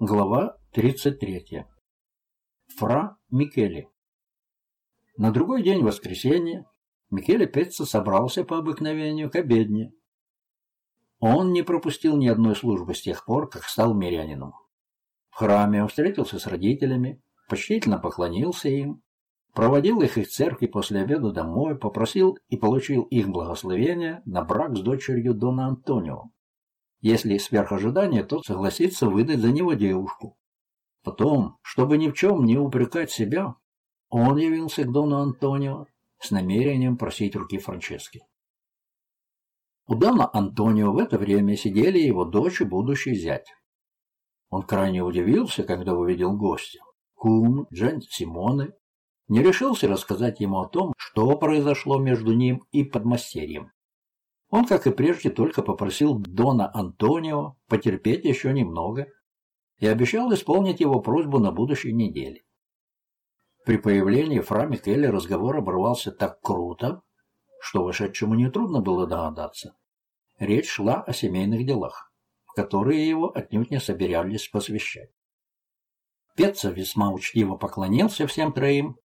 Глава 33. Фра Микеле. На другой день воскресенья Микеле Петца собрался по обыкновению к обедне. Он не пропустил ни одной службы с тех пор, как стал мирянином. В храме он встретился с родителями, почтительно поклонился им, проводил их из церкви после обеда домой, попросил и получил их благословение на брак с дочерью Дона Антонио. Если сверх ожидания, тот согласится выдать за него девушку. Потом, чтобы ни в чем не упрекать себя, он явился к Дону Антонио с намерением просить руки Франчески. У Дона Антонио в это время сидели его дочь и будущий зять. Он крайне удивился, когда увидел гостя. Кум Джен Симоне не решился рассказать ему о том, что произошло между ним и подмастерьем. Он, как и прежде, только попросил Дона Антонио потерпеть еще немного и обещал исполнить его просьбу на будущей неделе. При появлении Фра Микеле разговор оборвался так круто, что вошедшему нетрудно было догадаться. Речь шла о семейных делах, в которые его отнюдь не собирались посвящать. Пеца весьма учтиво поклонился всем троим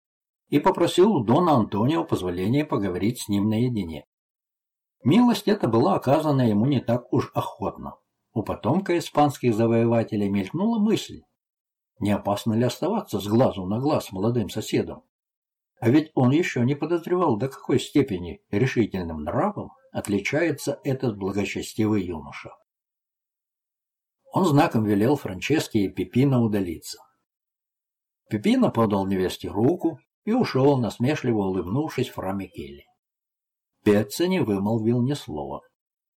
и попросил у Дона Антонио позволения поговорить с ним наедине. Милость эта была оказана ему не так уж охотно. У потомка испанских завоевателей мелькнула мысль, не опасно ли оставаться с глазу на глаз молодым соседом. А ведь он еще не подозревал, до какой степени решительным нравом отличается этот благочестивый юноша. Он знаком велел Франческе и Пепино удалиться. Пепино подал невесте руку и ушел, насмешливо улыбнувшись Фра Микеле. Петца не вымолвил ни слова.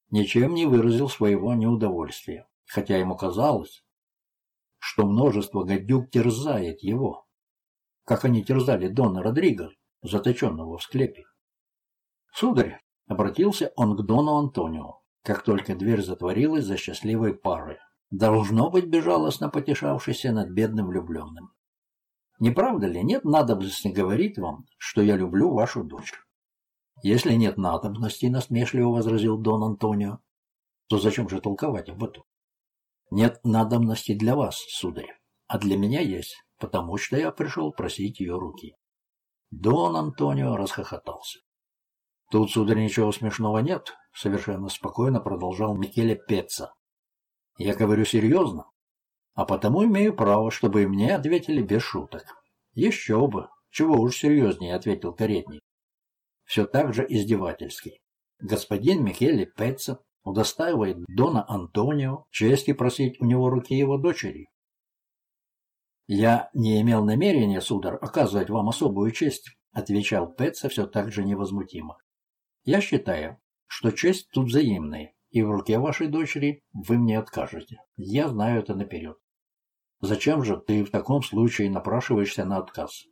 Ничем не выразил своего неудовольствия, хотя ему казалось, что множество гадюк терзает его, как они терзали Дона Родриго, заточенного в склепе. «Сударь», — обратился он к Дону Антонио, как только дверь затворилась за счастливой парой, должно быть безжалостно потешавшийся над бедным влюбленным. «Не правда ли, нет надобности говорить вам, что я люблю вашу дочь?» Если нет надобности, насмешливо возразил Дон Антонио, то зачем же толковать об этом? Нет надобности для вас, сударь, а для меня есть, потому что я пришел просить ее руки. Дон Антонио расхохотался. Тут, сударь, ничего смешного нет, совершенно спокойно продолжал Микеле Пеца. Я говорю серьезно, а потому имею право, чтобы и мне ответили без шуток. Еще бы, чего уж серьезнее, ответил каретник все так же издевательский. Господин Михеле Петца удостаивает Дона Антонио чести просить у него руки его дочери. «Я не имел намерения, сударь, оказывать вам особую честь», отвечал Петца все так же невозмутимо. «Я считаю, что честь тут взаимная, и в руке вашей дочери вы мне откажете. Я знаю это наперед. Зачем же ты в таком случае напрашиваешься на отказ?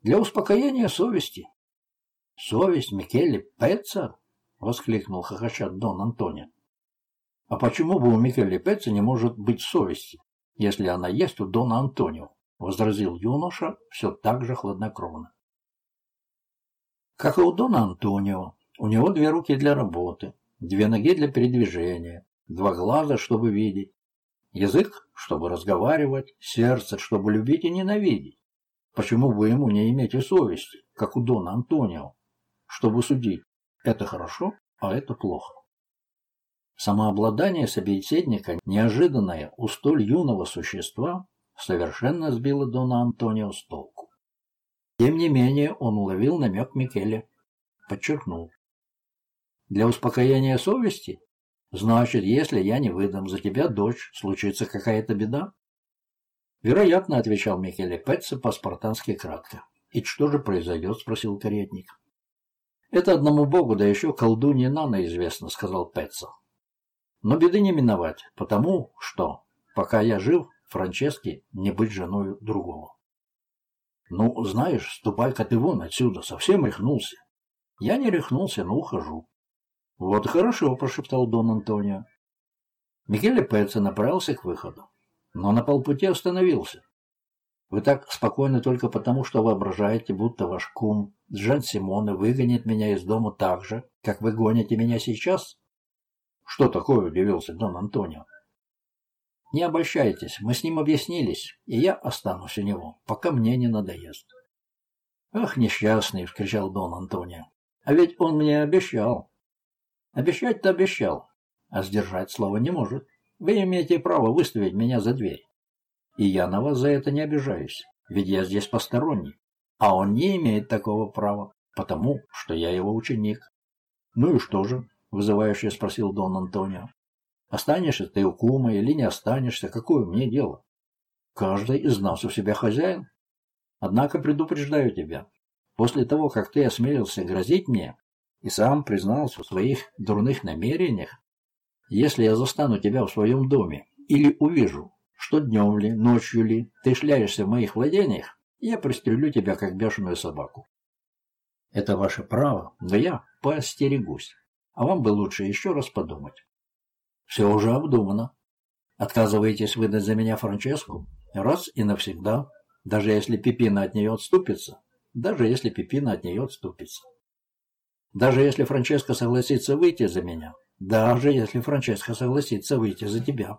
Для успокоения совести, «Совесть Микеле Пеца?» — воскликнул хохоча Дон Антонио. «А почему бы у Микеле Пеца не может быть совести, если она есть у Дона Антонио?» — возразил юноша все так же хладнокровно. Как и у Дона Антонио, у него две руки для работы, две ноги для передвижения, два глаза, чтобы видеть, язык, чтобы разговаривать, сердце, чтобы любить и ненавидеть. Почему бы ему не иметь и совести, как у Дона Антонио? Чтобы судить, это хорошо, а это плохо. Самообладание собеседника, неожиданное у столь юного существа, совершенно сбило Дона Антонио с толку. Тем не менее он уловил намек Микеле, подчеркнул. Для успокоения совести? Значит, если я не выдам за тебя дочь, случится какая-то беда? Вероятно, отвечал Микеле Петце по-спартански кратко. И что же произойдет? спросил каретник. Это одному богу, да еще колдунье Нана известно, сказал Петцо. Но беды не миновать, потому что, пока я жив, Франчески не быть женой другого. Ну, знаешь, ступай-ка ты вон отсюда, совсем рехнулся. Я не рехнулся, но ухожу. Вот хорошо, прошептал Дон Антонио. Микеле Петцо направился к выходу, но на полпути остановился. Вы так спокойны только потому, что воображаете, будто ваш кум Джан Симоне выгонит меня из дома так же, как вы гоните меня сейчас? Что такое, удивился Дон Антонио. Не обольщайтесь, мы с ним объяснились, и я останусь у него, пока мне не надоест. «Ах, несчастный!» — вскричал Дон Антонио. «А ведь он мне обещал!» «Обещать-то обещал, а сдержать слово не может. Вы имеете право выставить меня за дверь. И я на вас за это не обижаюсь, ведь я здесь посторонний, а он не имеет такого права, потому что я его ученик». «Ну и что же?» — вызывающе спросил Дон Антонио. Останешься ты у кума или не останешься, какое мне дело? Каждый из нас у себя хозяин. Однако предупреждаю тебя, после того, как ты осмелился грозить мне и сам признался в своих дурных намерениях, если я застану тебя в своем доме или увижу, что днем ли, ночью ли ты шляешься в моих владениях, я пристрелю тебя, как бешеную собаку. Это ваше право, но я поостерегусь, а вам бы лучше еще раз подумать. Все уже обдумано. Отказываетесь выдать за меня Франческу? Раз и навсегда. Даже если Пипина от нее отступится. Даже если Пипина от нее отступится. Даже если Франческа согласится выйти за меня. Даже если Франческа согласится выйти за тебя.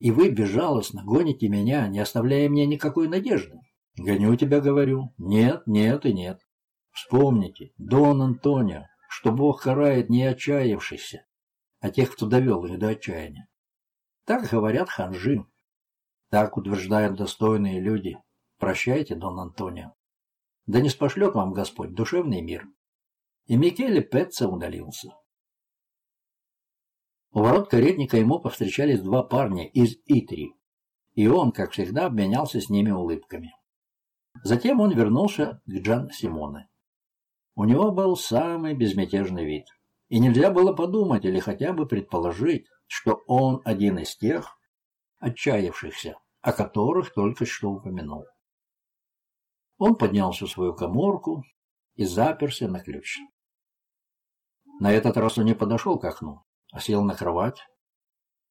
И вы безжалостно гоните меня, не оставляя мне никакой надежды. Гоню тебя, говорю. Нет, нет и нет. Вспомните, Дон Антонио, что Бог карает не отчаявшихся, а тех, кто довел их до отчаяния. Так говорят ханжи. Так утверждают достойные люди. Прощайте, Дон Антонио. Да не спошлет вам Господь душевный мир. И Микеле Петца удалился. У ворот каретника ему повстречались два парня из Итри, и он, как всегда, обменялся с ними улыбками. Затем он вернулся к Джан Симоне. У него был самый безмятежный вид – и нельзя было подумать или хотя бы предположить, что он один из тех отчаявшихся, о которых только что упомянул. Он поднялся в свою коморку и заперся на ключ. На этот раз он не подошел к окну, сел на кровать,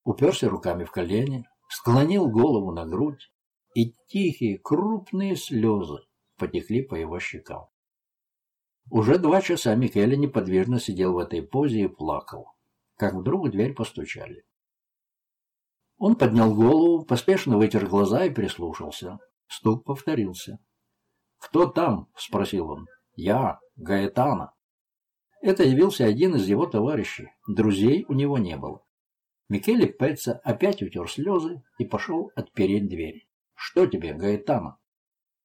уперся руками в колени, склонил голову на грудь, и тихие крупные слезы потекли по его щекам. Уже два часа Микеле неподвижно сидел в этой позе и плакал, как вдруг дверь постучали. Он поднял голову, поспешно вытер глаза и прислушался. Стук повторился. «Кто там?» — спросил он. «Я, Гаэтана». Это явился один из его товарищей. Друзей у него не было. Микеле Пеца опять утер слезы и пошел отпереть дверь. «Что тебе, Гаэтана?»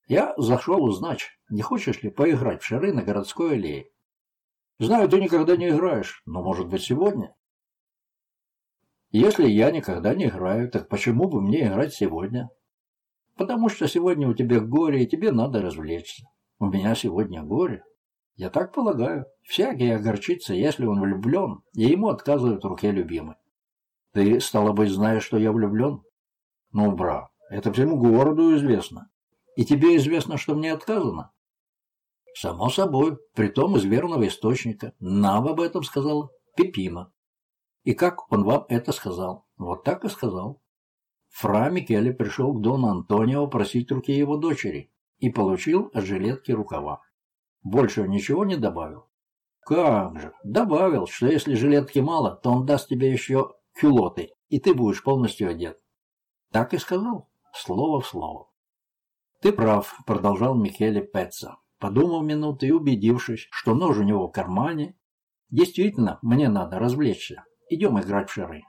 «Я зашел узнать, не хочешь ли поиграть в шары на городской аллее? Знаю, ты никогда не играешь, но, может быть, сегодня? Если я никогда не играю, так почему бы мне играть сегодня? Потому что сегодня у тебя горе, и тебе надо развлечься. У меня сегодня горе. Я так полагаю. Всякий огорчится, если он влюблен, и ему отказывают в руке любимой. Ты, стало быть, знаешь, что я влюблен? Ну, брат, это всему городу известно. И тебе известно, что мне отказано? Само собой, притом из верного источника. Нам об этом сказал Пепима. И как он вам это сказал? Вот так и сказал. Фра Микеле пришел к Дону Антонио просить руки его дочери и получил от жилетки рукава. Больше ничего не добавил. Как же, добавил, что если жилетки мало, то он даст тебе еще кюлоты, и ты будешь полностью одет. Так и сказал, слово в слово. Ты прав, продолжал Микеле Петца. Подумав минуту и убедившись, что нож у него в кармане, действительно, мне надо развлечься. Идем играть в шары.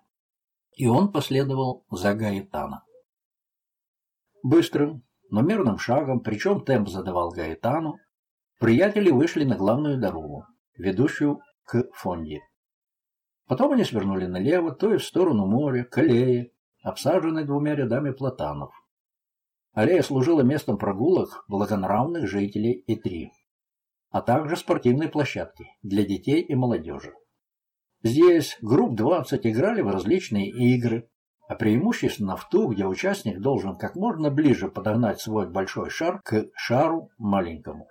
И он последовал за Гаэтана. Быстрым, но мерным шагом, причем темп задавал Гаэтану, приятели вышли на главную дорогу, ведущую к Фонде. Потом они свернули налево, то и в сторону моря, к аллее, обсаженной двумя рядами платанов. Аллея служила местом прогулок благонравных жителей И-3, а также спортивной площадки для детей и молодежи. Здесь групп 20 играли в различные игры, а преимущественно в ту, где участник должен как можно ближе подогнать свой большой шар к шару маленькому.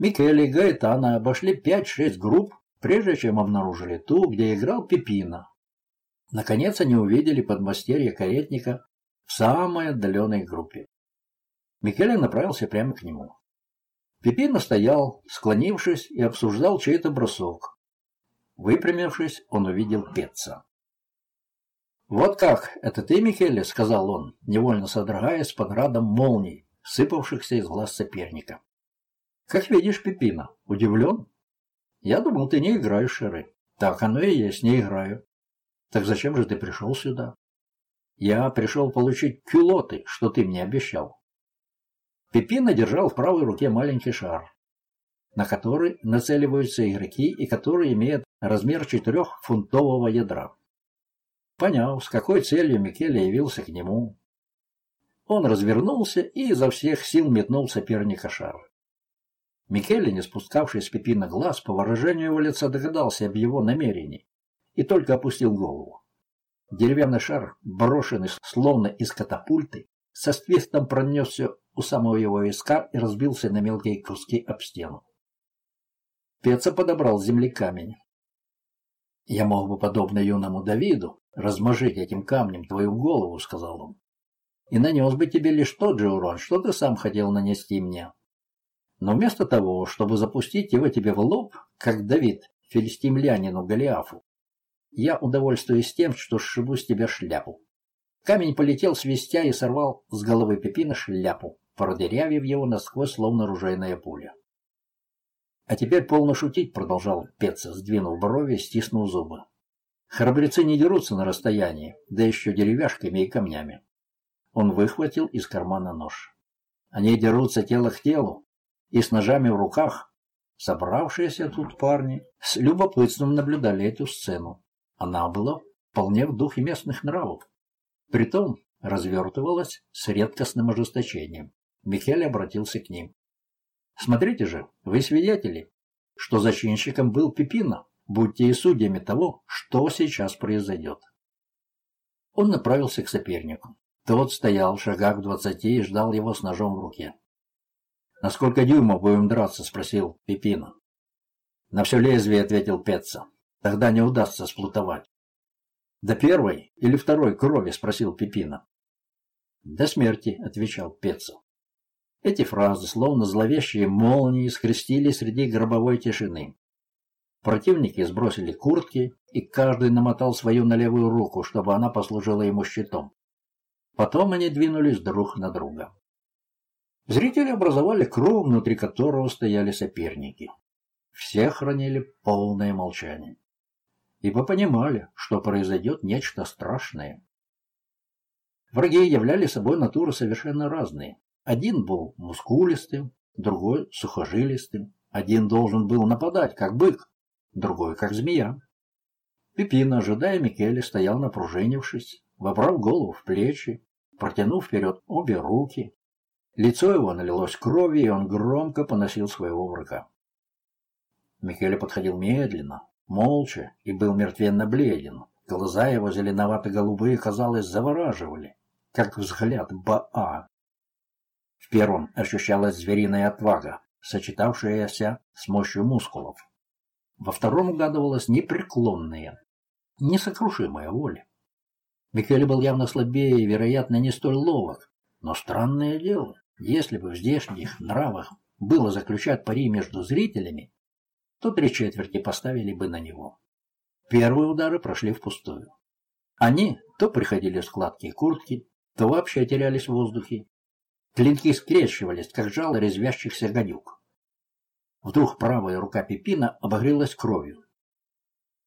Микеле и Гаэтана обошли 5-6 групп, прежде чем обнаружили ту, где играл Пепина. Наконец они увидели подмастерье каретника в самой отдаленной группе. Микеле направился прямо к нему. Пипино стоял, склонившись, и обсуждал чей-то бросок. Выпрямившись, он увидел Пеца. «Вот как, это ты, Микеле?» — сказал он, невольно содрогаясь под радом молний, сыпавшихся из глаз соперника. «Как видишь, Пипина, удивлен? Я думал, ты не играешь шары. Так оно и есть, не играю. Так зачем же ты пришел сюда? Я пришел получить кюлоты, что ты мне обещал. Пепина держал в правой руке маленький шар, на который нацеливаются игроки и который имеет размер четырехфунтового ядра. Поняв, с какой целью Микеле явился к нему, он развернулся и изо всех сил метнул соперника шар. Микеле, не спускавший с Пепина глаз, по выражению его лица догадался об его намерении и только опустил голову. Деревянный шар, брошенный словно из катапульты, со свистом пронесся у самого его виска и разбился на мелкие куски об стену. Пеца подобрал с земли камень. «Я мог бы, подобно юному Давиду, размажить этим камнем твою голову», — сказал он. «И нанес бы тебе лишь тот же урон, что ты сам хотел нанести мне. Но вместо того, чтобы запустить его тебе в лоб, как Давид филистимлянину Голиафу, я удовольствуюсь тем, что сшибу с тебя шляпу. Камень полетел свистя и сорвал с головы Пепина шляпу, продырявив его насквозь, словно ружейная пуля. «А теперь полно шутить», — продолжал Пеца, сдвинув брови, стиснув зубы. «Храбрецы не дерутся на расстоянии, да еще деревяшками и камнями». Он выхватил из кармана нож. «Они дерутся тело к телу, и с ножами в руках». Собравшиеся тут парни с любопытством наблюдали эту сцену. Она была вполне в духе местных нравов. Притом развертывалась с редкостным ожесточением. Михель обратился к ним. «Смотрите же, вы свидетели, что зачинщиком был Пипина. Будьте и судьями того, что сейчас произойдет». Он направился к сопернику. Тот стоял в шагах двадцати и ждал его с ножом в руке. «На сколько дюймов будем драться?» — спросил Пипина. «На все лезвие», — ответил Петца. Тогда не удастся сплутовать. «До первой или второй крови?» — спросил Пипина. «До смерти», — отвечал Пецел. Эти фразы, словно зловещие молнии, скрестили среди гробовой тишины. Противники сбросили куртки, и каждый намотал свою на левую руку, чтобы она послужила ему щитом. Потом они двинулись друг на друга. Зрители образовали круг, внутри которого стояли соперники. Все хранили полное молчание ибо понимали, что произойдет нечто страшное. Враги являли собой натуры совершенно разные. Один был мускулистым, другой — сухожилистым. Один должен был нападать, как бык, другой — как змея. Пипин, ожидая Микеле, стоял напружинившись, вобрав голову в плечи, протянув вперед обе руки. Лицо его налилось кровью, и он громко поносил своего врага. Микеле подходил медленно, молча и был мертвенно бледен. Глаза его зеленовато-голубые, казалось, завораживали, как взгляд Баа. В первом ощущалась звериная отвага, сочетавшаяся с мощью мускулов. Во втором угадывалась непреклонная, несокрушимая воля. Микеле был явно слабее и, вероятно, не столь ловок. Но странное дело, если бы в здешних нравах было заключать пари между зрителями, то три четверти поставили бы на него. Первые удары прошли впустую. Они то приходили в складки куртки, то вообще терялись в воздухе. Клинки скрещивались, как жало резвящихся гадюк. Вдруг правая рука Пипина обогрелась кровью.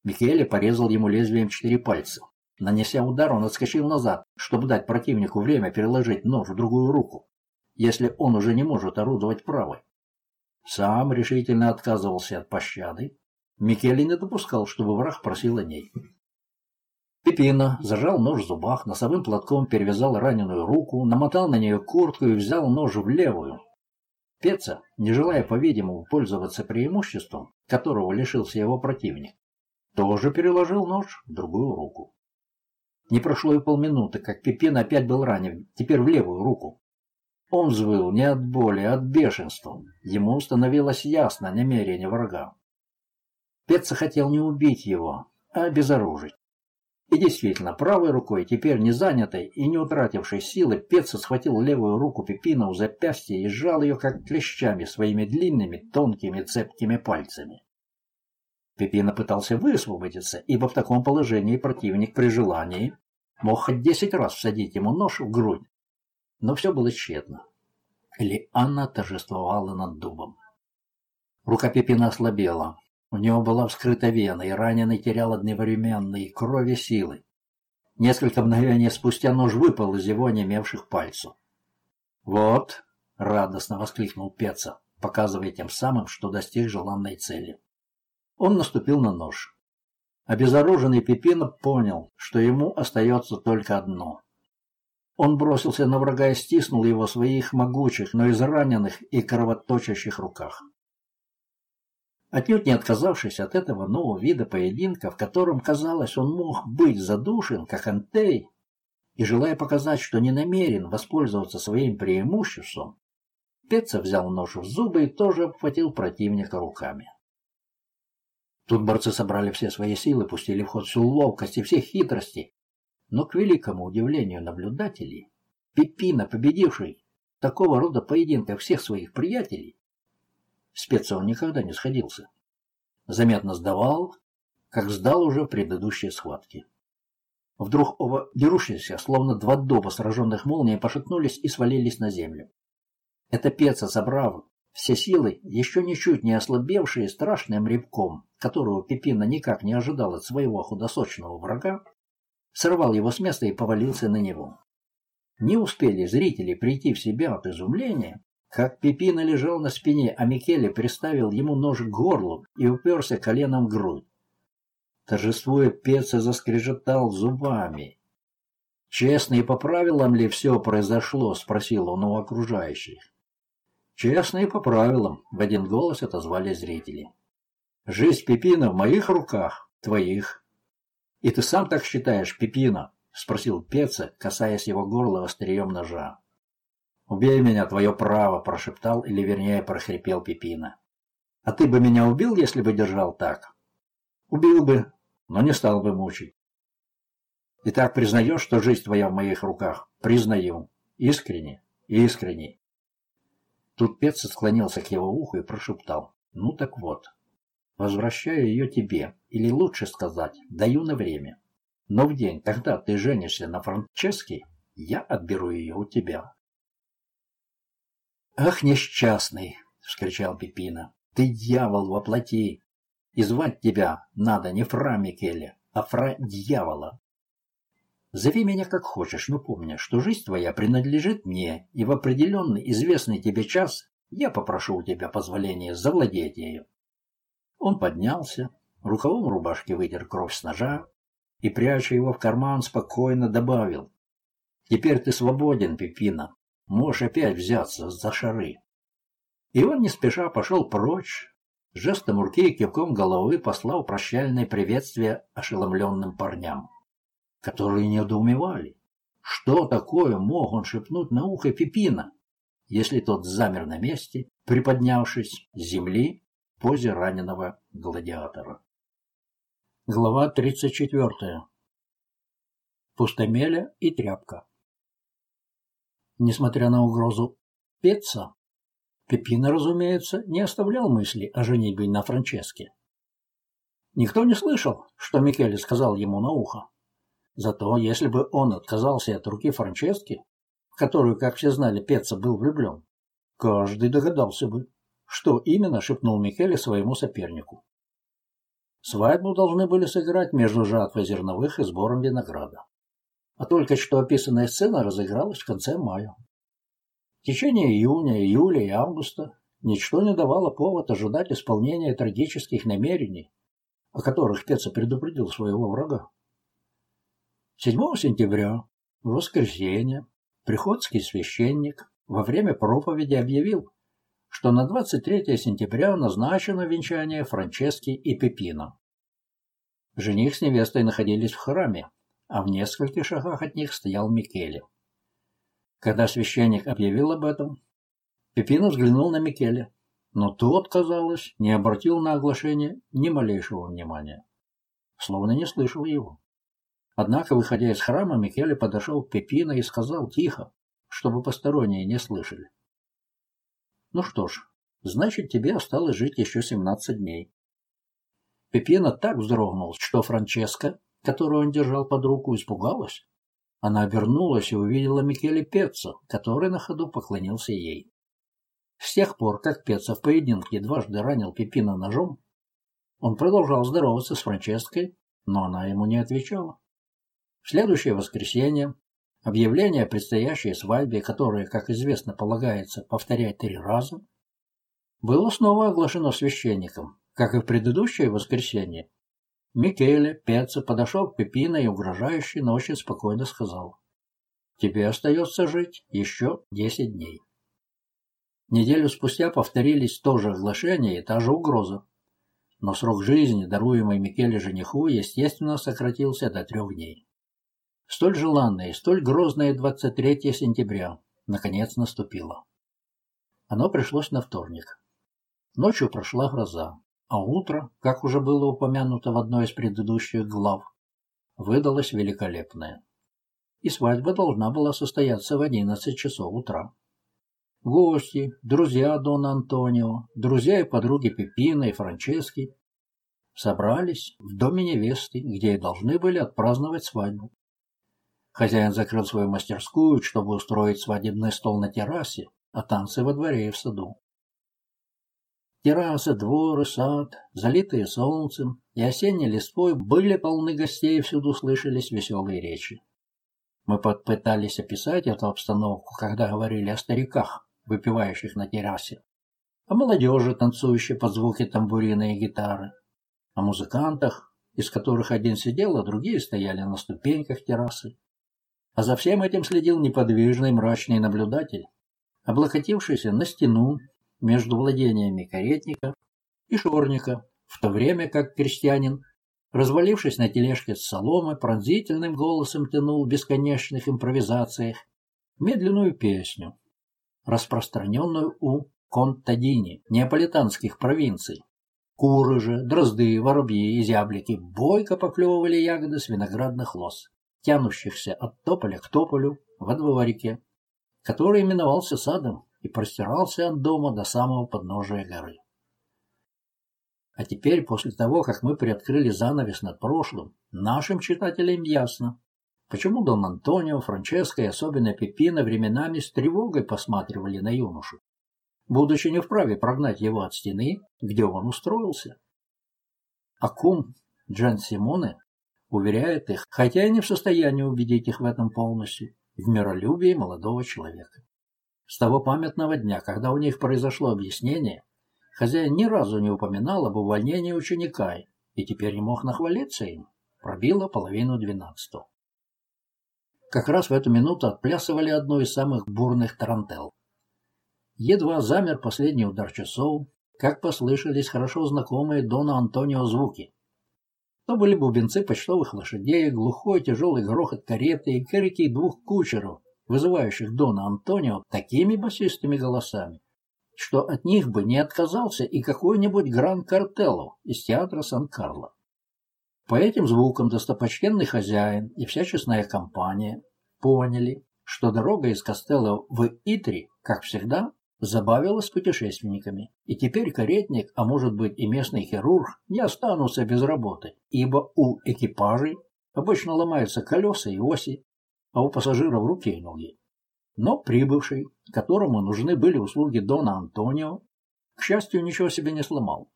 Михаэле порезал ему лезвием четыре пальца. Нанеся удар, он отскочил назад, чтобы дать противнику время переложить нож в другую руку, если он уже не может орудовать правой. Сам решительно отказывался от пощады. Микеле не допускал, чтобы враг просил о ней. Пепина зажал нож в зубах, носовым платком перевязал раненую руку, намотал на нее куртку и взял нож в левую. Пеца, не желая, по-видимому, пользоваться преимуществом, которого лишился его противник, тоже переложил нож в другую руку. Не прошло и полминуты, как Пепин опять был ранен, теперь в левую руку. Он взвыл не от боли, а от бешенства. Ему становилось ясно намерение врага. Петца хотел не убить его, а обезоружить. И действительно, правой рукой, теперь не занятой и не утратившей силы, Петца схватил левую руку Пепина у запястья и сжал ее как клещами своими длинными, тонкими, цепкими пальцами. Пепина пытался высвободиться, ибо в таком положении противник при желании Мог хоть десять раз всадить ему нож в грудь. Но все было тщетно. Или торжествовала над дубом. Рука Пепина ослабела. У него была вскрыта вена, и раненый терял одновременно и кровь и силы. Несколько мгновений спустя нож выпал из его немевших пальцев. «Вот!» — радостно воскликнул Пеца, показывая тем самым, что достиг желанной цели. Он наступил на нож. Обезоруженный Пепино понял, что ему остается только одно. Он бросился на врага и стиснул его в своих могучих, но израненных и кровоточащих руках. Отнюдь не отказавшись от этого нового вида поединка, в котором, казалось, он мог быть задушен, как Антей, и желая показать, что не намерен воспользоваться своим преимуществом, Пеца взял нож в зубы и тоже обхватил противника руками. Тут борцы собрали все свои силы, пустили в ход всю ловкость и все хитрости, но, к великому удивлению наблюдателей, Пепина, победивший такого рода поединках всех своих приятелей, с он никогда не сходился. Заметно сдавал, как сдал уже в предыдущей схватке. Вдруг оба дерущиеся, словно два доба сраженных молнией, пошатнулись и свалились на землю. Это Пеца, собрав все силы, еще ничуть не ослабевшие страшным рябком, которого Пепина никак не ожидал от своего худосочного врага, сорвал его с места и повалился на него. Не успели зрители прийти в себя от изумления, как Пепина лежал на спине, а Микеле приставил ему нож к горлу и уперся коленом в грудь. Торжествуя, Пеца заскрежетал зубами. «Честно и по правилам ли все произошло?» — спросил он у окружающих. «Честно и по правилам», — в один голос отозвали зрители. «Жизнь Пепина в моих руках, твоих». «И ты сам так считаешь, Пепина?» — спросил Пеца, касаясь его горла острием ножа. «Убей меня, твое право!» – прошептал, или вернее прохрипел Пепина. «А ты бы меня убил, если бы держал так?» «Убил бы, но не стал бы мучить». «И так признаешь, что жизнь твоя в моих руках?» «Признаю. Искренне. Искренне». Тут Пец склонился к его уху и прошептал. «Ну так вот, возвращаю ее тебе, или лучше сказать, даю на время. Но в день, когда ты женишься на Франческе, я отберу ее у тебя. «Ах, несчастный!» — вскричал Пепина. «Ты дьявол во плоти! И звать тебя надо не Фра Микеле, а Фра Дьявола. Зови меня как хочешь, но помни, что жизнь твоя принадлежит мне, и в определенный известный тебе час я попрошу у тебя позволения завладеть ею». Он поднялся, рукавом рубашки вытер кровь с ножа и, пряча его в карман, спокойно добавил. «Теперь ты свободен, Пепина. Можешь опять взяться за шары. И он не спеша пошел прочь, жестом руки и кивком головы послал прощальное приветствие ошеломленным парням, которые недоумевали, что такое мог он шепнуть на ухо Пипина, если тот замер на месте, приподнявшись с земли в позе раненого гладиатора. Глава 34. Пустомеля и тряпка. Несмотря на угрозу Пеца, Пепина, разумеется, не оставлял мысли о женитьбе на Франческе. Никто не слышал, что Микеле сказал ему на ухо. Зато если бы он отказался от руки Франчески, в которую, как все знали, Пеца был влюблен, каждый догадался бы, что именно шепнул Микеле своему сопернику. Свадьбу должны были сыграть между жатвой зерновых и сбором винограда а только что описанная сцена разыгралась в конце мая. В течение июня, июля и августа ничто не давало повод ожидать исполнения трагических намерений, о которых Пеца предупредил своего врага. 7 сентября, в воскресенье, приходский священник во время проповеди объявил, что на 23 сентября назначено венчание Франчески и Пепина. Жених с невестой находились в храме, а в нескольких шагах от них стоял Микеле. Когда священник объявил об этом, Пепино взглянул на Микеле, но тот, казалось, не обратил на оглашение ни малейшего внимания, словно не слышал его. Однако, выходя из храма, Микеле подошел к Пепино и сказал тихо, чтобы посторонние не слышали. «Ну что ж, значит, тебе осталось жить еще семнадцать дней». Пепино так вздрогнул, что Франческо которую он держал под руку, испугалась Она обернулась и увидела Микеле Пеца, который на ходу поклонился ей. С тех пор, как Пеца в поединке дважды ранил Пепина ножом, он продолжал здороваться с Франческой, но она ему не отвечала. В следующее воскресенье объявление о предстоящей свадьбе, которое, как известно, полагается повторять три раза, было снова оглашено священником, как и в предыдущее воскресенье. Микеле Пеца подошел к Пепино и угрожающе, но очень спокойно сказал, «Тебе остается жить еще десять дней». Неделю спустя повторились то же оглашение и та же угроза. Но срок жизни, даруемый Микеле жениху, естественно, сократился до трех дней. Столь желанное столь грозное 23 сентября наконец наступило. Оно пришлось на вторник. Ночью прошла гроза, а утро, как уже было упомянуто в одной из предыдущих глав, выдалось великолепное. И свадьба должна была состояться в 11 часов утра. Гости, друзья Дона Антонио, друзья и подруги Пепина и Франчески собрались в доме невесты, где и должны были отпраздновать свадьбу. Хозяин закрыл свою мастерскую, чтобы устроить свадебный стол на террасе, а танцы во дворе и в саду. Терраса, двор сад, залитые солнцем и осенней листвой, были полны гостей, всюду слышались веселые речи. Мы попытались описать эту обстановку, когда говорили о стариках, выпивающих на террасе, о молодежи, танцующей под звуки тамбурина и гитары, о музыкантах, из которых один сидел, а другие стояли на ступеньках террасы. А за всем этим следил неподвижный мрачный наблюдатель, облокотившийся на стену между владениями каретника и шорника, в то время как крестьянин, развалившись на тележке с соломы, пронзительным голосом тянул в бесконечных импровизациях медленную песню, распространенную у Контадини, неаполитанских провинций. Куры же, дрозды, воробьи и зяблики бойко поклевывали ягоды с виноградных лоз, тянущихся от тополя к тополю во дворике, который именовался садом и простирался от дома до самого подножия горы. А теперь, после того, как мы приоткрыли занавес над прошлым, нашим читателям ясно, почему Дон Антонио, Франческо и особенно Пепина временами с тревогой посматривали на юношу, будучи не вправе прогнать его от стены, где он устроился. А кум Джан Симоне уверяет их, хотя и не в состоянии убедить их в этом полностью, в миролюбии молодого человека. С того памятного дня, когда у них произошло объяснение, хозяин ни разу не упоминал об увольнении ученика и теперь не мог нахвалиться им. Пробило половину двенадцатого. Как раз в эту минуту отплясывали одну из самых бурных тарантел. Едва замер последний удар часов, как послышались хорошо знакомые Дона Антонио звуки. То были бубенцы почтовых лошадей, глухой тяжелый грохот кареты и крики двух кучеров, вызывающих Дона Антонио такими басистыми голосами, что от них бы не отказался и какой-нибудь Гран-Картелло из театра Сан-Карло. По этим звукам достопочтенный хозяин и вся честная компания поняли, что дорога из Костелло в Итри, как всегда, забавилась путешественниками, и теперь каретник, а может быть и местный хирург, не останутся без работы, ибо у экипажей обычно ломаются колеса и оси, а у пассажиров руки и ноги. Но прибывший, которому нужны были услуги Дона Антонио, к счастью, ничего себе не сломал.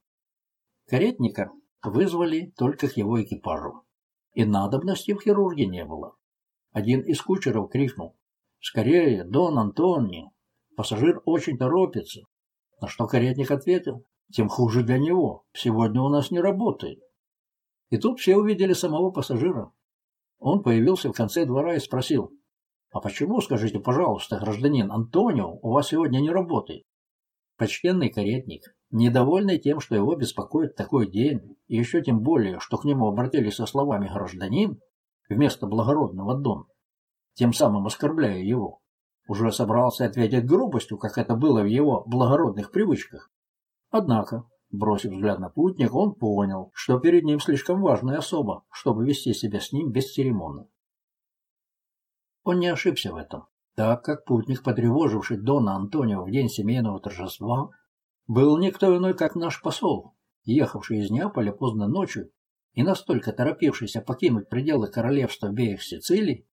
Каретника вызвали только к его экипажу, и надобности в хирурге не было. Один из кучеров крикнул «Скорее, Дон Антонио! Пассажир очень торопится!» На что каретник ответил «Тем хуже для него, сегодня у нас не работает». И тут все увидели самого пассажира, он появился в конце двора и спросил, «А почему, скажите, пожалуйста, гражданин Антонио, у вас сегодня не работает?» Почтенный каретник, недовольный тем, что его беспокоит такой день, и еще тем более, что к нему обратились со словами «гражданин» вместо благородного «дон», тем самым оскорбляя его, уже собрался ответить грубостью, как это было в его благородных привычках. Однако, Бросив взгляд на путника, он понял, что перед ним слишком важная особа, чтобы вести себя с ним бесцеремонно. Он не ошибся в этом, так как путник, потревоживший Дона Антонио в день семейного торжества, был никто иной, как наш посол, ехавший из Неаполя поздно ночью и настолько торопившийся покинуть пределы королевства обеих Сицилий,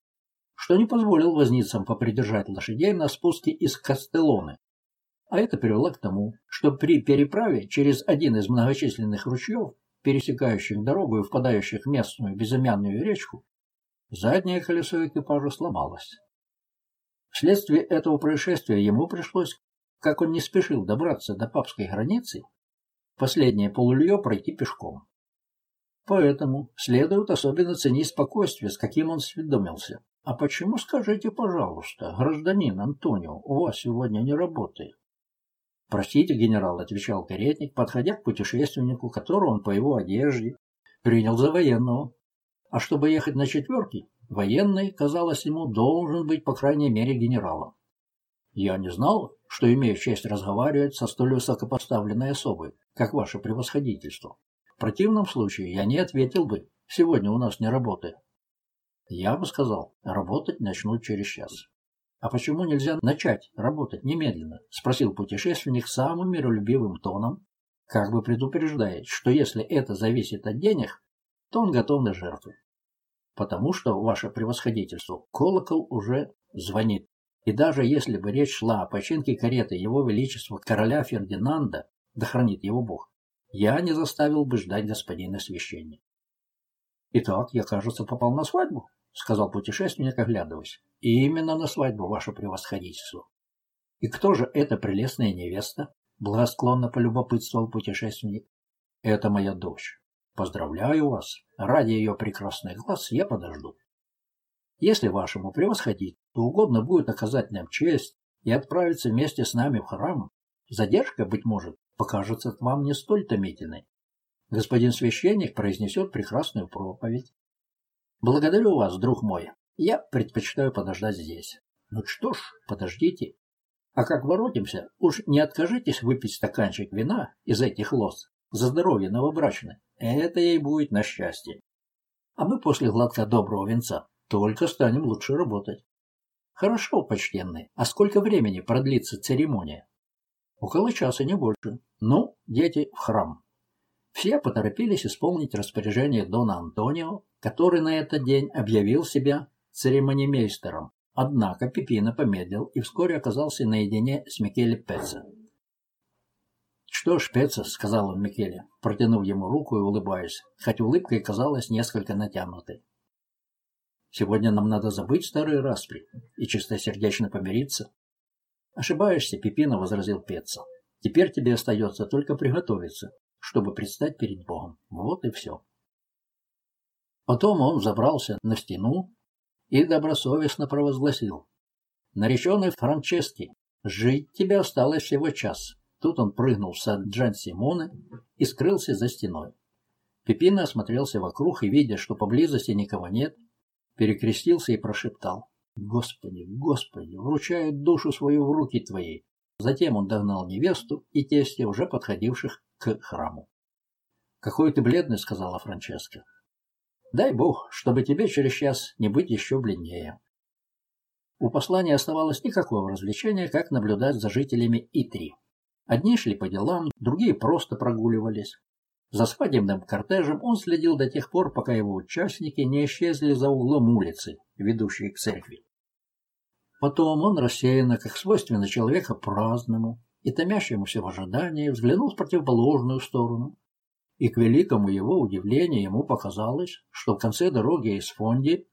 что не позволил возницам попридержать лошадей на спуске из Кастелоны. А это привело к тому, что при переправе через один из многочисленных ручьев, пересекающих дорогу и впадающих в местную безымянную речку, заднее колесо экипажа сломалось. Вследствие этого происшествия ему пришлось, как он не спешил добраться до папской границы, последнее полулье пройти пешком. Поэтому следует особенно ценить спокойствие, с каким он осведомился. «А почему, скажите, пожалуйста, гражданин Антонио, у вас сегодня не работает?» «Простите, генерал», — отвечал каретник, подходя к путешественнику, которого он по его одежде принял за военного. А чтобы ехать на четверке, военный, казалось ему, должен быть, по крайней мере, генералом. Я не знал, что имею честь разговаривать со столь высокопоставленной особой, как ваше превосходительство. В противном случае я не ответил бы, сегодня у нас не работает. Я бы сказал, работать начнут через час. А почему нельзя начать работать немедленно? Спросил путешественник самым миролюбивым тоном, как бы предупреждая, что если это зависит от денег, то он готов на жертву. Потому что, ваше превосходительство, колокол уже звонит. И даже если бы речь шла о починке кареты Его Величества короля Фердинанда, да хранит его Бог, я не заставил бы ждать господина священника. «Итак, я, кажется, попал на свадьбу», — сказал путешественник, оглядываясь. «И именно на свадьбу, ваше превосходительство». «И кто же эта прелестная невеста?» — благосклонно полюбопытствовал путешественник. «Это моя дочь. Поздравляю вас. Ради ее прекрасных глаз я подожду. Если вашему превосходительству угодно будет оказать нам честь и отправиться вместе с нами в храм, задержка, быть может, покажется вам не столь томительной. Господин священник произнесет прекрасную проповедь. Благодарю вас, друг мой. Я предпочитаю подождать здесь. Ну что ж, подождите. А как воротимся, уж не откажитесь выпить стаканчик вина из этих лоз за здоровье новобрачной. Это ей будет на счастье. А мы после глотка доброго венца только станем лучше работать. Хорошо, почтенный. А сколько времени продлится церемония? Около часа, не больше. Ну, дети, в храм. Все поторопились исполнить распоряжение Дона Антонио, который на этот день объявил себя церемонимейстером. Однако Пипина помедлил и вскоре оказался наедине с Микеле Пеца. «Что ж, Пеца», — сказал он Микеле, протянув ему руку и улыбаясь, хоть улыбка и казалась несколько натянутой. «Сегодня нам надо забыть старые распри и чистосердечно помириться. «Ошибаешься, Пипина», — возразил Пеца. «Теперь тебе остается только приготовиться, чтобы предстать перед Богом. Вот и все». Потом он забрался на стену и добросовестно провозгласил. «Нареченный Франчески, жить тебе осталось всего час». Тут он прыгнул в сад Джан Симоне и скрылся за стеной. Пепина осмотрелся вокруг и, видя, что поблизости никого нет, перекрестился и прошептал. Господи, Господи, вручаю душу свою в руки Твои. Затем он догнал невесту и тестя, уже подходивших к храму. «Какой ты бледный», — сказала Франческа. «Дай Бог, чтобы тебе через час не быть еще бледнее». У послания оставалось никакого развлечения, как наблюдать за жителями И-3. Одни шли по делам, другие просто прогуливались. За свадебным кортежем он следил до тех пор, пока его участники не исчезли за углом улицы, ведущей к церкви. Потом он рассеянно, как свойственно человека праздному и томящемуся в ожидании, взглянул в противоположную сторону. И к великому его удивлению ему показалось, что в конце дороги из Фонди,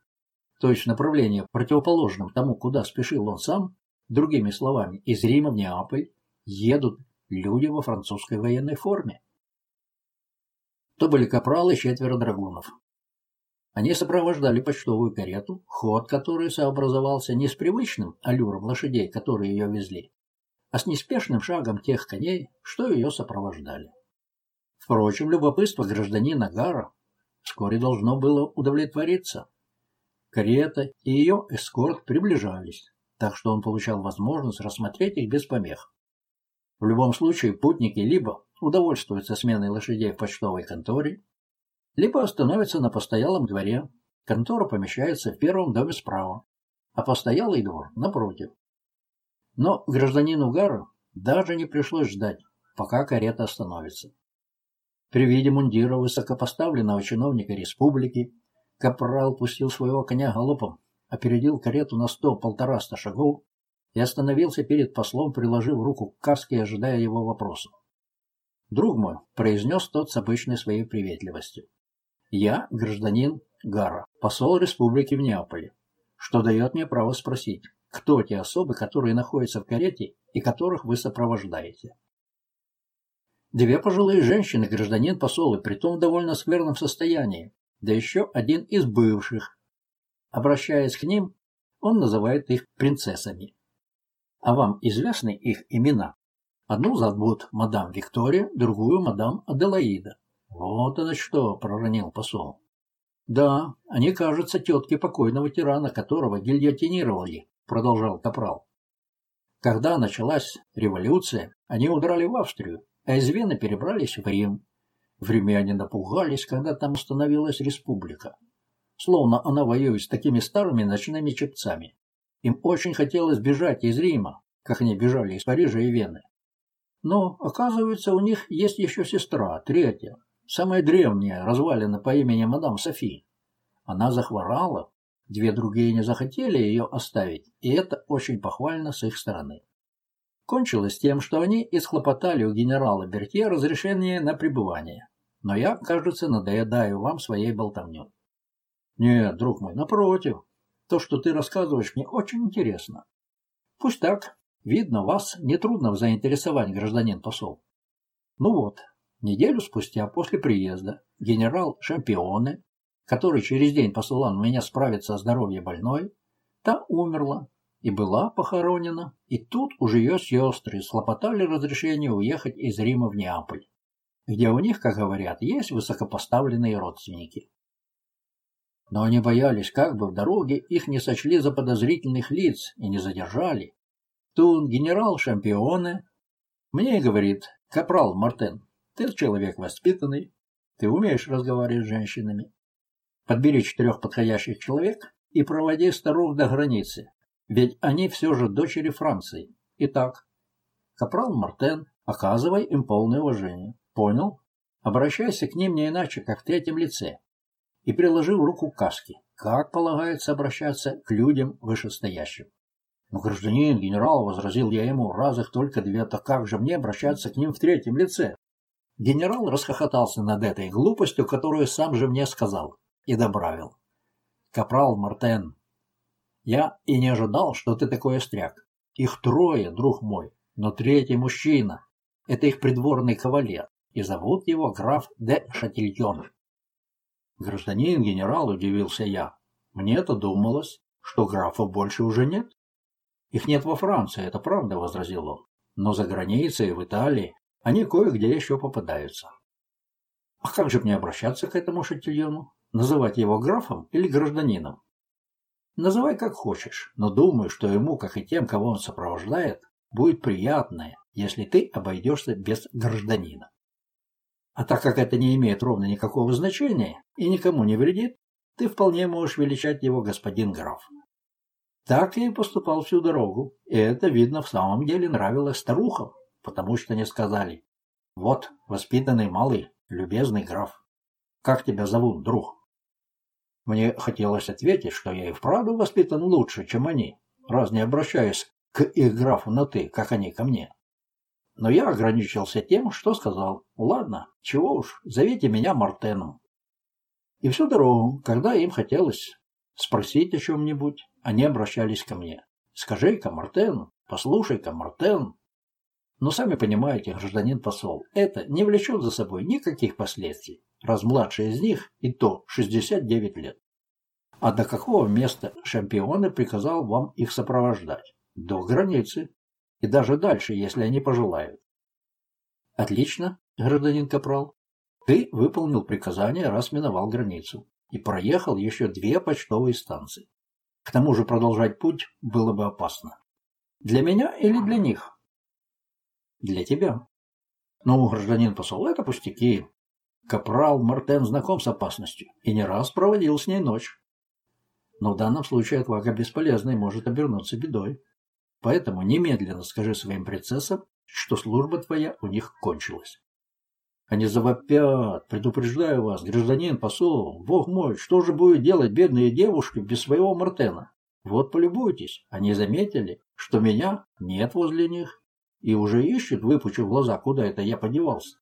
то есть в направлении противоположном тому, куда спешил он сам, другими словами, из Рима в Неаполь, едут люди во французской военной форме. То были капралы четверо драгунов. Они сопровождали почтовую карету, ход которой сообразовался не с привычным аллюром лошадей, которые ее везли, а с неспешным шагом тех коней, что ее сопровождали. Впрочем, любопытство гражданина Гара вскоре должно было удовлетвориться. Карета и ее эскорт приближались, так что он получал возможность рассмотреть их без помех. В любом случае, путники либо удовольствуются сменой лошадей в почтовой конторе, либо остановятся на постоялом дворе. Контора помещается в первом доме справа, а постоялый двор напротив. Но гражданину Гару даже не пришлось ждать, пока карета остановится. При виде мундира высокопоставленного чиновника республики капрал пустил своего коня галопом, опередил карету на сто-полтораста шагов и остановился перед послом, приложив руку к каске, ожидая его вопроса. «Друг мой», — произнес тот с обычной своей приветливостью, — «я гражданин Гара, посол республики в Неаполе, что дает мне право спросить, кто те особы, которые находятся в карете и которых вы сопровождаете?» Две пожилые женщины, гражданин посол, и притом в довольно скверном состоянии, да еще один из бывших. Обращаясь к ним, он называет их принцессами. А вам известны их имена? Одну зовут мадам Виктория, другую мадам Аделаида. Вот это что, проронил посол. Да, они, кажется, тетки покойного тирана, которого гильотинировали, продолжал Капрал. Когда началась революция, они удрали в Австрию, а из Вены перебрались в Рим. В Риме они напугались, когда там установилась республика. Словно она воюет с такими старыми ночными чепцами. Им очень хотелось бежать из Рима, как они бежали из Парижа и Вены. Но, оказывается, у них есть еще сестра, третья, самая древняя, развалина по имени мадам Софи. Она захворала, две другие не захотели ее оставить, и это очень похвально с их стороны. Кончилось тем, что они исхлопотали у генерала Бертье разрешение на пребывание. Но я, кажется, надоедаю вам своей болтовней. Нет, друг мой, напротив. То, что ты рассказываешь, мне очень интересно. Пусть так. Видно, вас нетрудно заинтересовать, гражданин посол. Ну вот, неделю спустя после приезда генерал Шампионы, который через день посылал меня справиться о здоровье больной, та умерла, и была похоронена, и тут уже ее сестры слопотали разрешение уехать из Рима в Неаполь, где у них, как говорят, есть высокопоставленные родственники. Но они боялись, как бы в дороге их не сочли за подозрительных лиц и не задержали. Тут генерал Шампионе мне говорит, капрал Мартен, ты человек воспитанный, ты умеешь разговаривать с женщинами. Подбери четырех подходящих человек и проводи старух до границы, ведь они все же дочери Франции. Итак, капрал Мартен, оказывай им полное уважение. Понял? Обращайся к ним не иначе, как в третьем лице. И приложив руку к каске, как полагается обращаться к людям вышестоящим. «Ну, гражданин, генерал», — возразил я ему, — «раз их только две, то как же мне обращаться к ним в третьем лице?» Генерал расхохотался над этой глупостью, которую сам же мне сказал, и добавил. «Капрал Мартен, я и не ожидал, что ты такой остряк. Их трое, друг мой, но третий мужчина. Это их придворный кавалер, и зовут его граф де Шатильон. Гражданин генерал, удивился я. Мне-то думалось, что графов больше уже нет. Их нет во Франции, это правда, возразил он. Но за границей, в Италии, они кое-где еще попадаются. А как же мне обращаться к этому Шатильону? Называть его графом или гражданином? Называй как хочешь, но думаю, что ему, как и тем, кого он сопровождает, будет приятное, если ты обойдешься без гражданина. А так как это не имеет ровно никакого значения и никому не вредит, ты вполне можешь величать его господин граф. Так я и поступал всю дорогу, и это, видно, в самом деле нравилось старухам, потому что они сказали, «Вот, воспитанный малый, любезный граф, как тебя зовут, друг?» Мне хотелось ответить, что я и вправду воспитан лучше, чем они, раз не обращаюсь к их графу на «ты», как они ко мне. Но я ограничился тем, что сказал, ладно, чего уж, зовите меня Мартеном. И всю дорогу, когда им хотелось спросить о чем-нибудь, они обращались ко мне. Скажи-ка, Мартен, послушай-ка, Мартен. Но сами понимаете, гражданин посол, это не влечет за собой никаких последствий раз младший из них и то 69 лет. А до какого места шампионы приказал вам их сопровождать? До границы. И даже дальше, если они пожелают. Отлично, гражданин Капрал. Ты выполнил приказание, раз миновал границу. И проехал еще две почтовые станции. К тому же продолжать путь было бы опасно. Для меня или для них? Для тебя. Ну, гражданин посол, это пустяки. Капрал Мартен знаком с опасностью и не раз проводил с ней ночь. Но в данном случае отвага бесполезна и может обернуться бедой. Поэтому немедленно скажи своим принцессам, что служба твоя у них кончилась. Они завопят, предупреждаю вас, гражданин посол, бог мой, что же будет делать бедные девушки без своего Мартена? Вот полюбуйтесь, они заметили, что меня нет возле них, и уже ищут, выпучив глаза, куда это я подевался.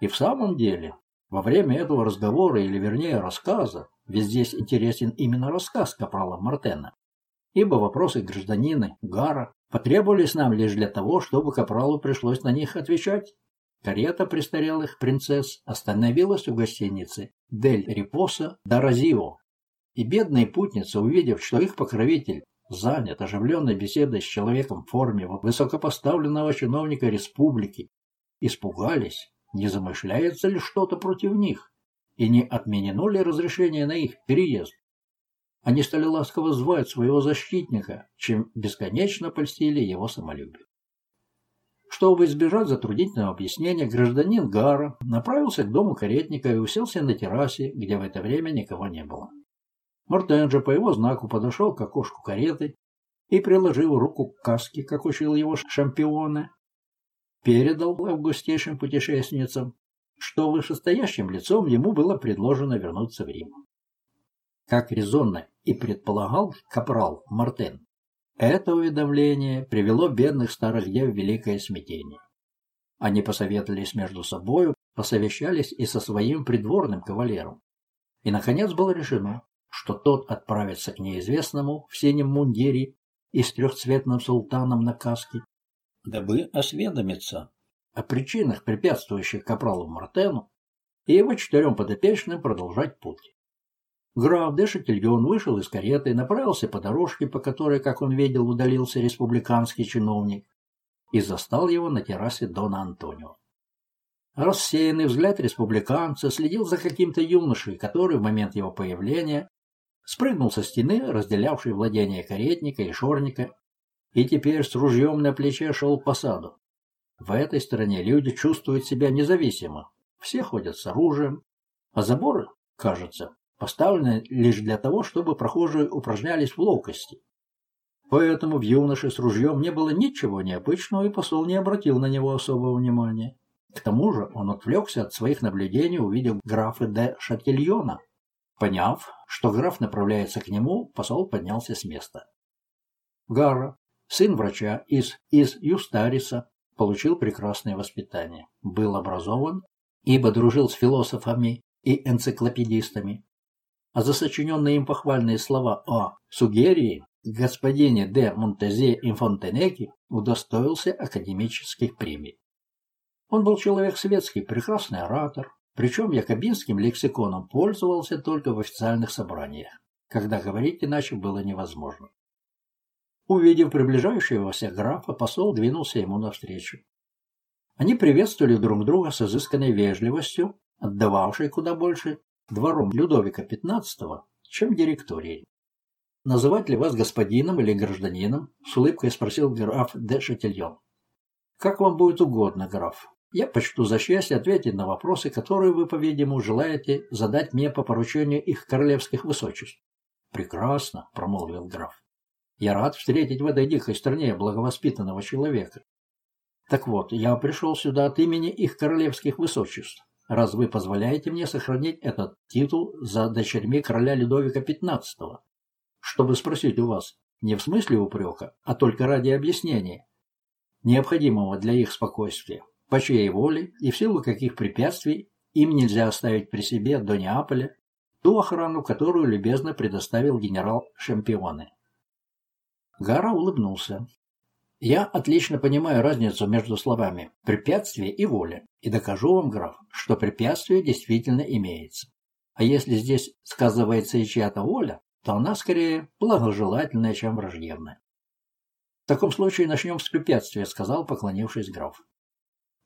И в самом деле, во время этого разговора, или вернее рассказа, ведь здесь интересен именно рассказ капрала Мартена, ибо вопросы гражданина Гара потребовались нам лишь для того, чтобы капралу пришлось на них отвечать. Карета престарелых принцесс остановилась у гостиницы «Дель Рипоса Доразио», и бедные путницы, увидев, что их покровитель занят оживленной беседой с человеком в форме высокопоставленного чиновника республики, испугались, не замышляется ли что-то против них, и не отменено ли разрешение на их переезд. Они стали ласково звать своего защитника, чем бесконечно польстили его самолюбие. Чтобы избежать затруднительного объяснения, гражданин Гара направился к дому каретника и уселся на террасе, где в это время никого не было. Мартен же по его знаку подошел к окошку кареты и, приложив руку к каске, как учил его шампионы, передал августейшим путешественницам, что вышестоящим лицом ему было предложено вернуться в Рим. Как резонно и предполагал капрал Мартен, это уведомление привело бедных старых дев в великое смятение. Они посоветовались между собою, посовещались и со своим придворным кавалером. И, наконец, было решено, что тот отправится к неизвестному в синем мундире и с трехцветным султаном на каске, дабы осведомиться о причинах, препятствующих капралу Мартену и его четырем подопечным продолжать путь. Граф де Шатильон вышел из кареты и направился по дорожке, по которой, как он видел, удалился республиканский чиновник, и застал его на террасе Дона Антонио. Рассеянный взгляд республиканца следил за каким-то юношей, который в момент его появления спрыгнул со стены, разделявшей владение каретника и шорника, и теперь с ружьем на плече шел по саду. В этой стране люди чувствуют себя независимо. Все ходят с оружием, а заборы, кажется, поставлены лишь для того, чтобы прохожие упражнялись в ловкости. Поэтому в юноше с ружьем не было ничего необычного, и посол не обратил на него особого внимания. К тому же он отвлекся от своих наблюдений, увидев графа де Шатильона. Поняв, что граф направляется к нему, посол поднялся с места. Гарра, сын врача из, из Юстариса, получил прекрасное воспитание, был образован, ибо дружил с философами и энциклопедистами, а за сочиненные им похвальные слова о Сугерии господине де Монтезе и Фонтенеке удостоился академических премий. Он был человек светский, прекрасный оратор, причем якобинским лексиконом пользовался только в официальных собраниях, когда говорить иначе было невозможно. Увидев приближающегося графа, посол двинулся ему навстречу. Они приветствовали друг друга с изысканной вежливостью, отдававшей куда больше двором Людовика XV, чем директорией. «Называть ли вас господином или гражданином?» — с улыбкой спросил граф де Шатильон. «Как вам будет угодно, граф. Я почту за счастье ответить на вопросы, которые вы, по-видимому, желаете задать мне по поручению их королевских высочеств». «Прекрасно», — промолвил граф. Я рад встретить в этой дикой стране благовоспитанного человека. Так вот, я пришел сюда от имени их королевских высочеств, раз вы позволяете мне сохранить этот титул за дочерьми короля Людовика XV, чтобы спросить у вас, не в смысле упрека, а только ради объяснения, необходимого для их спокойствия, по чьей воле и в силу каких препятствий им нельзя оставить при себе до Неаполя ту охрану, которую любезно предоставил генерал Шампионы. Гара улыбнулся. «Я отлично понимаю разницу между словами «препятствие» и «воля», и докажу вам, граф, что препятствие действительно имеется. А если здесь сказывается и чья-то воля, то она скорее благожелательная, чем враждебная. В таком случае начнем с препятствия, сказал, поклонившись граф.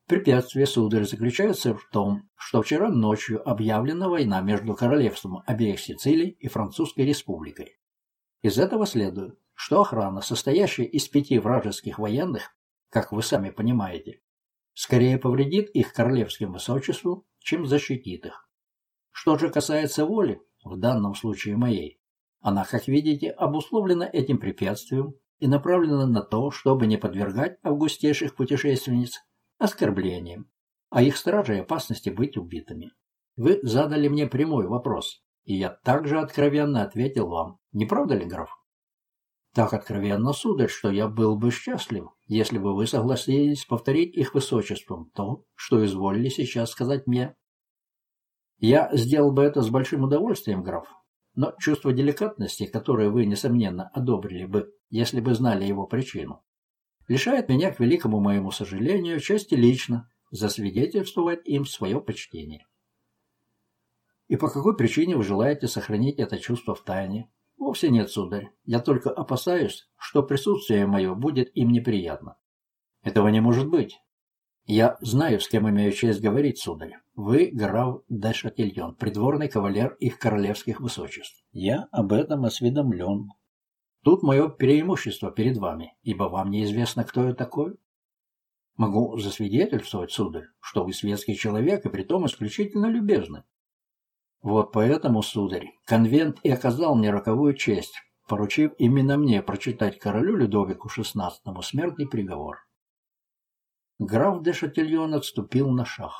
Препятствие, сударь, заключается в том, что вчера ночью объявлена война между королевством обеих Сицилий и Французской республикой. Из этого следует, что охрана, состоящая из пяти вражеских военных, как вы сами понимаете, скорее повредит их королевским высочеству, чем защитит их. Что же касается воли, в данном случае моей, она, как видите, обусловлена этим препятствием и направлена на то, чтобы не подвергать августейших путешественниц оскорблениям, а их стражей опасности быть убитыми. Вы задали мне прямой вопрос, и я также откровенно ответил вам. Не правда ли, граф? Так откровенно, сударь, что я был бы счастлив, если бы вы согласились повторить их высочеством то, что изволили сейчас сказать мне. Я сделал бы это с большим удовольствием, граф, но чувство деликатности, которое вы, несомненно, одобрили бы, если бы знали его причину, лишает меня, к великому моему сожалению, части лично засвидетельствовать им свое почтение. И по какой причине вы желаете сохранить это чувство в тайне? Вовсе нет, сударь. Я только опасаюсь, что присутствие мое будет им неприятно. Этого не может быть. Я знаю, с кем имею честь говорить, сударь. Вы граф де Шатильон, придворный кавалер их королевских высочеств. Я об этом осведомлен. Тут мое преимущество перед вами, ибо вам неизвестно, кто я такой. Могу засвидетельствовать, сударь, что вы светский человек и притом исключительно любезны. Вот поэтому, сударь, конвент и оказал мне роковую честь, поручив именно мне прочитать королю Людовику XVI смертный приговор. Граф де Шатильон отступил на шаг,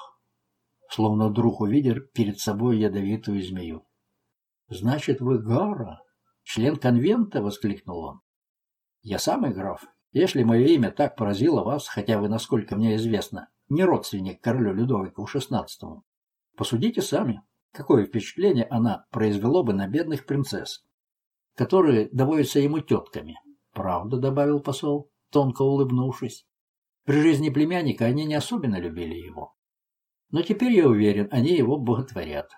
словно вдруг увидел перед собой ядовитую змею. «Значит, вы Гара, член конвента?» — воскликнул он. «Я самый граф. Если мое имя так поразило вас, хотя вы, насколько мне известно, не родственник королю Людовику XVI, посудите сами, какое впечатление она произвело бы на бедных принцесс, которые доводятся ему тетками. Правда, добавил посол, тонко улыбнувшись. При жизни племянника они не особенно любили его. Но теперь, я уверен, они его боготворят.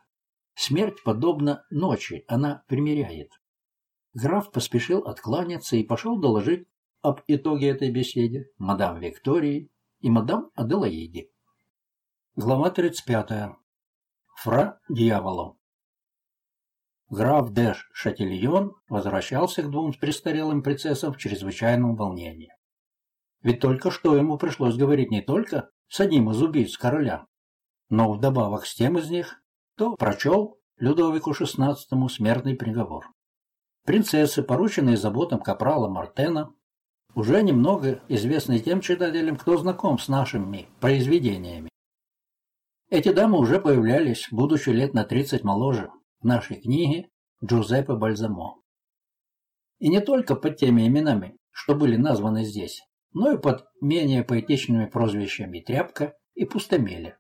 Смерть, подобно ночи, она примиряет. Граф поспешил откланяться и пошел доложить об итоге этой беседы мадам Виктории и мадам Аделаиде. Глава 35. Фра дьяволом. Граф Дэш Шатильон возвращался к двум престарелым принцессам в чрезвычайном волнении. Ведь только что ему пришлось говорить не только с одним из убийц короля, но вдобавок с тем из них, кто прочел Людовику XVI смертный приговор. Принцессы, порученные заботам капрала Мартена, уже немного известны тем читателям, кто знаком с нашими произведениями. Эти дамы уже появлялись, будучи лет на 30 моложе, в нашей книге Джузеппе Бальзамо. И не только под теми именами, что были названы здесь, но и под менее поэтичными прозвищами «Тряпка» и «Пустомеля»,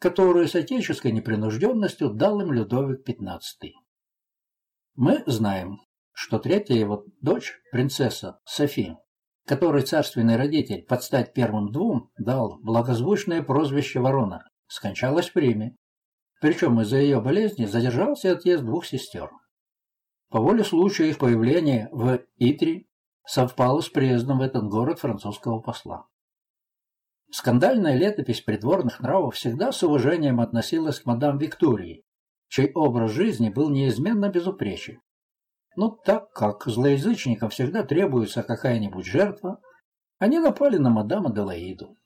которые с отеческой непринужденностью дал им Людовик XV. Мы знаем, что третья его дочь, принцесса Софи, которой царственный родитель под стать первым двум дал благозвучное прозвище Ворона, скончалась в Риме. Причем из-за ее болезни задержался отъезд двух сестер. По воле случая их появление в Итри совпало с приездом в этот город французского посла. Скандальная летопись придворных нравов всегда с уважением относилась к мадам Виктории, чей образ жизни был неизменно безупречен. Но так как злоязычникам всегда требуется какая-нибудь жертва, они напали на мадам Аделаиду.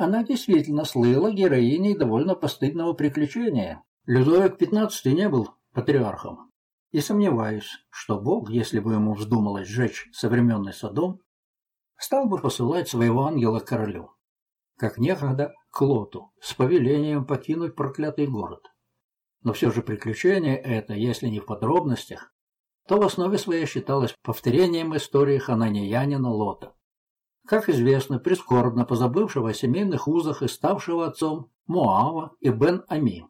Она действительно слыла героиней довольно постыдного приключения. Людовик XV не был патриархом. И сомневаюсь, что Бог, если бы ему вздумалось сжечь современный Содом, стал бы посылать своего ангела королю, как некогда к Лоту, с повелением покинуть проклятый город. Но все же приключение это, если не в подробностях, то в основе своей считалось повторением истории хананеянина Лота как известно, прискорбно позабывшего о семейных узах и ставшего отцом Муава и Бен-Ами.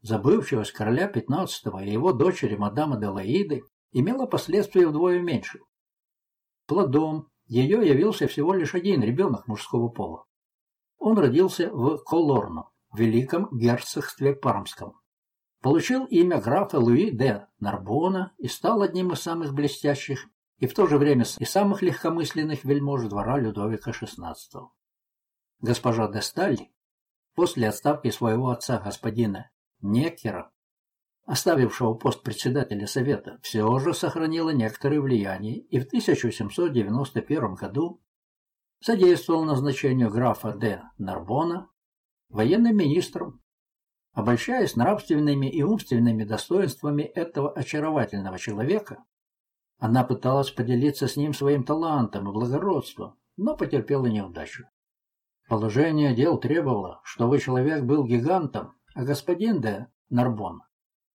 Забывчивость короля XV и его дочери мадам Аделаиды имела последствия вдвое меньше. Плодом ее явился всего лишь один ребенок мужского пола. Он родился в Колорно, в Великом герцогстве Пармском. Получил имя графа Луи де Нарбона и стал одним из самых блестящих и в то же время и самых легкомысленных вельмож двора Людовика XVI. Госпожа де Сталь, после отставки своего отца господина Некера, оставившего пост председателя Совета, все же сохранила некоторое влияние и в 1791 году содействовал назначению графа де Нарбона военным министром, обольщаясь нравственными и умственными достоинствами этого очаровательного человека, она пыталась поделиться с ним своим талантом и благородством, но потерпела неудачу. Положение дел требовало, чтобы человек был гигантом, а господин де Нарбон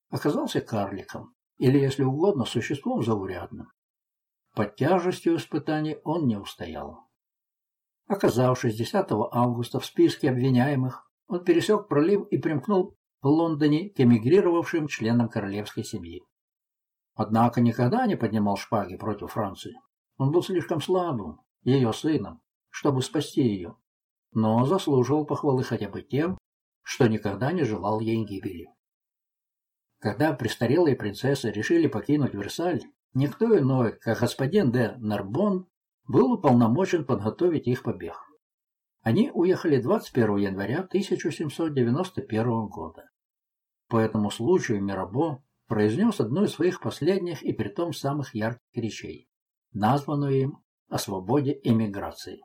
оказался карликом, или, если угодно, существом заурядным. Под тяжестью испытаний он не устоял. Оказавшись 10 августа в списке обвиняемых, он пересек пролив и примкнул в Лондоне к эмигрировавшим членам королевской семьи. Однако никогда не поднимал шпаги против Франции. Он был слишком слабым, ее сыном, чтобы спасти ее, но заслуживал похвалы хотя бы тем, что никогда не желал ей гибели. Когда престарелые принцессы решили покинуть Версаль, никто иной, как господин де Нарбон, был уполномочен подготовить их побег. Они уехали 21 января 1791 года. По этому случаю Мирабо произнес одну из своих последних и притом самых ярких речей, названную им «О свободе эмиграции».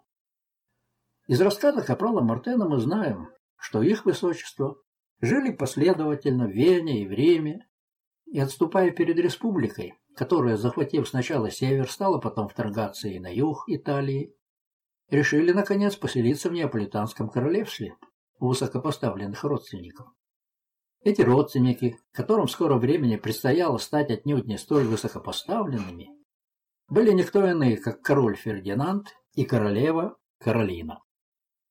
Из рассказа Капрала Мартена мы знаем, что их высочество жили последовательно в Вене и в Риме, и отступая перед республикой, которая, захватив сначала север, стала потом вторгаться и на юг Италии, решили, наконец, поселиться в Неаполитанском королевстве у высокопоставленных родственников. Эти родственники, которым в скором времени предстояло стать отнюдь не столь высокопоставленными, были никто иные, как король Фердинанд и королева Каролина.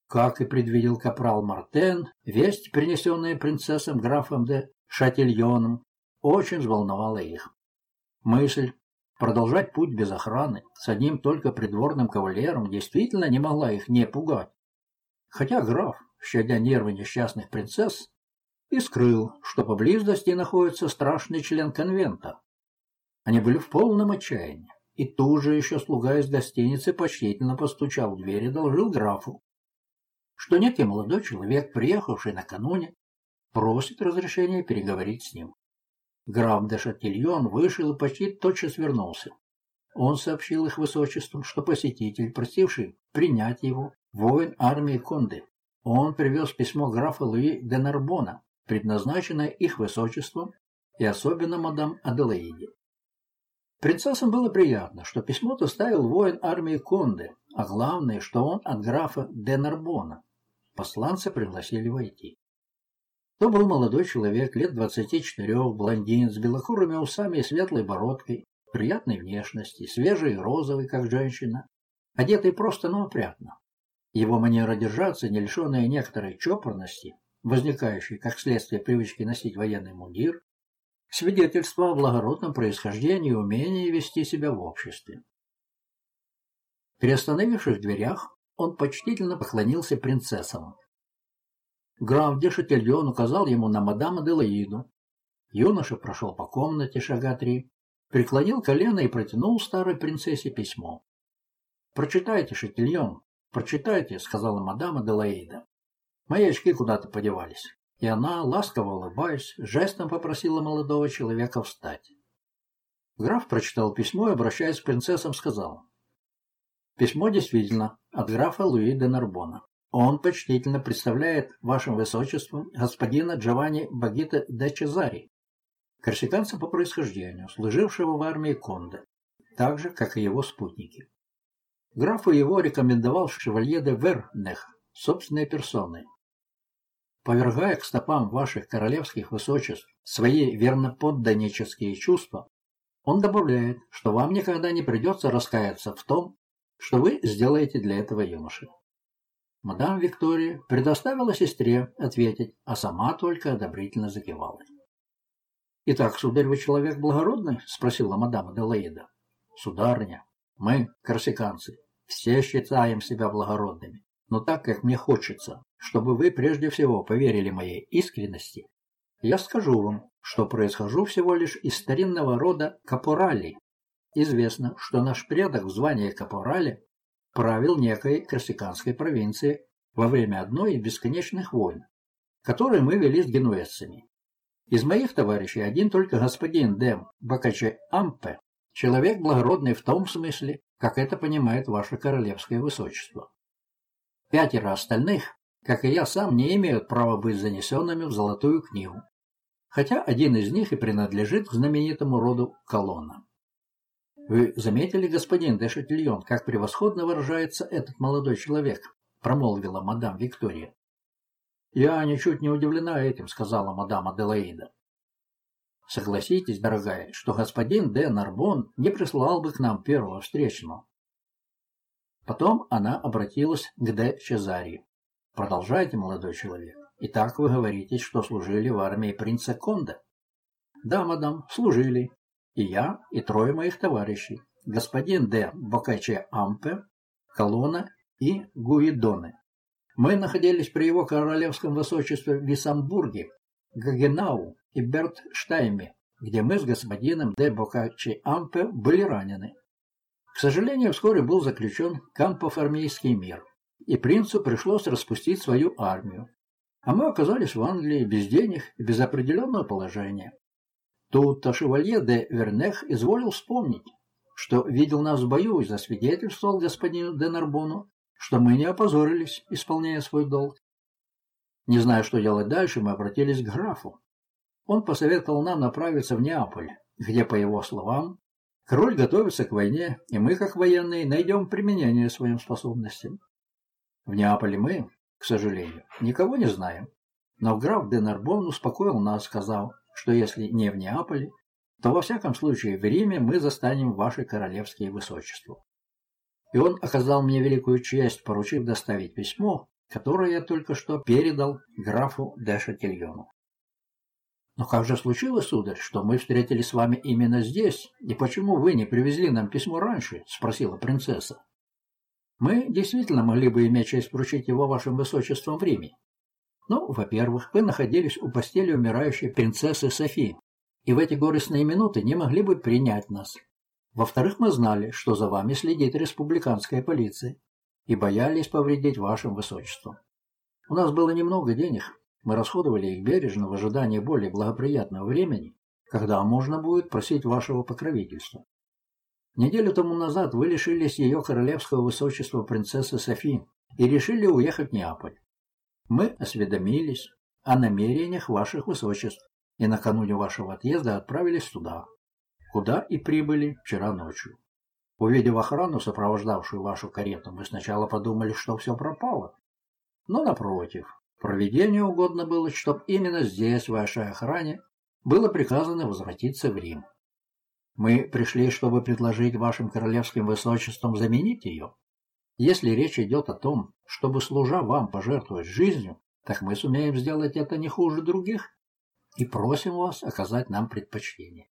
Как и предвидел капрал Мартен, весть, принесенная принцессам графом де Шатильоном, очень взволновала их. Мысль продолжать путь без охраны с одним только придворным кавалером действительно не могла их не пугать. Хотя граф, щадя нервы несчастных принцесс, и скрыл, что поблизости находится страшный член конвента. Они были в полном отчаянии, и тут же еще слуга из гостиницы почтительно постучал в дверь и доложил графу, что некий молодой человек, приехавший накануне, просит разрешения переговорить с ним. Граф де Шатильон вышел и почти тотчас вернулся. Он сообщил их высочествам, что посетитель, просивший принять его, воин армии Конды. Он привез письмо графа Луи де Нарбона, предназначенное их высочеством и особенно мадам Аделаиде. Принцессам было приятно, что письмо доставил воин армии Конды, а главное, что он от графа де Нарбона. Посланца пригласили войти. То был молодой человек, лет двадцати четырех, блондин, с белокурыми усами и светлой бородкой, приятной внешности, свежий и розовый, как женщина, одетый просто, но опрятно. Его манера держаться, не лишенная некоторой чопорности, возникающей как следствие привычки носить военный мундир, свидетельство о благородном происхождении и умении вести себя в обществе. При остановивших дверях он почтительно поклонился принцессам. Граф де указал ему на мадам Аделаиду. Юноша прошел по комнате шага три, преклонил колено и протянул старой принцессе письмо. «Прочитайте, Шатильон, прочитайте», — сказала мадам Аделаида. Мои очки куда-то подевались. И она, ласково улыбаясь, жестом попросила молодого человека встать. Граф прочитал письмо и, обращаясь к принцессам, сказал. «Письмо действительно от графа Луи де Нарбона. Он почтительно представляет вашим высочеством господина Джованни Багита де Чезари, корсиканца по происхождению, служившего в армии Конде, так же, как и его спутники. Графу его рекомендовал шевалье де Вернех собственной персоной. Повергая к стопам ваших королевских высочеств свои верноподданнические чувства, он добавляет, что вам никогда не придется раскаяться в том, что вы сделаете для этого юноши. Мадам Виктория предоставила сестре ответить, а сама только одобрительно закивала. «Итак, сударь, вы человек благородный?» – спросила мадам Аделаида. «Сударыня, мы, корсиканцы, все считаем себя благородными, но так как мне хочется, чтобы вы прежде всего поверили моей искренности, я скажу вам, что происхожу всего лишь из старинного рода капоралей. Известно, что наш предок в звании капораля правил некой корсиканской провинции во время одной из бесконечных войн, которые мы вели с генуэзцами. Из моих товарищей один только господин Дем Бакаче Ампе, человек благородный в том смысле, как это понимает ваше королевское высочество. Пятеро остальных, как и я сам, не имеют права быть занесенными в золотую книгу, хотя один из них и принадлежит к знаменитому роду Колонна. «Вы заметили, господин де Шатильон, как превосходно выражается этот молодой человек?» – промолвила мадам Виктория. «Я ничуть не удивлена этим», – сказала мадам Аделаида. Согласитесь, дорогая, что господин де Нарбон не прислал бы к нам первого встречного. Потом она обратилась к де Чезари. Продолжайте, молодой человек. Итак, вы говорите, что служили в армии принца Конда? Да, мадам, служили. И я, и трое моих товарищей. Господин де Бокаче Ампе, Колона и Гуидоне. Мы находились при его королевском высочестве в Висамбурге, Гагенау и Бертштайме, где мы с господином де Бокачи Ампе были ранены. К сожалению, вскоре был заключен кампофармейский мир, и принцу пришлось распустить свою армию. А мы оказались в Англии без денег и без определенного положения. Тут-то де Вернех изволил вспомнить, что видел нас в бою и засвидетельствовал господину де Нарбону, что мы не опозорились, исполняя свой долг. Не зная, что делать дальше, мы обратились к графу. Он посоветовал нам направиться в Неаполь, где, по его словам, король готовится к войне, и мы, как военные, найдем применение своим способностям. В Неаполе мы, к сожалению, никого не знаем, но граф де Нарбон успокоил нас, сказав, что если не в Неаполе, то во всяком случае в Риме мы застанем ваши королевские высочества. И он оказал мне великую честь, поручив доставить письмо, которое я только что передал графу де. «Но как же случилось, сударь, что мы встретились с вами именно здесь, и почему вы не привезли нам письмо раньше?» – спросила принцесса. «Мы действительно могли бы иметь честь вручить его вашим высочеством в Риме. Ну, во-первых, вы находились у постели умирающей принцессы Софии, и в эти горестные минуты не могли бы принять нас. Во-вторых, мы знали, что за вами следит республиканская полиция, и боялись повредить вашим высочеством. У нас было немного денег, мы расходовали их бережно в ожидании более благоприятного времени, когда можно будет просить вашего покровительства. Неделю тому назад вы лишились ее королевского высочества принцессы Софи и решили уехать в Неаполь. Мы осведомились о намерениях ваших высочеств и накануне вашего отъезда отправились туда, куда и прибыли вчера ночью. Увидев охрану, сопровождавшую вашу карету, мы сначала подумали, что все пропало. Но, напротив, проведению угодно было, чтобы именно здесь, в вашей охране, было приказано возвратиться в Рим. Мы пришли, чтобы предложить вашим королевским высочествам заменить ее. Если речь идет о том, чтобы, служа вам, пожертвовать жизнью, так мы сумеем сделать это не хуже других и просим вас оказать нам предпочтение.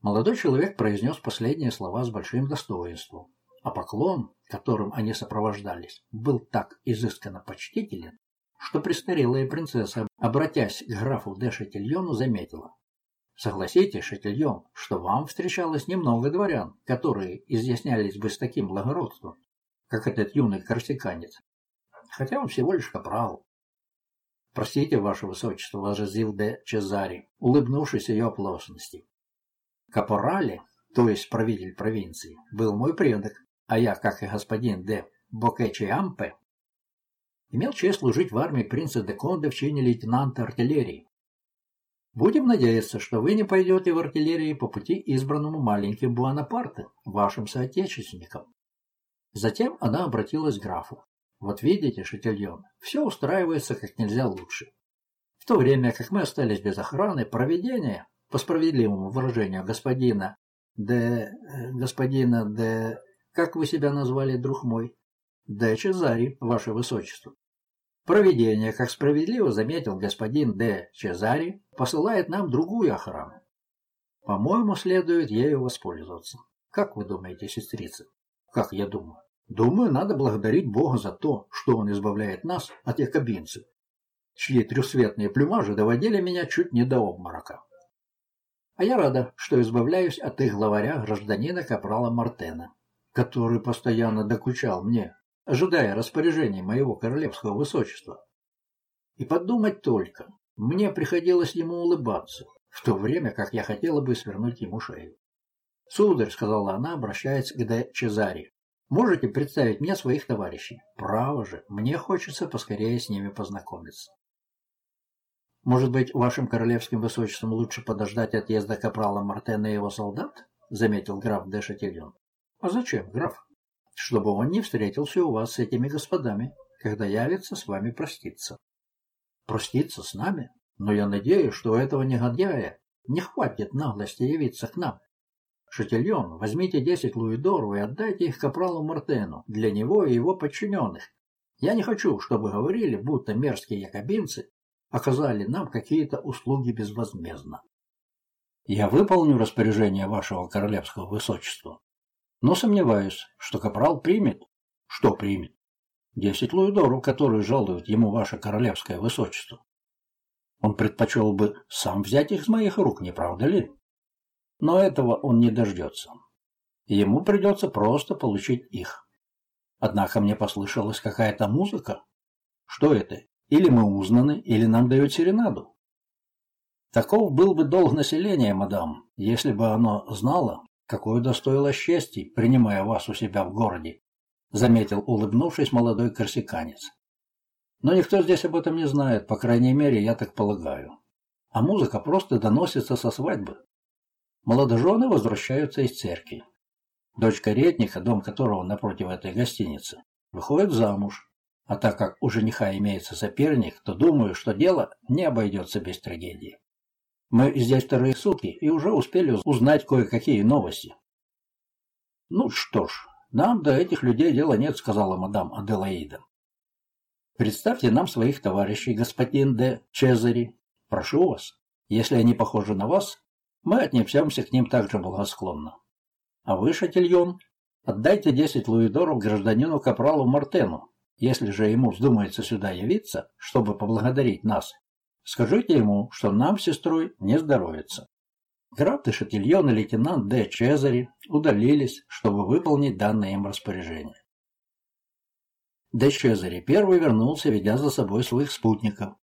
Молодой человек произнес последние слова с большим достоинством, а поклон, которым они сопровождались, был так изысканно почтителен, что престарелая принцесса, обратясь к графу де Шатильону, заметила. «Согласитесь, Шатильон, что вам встречалось немного дворян, которые изъяснялись бы с таким благородством, как этот юный корсиканец, хотя он всего лишь капрал». «Простите, ваше высочество», — возразил де Чезари, улыбнувшись ее оплошности. Капорале, то есть правитель провинции, был мой предок, а я, как и господин де Бокечи Ампе, имел честь служить в армии принца де Конде в чине лейтенанта артиллерии. Будем надеяться, что вы не пойдете в артиллерии по пути избранному маленьким Буанапарте, вашим соотечественникам. Затем она обратилась к графу. Вот видите, Шатильон, все устраивается как нельзя лучше. В то время как мы остались без охраны, проведение по справедливому выражению господина де... господина де... Как вы себя назвали, друг мой? Де Чезари, ваше высочество. Проведение, как справедливо заметил господин де Чезари, посылает нам другую охрану. По-моему, следует ею воспользоваться. Как вы думаете, сестрица? Как я думаю? Думаю, надо благодарить Бога за то, что Он избавляет нас от якобинцев, чьи трехцветные плюмажи доводили меня чуть не до обморока. А я рада, что избавляюсь от их главаря, гражданина Капрала Мартена, который постоянно докучал мне, ожидая распоряжений моего королевского высочества. И подумать только, мне приходилось ему улыбаться, в то время как я хотела бы свернуть ему шею. «Сударь», — сказала она, обращаясь к де Чезаре, — «можете представить мне своих товарищей? Право же, мне хочется поскорее с ними познакомиться». Может быть, вашим королевским высочеством лучше подождать отъезда капрала Мартена и его солдат? Заметил граф де Шатильон. А зачем, граф? Чтобы он не встретился у вас с этими господами, когда явится с вами проститься. Проститься с нами? Но я надеюсь, что у этого негодяя не хватит наглости явиться к нам. Шатильон, возьмите десять луидоров и отдайте их капралу Мартену для него и его подчиненных. Я не хочу, чтобы говорили, будто мерзкие якобинцы оказали нам какие-то услуги безвозмездно. Я выполню распоряжение вашего королевского высочества, но сомневаюсь, что капрал примет. Что примет? Десять луидоров, которые жалуют ему ваше королевское высочество. Он предпочел бы сам взять их из моих рук, не правда ли? Но этого он не дождется. Ему придется просто получить их. Однако мне послышалась какая-то музыка. Что это? Или мы узнаны, или нам дают серенаду. Таков был бы долг населения, мадам, если бы оно знало, какое достоило счастье, принимая вас у себя в городе, заметил, улыбнувшись, молодой корсиканец. Но никто здесь об этом не знает, по крайней мере, я так полагаю. А музыка просто доносится со свадьбы. Молодожены возвращаются из церкви. Дочка ретника, дом которого напротив этой гостиницы, выходит замуж. А так как у жениха имеется соперник, то думаю, что дело не обойдется без трагедии. Мы здесь вторые сутки и уже успели узнать кое-какие новости. Ну что ж, нам до этих людей дела нет, сказала мадам Аделаида. Представьте нам своих товарищей, господин де Чезари. Прошу вас, если они похожи на вас, мы отнесемся к ним также благосклонно. А вы, Шатильон, отдайте десять луидоров гражданину Капралу Мартену. Если же ему вздумается сюда явиться, чтобы поблагодарить нас, скажите ему, что нам с сестрой не здоровится. Граф де Шатильон и лейтенант де Чезари удалились, чтобы выполнить данное им распоряжение. Де Чезаре первый вернулся, ведя за собой своих спутников.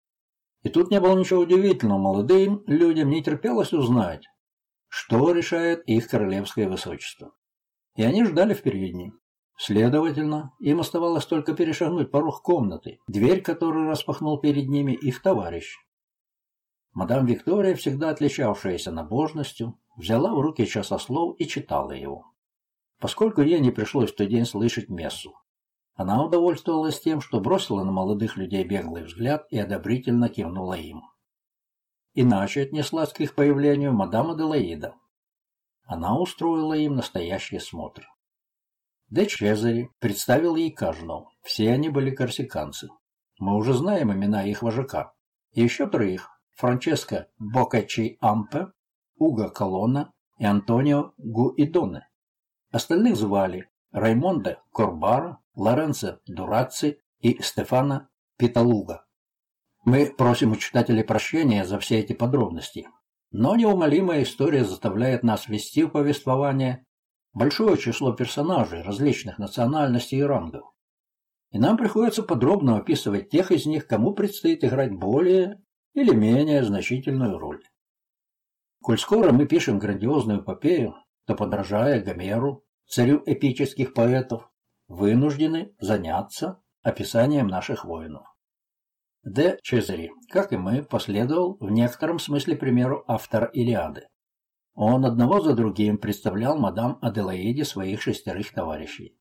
И тут не было ничего удивительного, молодым людям не терпелось узнать, что решает их королевское высочество. И они ждали в передней. Следовательно, им оставалось только перешагнуть порог комнаты, дверь которой распахнул перед ними их товарищ. Мадам Виктория, всегда отличавшаяся набожностью, взяла в руки часослов и читала его. Поскольку ей не пришлось в тот день слышать мессу, она удовольствовалась тем, что бросила на молодых людей беглый взгляд и одобрительно кивнула им. Иначе отнеслась к их появлению мадам Аделаида. Она устроила им настоящий смотр. Де Чезари представил ей каждого. Все они были корсиканцы. Мы уже знаем имена их вожака. И еще троих. Франческо Бокачи Ампе, Уго Колонна и Антонио Гуидоне. Остальных звали Раймонда Корбара, Лоренцо Дураци и Стефана Питалуга. Мы просим у читателей прощения за все эти подробности, но неумолимая история заставляет нас вести в повествование большое число персонажей различных национальностей и рангов. И нам приходится подробно описывать тех из них, кому предстоит играть более или менее значительную роль. Коль скоро мы пишем грандиозную эпопею, то, подражая Гомеру, царю эпических поэтов, вынуждены заняться описанием наших воинов. Д. Чезари, как и мы, последовал в некотором смысле примеру автора Илиады. Он одного за другим представлял мадам Аделаиде своих шестерых товарищей.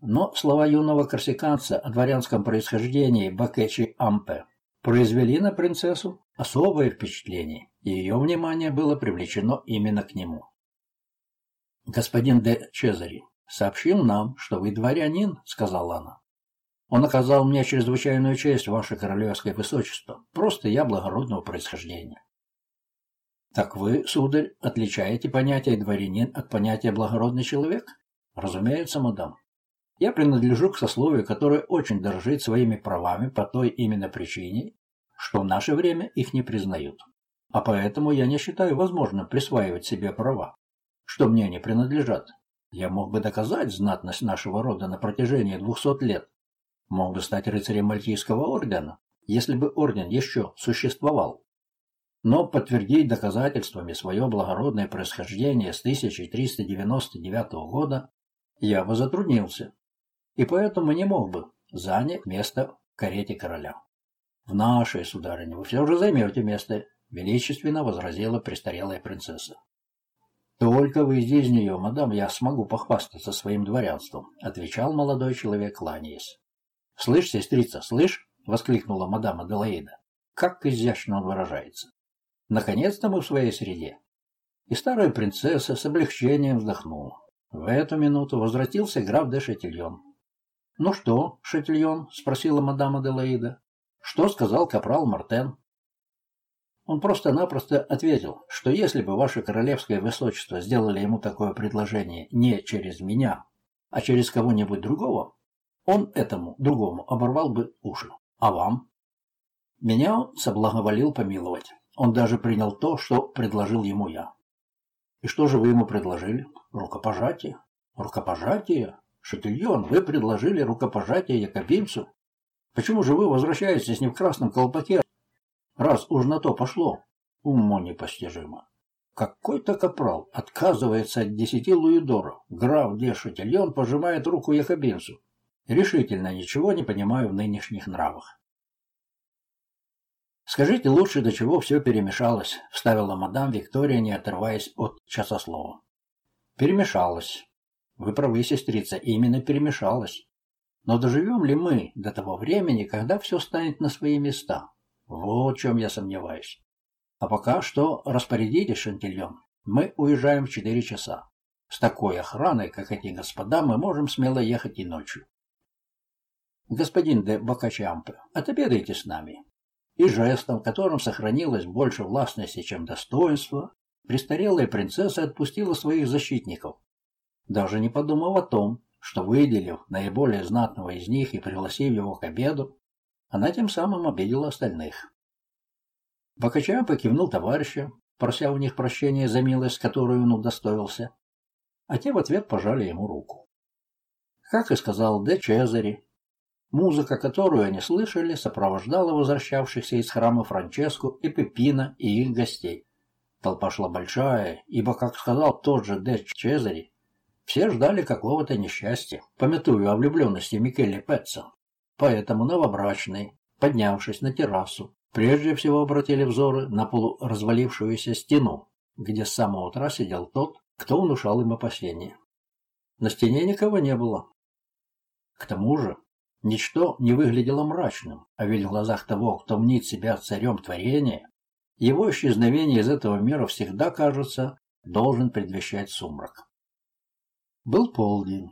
Но слова юного корсиканца о дворянском происхождении Бакечи Ампе произвели на принцессу особое впечатление, и ее внимание было привлечено именно к нему. «Господин де Чезари сообщил нам, что вы дворянин», — сказала она. «Он оказал мне чрезвычайную честь, ваше королевское высочество. Просто я благородного происхождения». «Так вы, сударь, отличаете понятие дворянин от понятия благородный человек?» «Разумеется, мадам. Я принадлежу к сословию, которое очень дорожит своими правами по той именно причине, что в наше время их не признают. А поэтому я не считаю возможным присваивать себе права что мне не принадлежат. Я мог бы доказать знатность нашего рода на протяжении двухсот лет. Мог бы стать рыцарем Мальтийского ордена, если бы орден еще существовал. Но подтвердить доказательствами свое благородное происхождение с 1399 года я бы затруднился, и поэтому не мог бы занять место в карете короля. В нашей, сударыне, вы все же займете место, величественно возразила престарелая принцесса. «Только выйди из нее, мадам, я смогу похвастаться своим дворянством», — отвечал молодой человек, кланяясь. «Слышь, сестрица, слышь?» — воскликнула мадам Аделаида. «Как изящно он выражается. Наконец-то мы в своей среде. И старая принцесса с облегчением вздохнула. В эту минуту возвратился граф де Шатильон. «Ну что, Шатильон?» — спросила мадам Аделаида. «Что сказал капрал Мартен?» Он просто-напросто ответил, что если бы ваше королевское высочество сделали ему такое предложение не через меня, а через кого-нибудь другого, он этому другому оборвал бы уши. А вам? Меня он соблаговолил помиловать. Он даже принял то, что предложил ему я. И что же вы ему предложили? Рукопожатие. Рукопожатие? Шатильон, вы предложили рукопожатие якобинцу? Почему же вы возвращаетесь не в красном колпаке, раз уж на то пошло? Уму непостижимо. Какой-то капрал отказывается от десяти луидоров. Граф де Шатильон пожимает руку якобинцу. Решительно ничего не понимаю в нынешних нравах. «Скажите лучше, до чего все перемешалось», — вставила мадам Виктория, не отрываясь от часослова. «Перемешалось. Вы правы, сестрица, именно перемешалось. Но доживем ли мы до того времени, когда все станет на свои места? Вот в чем я сомневаюсь. А пока что распорядитесь, Шантильон. Мы уезжаем в четыре часа. С такой охраной, как эти господа, мы можем смело ехать и ночью. Господин де Бакачампе, отобедайте с нами и жестом, в котором сохранилось больше властности, чем достоинства, престарелая принцесса отпустила своих защитников, даже не подумав о том, что, выделив наиболее знатного из них и пригласив его к обеду, она тем самым обидела остальных. Бокача покивнул товарища, прося у них прощения за милость, которую он удостоился, а те в ответ пожали ему руку. Как и сказал Де Чезари, Музыка, которую они слышали, сопровождала возвращавшихся из храма Франческу и Пепина и их гостей. Толпа шла большая, ибо, как сказал тот же Де Чезари, все ждали какого-то несчастья, пометуя о влюбленности Микеле Петца. Поэтому новобрачные, поднявшись на террасу, прежде всего обратили взоры на полуразвалившуюся стену, где с самого утра сидел тот, кто внушал им опасения. На стене никого не было. К тому же Ничто не выглядело мрачным, а ведь в глазах того, кто мнит себя царем творения, его исчезновение из этого мира всегда, кажется, должен предвещать сумрак. Был полдень.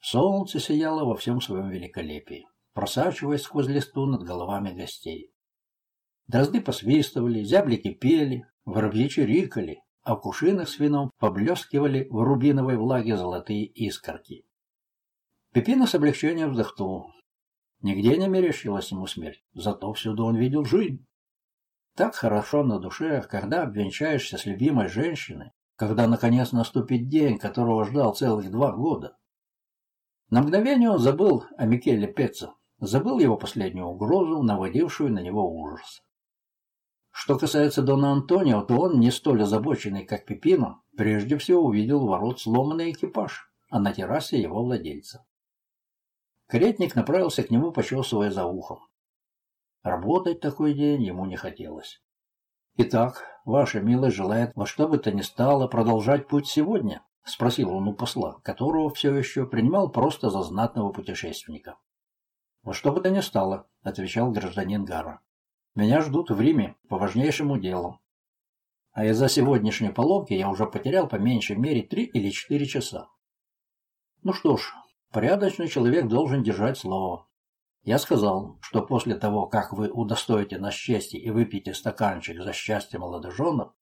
Солнце сияло во всем своем великолепии, просачиваясь сквозь листу над головами гостей. Дрозды посвистывали, зяблики пели, воробьи чирикали, а в кушинах с вином поблескивали в рубиновой влаге золотые искорки. Пепина с облегчением вздохнул. Нигде не мерещилась ему смерть, зато всюду он видел жизнь. Так хорошо на душе, когда обвенчаешься с любимой женщиной, когда наконец наступит день, которого ждал целых два года. На мгновение он забыл о Микеле Пеццо, забыл его последнюю угрозу, наводившую на него ужас. Что касается Дона Антонио, то он, не столь озабоченный, как Пепино, прежде всего увидел ворот сломанный экипаж, а на террасе его владельца. Каретник направился к нему, почесывая за ухом. Работать такой день ему не хотелось. «Итак, ваша милость желает во что бы то ни стало продолжать путь сегодня?» — спросил он у посла, которого все еще принимал просто за знатного путешественника. «Во что бы то ни стало», — отвечал гражданин Гара. «Меня ждут в Риме по важнейшему делу. А из-за сегодняшней поломки я уже потерял по меньшей мере три или четыре часа. Ну что ж, Порядочный человек должен держать слово. Я сказал, что после того, как вы удостоите нас чести и выпьете стаканчик за счастье молодоженов,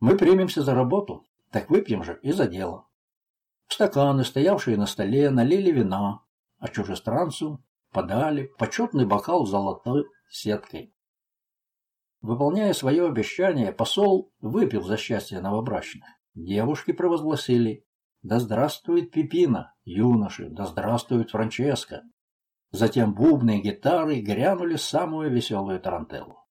мы примемся за работу, так выпьем же и за дело. стаканы, стоявшие на столе, налили вина, а чужестранцу подали почетный бокал с золотой сеткой. Выполняя свое обещание, посол выпил за счастье новобрачных. Девушки провозгласили да здравствует Пипина, юноши, да здравствует Франческо. Затем бубны и гитары грянули самую веселую тарантеллу.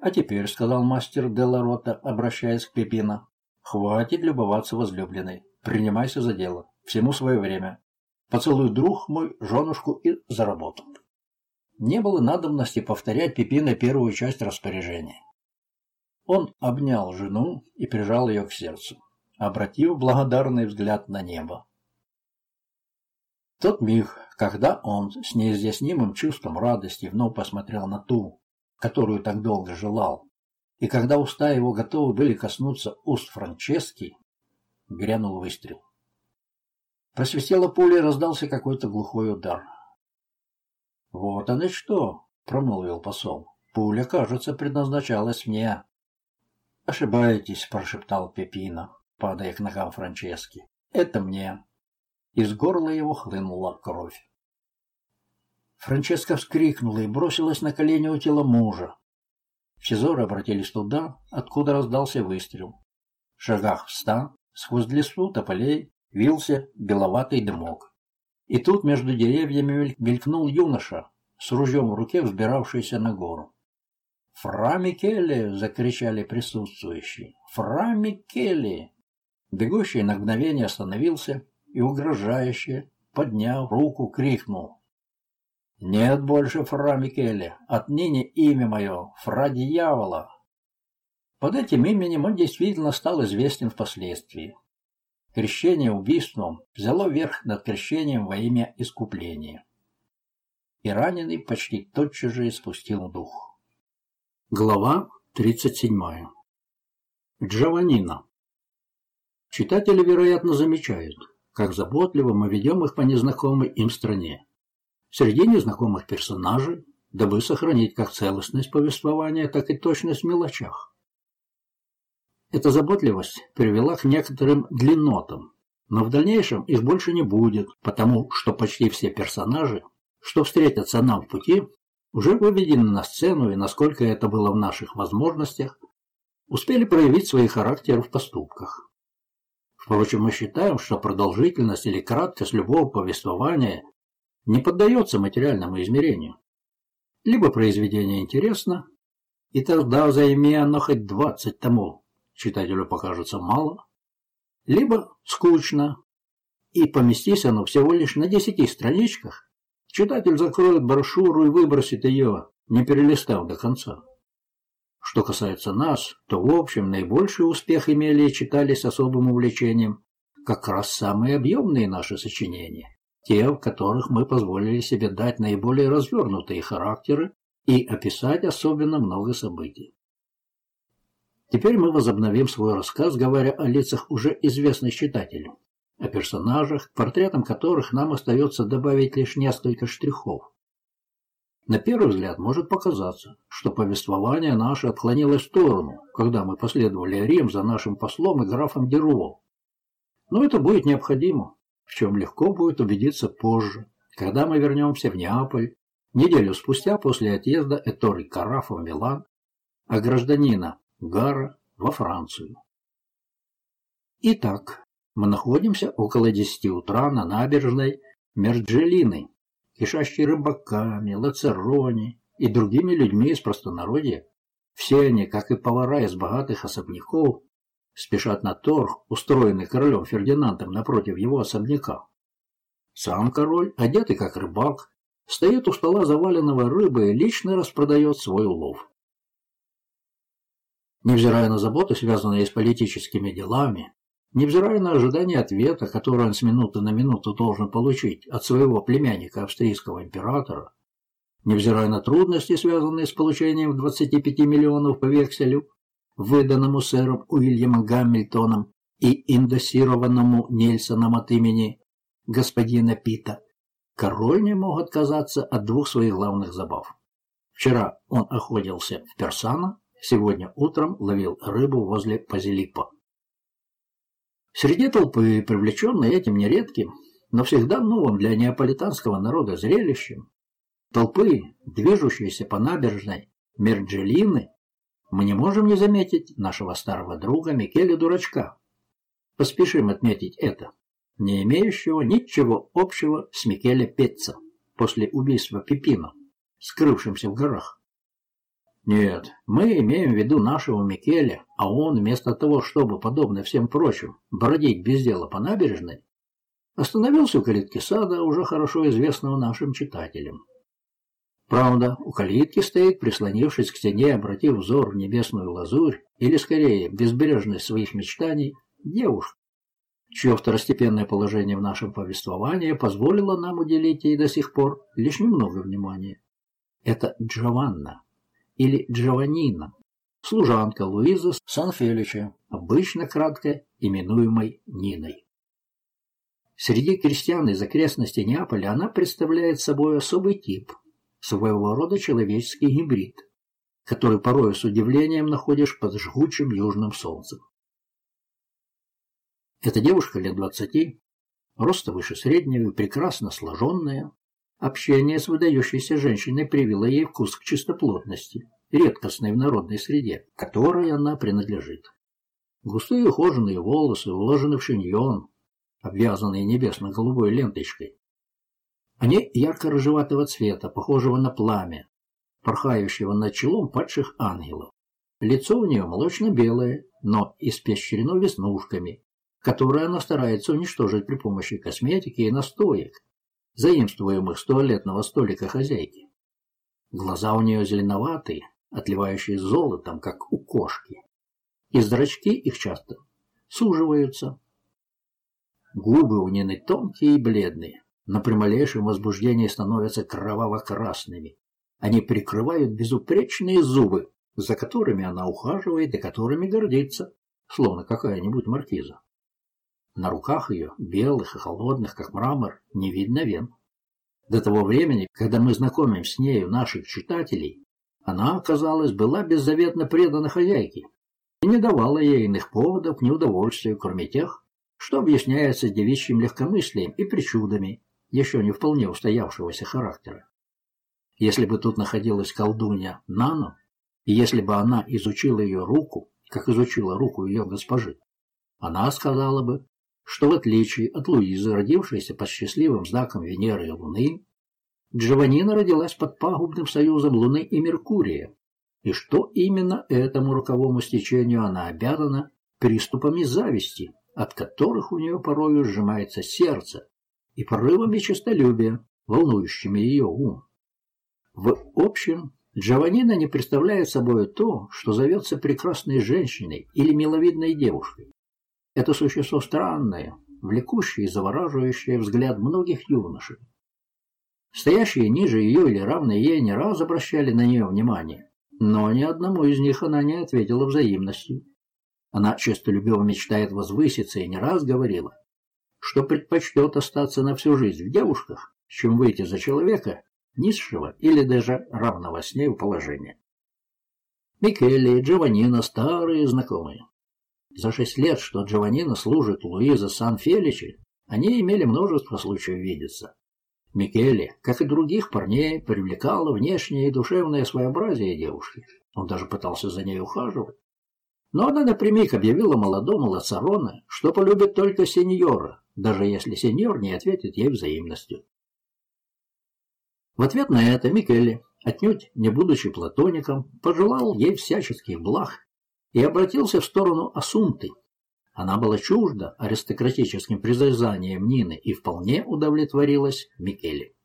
«А теперь», — сказал мастер Деларота, обращаясь к Пипино, — «хватит любоваться возлюбленной. Принимайся за дело. Всему свое время. Поцелуй, друг мой, женушку и за работу». Не было надобности повторять Пипино первую часть распоряжения. Он обнял жену и прижал ее к сердцу обратив благодарный взгляд на небо. Тот миг, когда он с неизъяснимым чувством радости вновь посмотрел на ту, которую так долго желал, и когда уста его готовы были коснуться уст Франчески, грянул выстрел. Просвистела пуля и раздался какой-то глухой удар. «Вот оно что!» — промолвил посол. «Пуля, кажется, предназначалась мне». «Ошибаетесь», — прошептал Пепино, падая к ногам Франчески. «Это мне». Из горла его хлынула кровь. Франческа вскрикнула и бросилась на колени у тела мужа. Все взоры обратились туда, откуда раздался выстрел. В шагах в ста, сквозь лесу тополей, вился беловатый дымок. И тут между деревьями мелькнул юноша, с ружьем в руке взбиравшийся на гору. «Фра Микеле!» — закричали присутствующие. «Фра Микеле!» Бегущий на мгновение остановился и угрожающе, подняв руку, крикнул. «Нет больше фра Микеле, отныне имя мое фра Дьявола». Под этим именем он действительно стал известен впоследствии. Крещение убийством взяло верх над крещением во имя искупления. И раненый почти тотчас же испустил дух. Глава 37. Джованнина. Читатели, вероятно, замечают, как заботливо мы ведем их по незнакомой им стране. Среди незнакомых персонажей, дабы сохранить как целостность повествования, так и точность в мелочах. Эта заботливость привела к некоторым длиннотам, но в дальнейшем их больше не будет, потому что почти все персонажи, что встретятся нам в пути, уже выведены на сцену и, насколько это было в наших возможностях, успели проявить свои характеры в поступках. Впрочем, мы считаем, что продолжительность или краткость любого повествования не поддается материальному измерению. Либо произведение интересно, и тогда займи оно хоть двадцать томов, читателю покажется мало, либо скучно, и поместись оно всего лишь на десяти страничках, читатель закроет брошюру и выбросит ее, не перелистав до конца. Что касается нас, то в общем наибольший успех имели и читали с особым увлечением как раз самые объемные наши сочинения те, в которых мы позволили себе дать наиболее развернутые характеры и описать особенно много событий. Теперь мы возобновим свой рассказ, говоря о лицах уже известных читателю, о персонажах, портретам которых нам остается добавить лишь несколько штрихов. На первый взгляд может показаться, что повествование наше отклонилось в сторону, когда мы последовали Рим за нашим послом и графом Деруо. Но это будет необходимо, в чем легко будет убедиться позже, когда мы вернемся в Неаполь, неделю спустя после отъезда Эторы Карафа в Милан, а гражданина Гара во Францию. Итак, мы находимся около десяти утра на набережной Мерджелины, кишащей рыбаками, лацерони и другими людьми из простонародья. Все они, как и повара из богатых особняков, спешат на торг, устроенный королем Фердинандом напротив его особняка. Сам король, одетый как рыбак, стоит у стола заваленного рыбы и лично распродает свой улов. Невзирая на заботы, связанные с политическими делами, невзирая на ожидание ответа, который он с минуты на минуту должен получить от своего племянника австрийского императора, невзирая на трудности, связанные с получением 25 миллионов по векселю, выданному сэром Уильямом Гамильтоном и индосированному Нельсоном от имени господина Пита, король не мог отказаться от двух своих главных забав. Вчера он охотился в Персана, сегодня утром ловил рыбу возле Пазилипа. Среди толпы, привлеченной этим нередким, но всегда новым для неаполитанского народа зрелищем, толпы, движущейся по набережной Мерджелины, мы не можем не заметить нашего старого друга Микеля Дурачка. Поспешим отметить это, не имеющего ничего общего с Микеле Петца после убийства Пипино, скрывшимся в горах. Нет, мы имеем в виду нашего Микеля, а он вместо того, чтобы, подобно всем прочим, бродить без дела по набережной, остановился у калитки сада, уже хорошо известного нашим читателям. Правда, у калитки стоит, прислонившись к стене, обратив взор в небесную лазурь, или, скорее, безбрежность своих мечтаний, девушка, чье второстепенное положение в нашем повествовании позволило нам уделить ей до сих пор лишь немного внимания. Это Джованна, или Джованнина, служанка Луиза Санфелича, обычно кратко именуемой Ниной. Среди крестьян из окрестностей Неаполя она представляет собой особый тип, своего рода человеческий гибрид, который порой с удивлением находишь под жгучим южным солнцем. Эта девушка лет двадцати, роста выше среднего прекрасно сложенная. Общение с выдающейся женщиной привело ей вкус к чистоплотности, редкостной в народной среде, которой она принадлежит. Густые ухоженные волосы уложены в шиньон, обвязанные небесно-голубой ленточкой. Они ярко-рыжеватого цвета, похожего на пламя, порхающего над челом падших ангелов. Лицо у нее молочно-белое, но испещрено веснушками, которые она старается уничтожить при помощи косметики и настоек, заимствуемых с туалетного столика хозяйки. Глаза у нее зеленоватые, отливающие золотом, как у кошки, и зрачки их часто суживаются, Губы у Нины тонкие и бледные, но при малейшем возбуждении становятся кроваво-красными. Они прикрывают безупречные зубы, за которыми она ухаживает и которыми гордится, словно какая-нибудь маркиза. На руках ее, белых и холодных, как мрамор, не видно вен. До того времени, когда мы знакомим с нею наших читателей, она, казалось, была беззаветно предана хозяйке и не давала ей иных поводов к неудовольствию, кроме тех, что объясняется девичьим легкомыслием и причудами еще не вполне устоявшегося характера. Если бы тут находилась колдунья Нано, и если бы она изучила ее руку, как изучила руку ее госпожи, она сказала бы, что в отличие от Луизы, родившейся под счастливым знаком Венеры и Луны, Джованнина родилась под пагубным союзом Луны и Меркурия, и что именно этому роковому стечению она обязана приступами зависти, от которых у нее порою сжимается сердце, и порывами честолюбия, волнующими ее ум. В общем, Джованнина не представляет собой то, что зовется прекрасной женщиной или миловидной девушкой. Это существо странное, влекущее и завораживающее взгляд многих юношей. Стоящие ниже ее или равные ей не раз обращали на нее внимание, но ни одному из них она не ответила взаимностью. Она честолюбиво мечтает возвыситься и не раз говорила, что предпочтет остаться на всю жизнь в девушках, чем выйти за человека низшего или даже равного с ней положения. Микелли и Джованнино – старые знакомые. За шесть лет, что Джованнино служит Луиза Сан-Феличи, они имели множество случаев видеться. Микелли, как и других парней, привлекало внешнее и душевное своеобразие девушки. Он даже пытался за ней ухаживать. Но она напрямик объявила молодому Лацароне, что полюбит только сеньора, даже если сеньор не ответит ей взаимностью. В ответ на это Микелли, отнюдь не будучи платоником, пожелал ей всяческих благ и обратился в сторону Асунты. Она была чужда аристократическим признанием Нины и вполне удовлетворилась Микелли.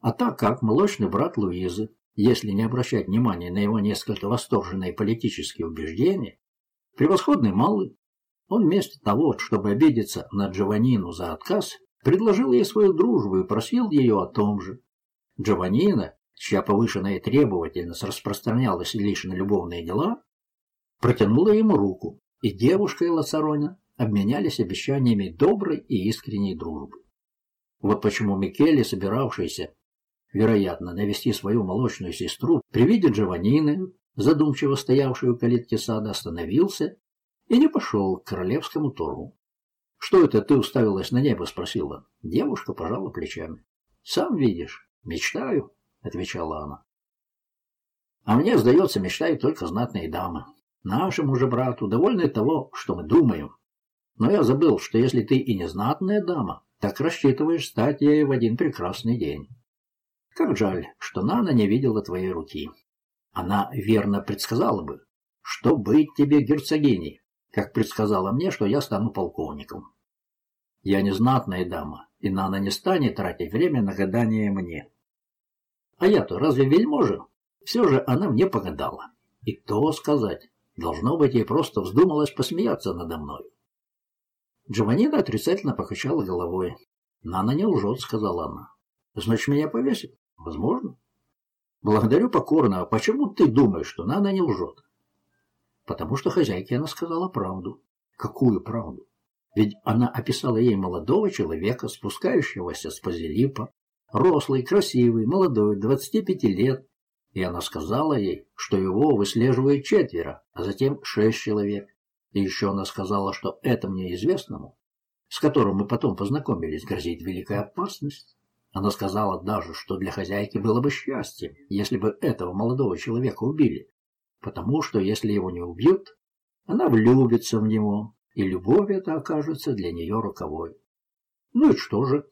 А так как молочный брат Луизы если не обращать внимания на его несколько восторженные политические убеждения, превосходный малый, он вместо того, чтобы обидеться на Джованнину за отказ, предложил ей свою дружбу и просил ее о том же. Джованнина, чья повышенная требовательность распространялась лишь на любовные дела, протянула ему руку, и девушка и Лацароня обменялись обещаниями доброй и искренней дружбы. Вот почему Микеле, собиравшийся вероятно, навести свою молочную сестру, при виде Джованнины, задумчиво стоявшей у калитки сада, остановился и не пошел к королевскому торгу. «Что это ты уставилась на небо?» — спросила. Девушка пожала плечами. «Сам видишь, мечтаю», — отвечала она. «А мне, сдается, мечтают только знатные дамы. Нашему же брату довольны того, что мы думаем. Но я забыл, что если ты и не знатная дама, так рассчитываешь стать ей в один прекрасный день». Как жаль, что Нана не видела твоей руки. Она верно предсказала бы, что быть тебе герцогиней, как предсказала мне, что я стану полковником. Я не знатная дама, и Нана не станет тратить время на гадание мне. А я-то разве вельможа? Все же она мне погадала. И то сказать, должно быть, ей просто вздумалось посмеяться надо мной. Джованнина отрицательно покачала головой. «Нана не лжет», — сказала она. «Значит, меня повесит?» Возможно. Благодарю покорно. А почему ты думаешь, что Нана не лжет? Потому что хозяйке она сказала правду. Какую правду? Ведь она описала ей молодого человека, спускающегося с Пазилипа, рослый, красивый, молодой, 25 лет, и она сказала ей, что его выслеживает четверо, а затем шесть человек. И еще она сказала, что этому неизвестному, с которым мы потом познакомились, грозит великая опасность. Она сказала даже, что для хозяйки было бы счастьем, если бы этого молодого человека убили, потому что если его не убьют, она влюбится в него, и любовь эта окажется для нее роковой. Ну и что же?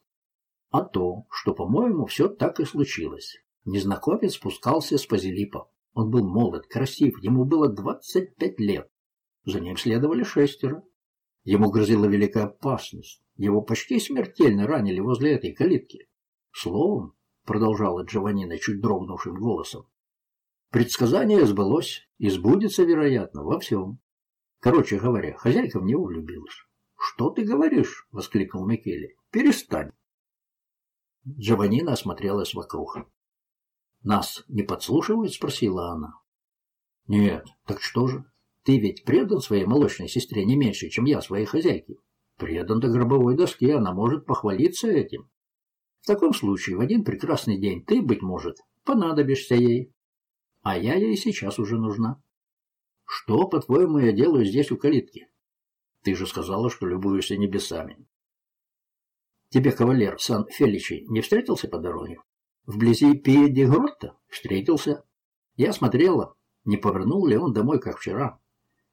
А то, что, по-моему, все так и случилось. Незнакомец спускался с Пазилипа. Он был молод, красив, ему было 25 лет. За ним следовали шестеро. Ему грозила великая опасность. Его почти смертельно ранили возле этой калитки. Словом, продолжала Джованнина чуть дрогнувшим голосом, предсказание сбылось и сбудется, вероятно, во всем. Короче говоря, хозяйка в него влюбилась. «Что ты говоришь?» — воскликнул Микеле. «Перестань!» Джованнина осмотрелась вокруг. «Нас не подслушивают?» — спросила она. «Нет, так что же? Ты ведь предан своей молочной сестре не меньше, чем я своей хозяйке. Предан до гробовой доски, она может похвалиться этим. В таком случае в один прекрасный день ты, быть может, понадобишься ей. А я ей сейчас уже нужна. Что, по-твоему, я делаю здесь у калитки? Ты же сказала, что любуешься небесами. Тебе кавалер Сан-Феличи не встретился по дороге? Вблизи Пиедигротта встретился. Я смотрела, не повернул ли он домой, как вчера.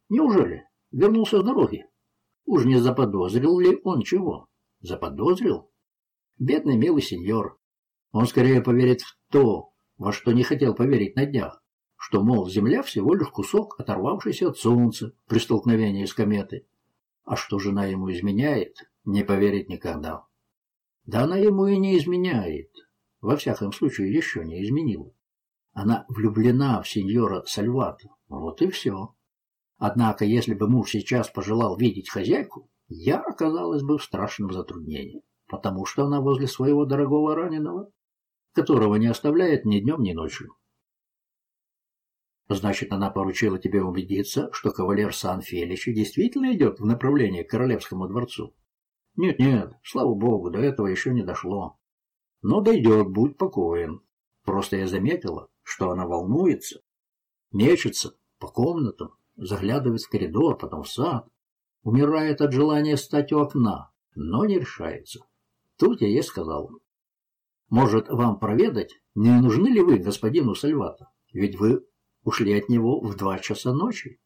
Неужели? Вернулся с дороги. Уж не заподозрил ли он чего? Заподозрил? Бедный милый сеньор. Он скорее поверит в то, во что не хотел поверить на днях, что, мол, Земля всего лишь кусок, оторвавшийся от Солнца при столкновении с кометой. А что жена ему изменяет, не поверит никогда. Да она ему и не изменяет. Во всяком случае, еще не изменила. Она влюблена в сеньора Сальвата. Вот и все. Однако, если бы муж сейчас пожелал видеть хозяйку, я оказалась бы в страшном затруднении потому что она возле своего дорогого раненого, которого не оставляет ни днем, ни ночью. Значит, она поручила тебе убедиться, что кавалер Сан-Феличи действительно идет в направлении к Королевскому дворцу? Нет-нет, слава богу, до этого еще не дошло. Но дойдет, будь покоен. Просто я заметила, что она волнуется, мечется по комнатам, заглядывает в коридор, потом в сад, умирает от желания стать у окна, но не решается. Тут я ей сказал, может, вам проведать, не нужны ли вы господину Сальвата? Ведь вы ушли от него в два часа ночи.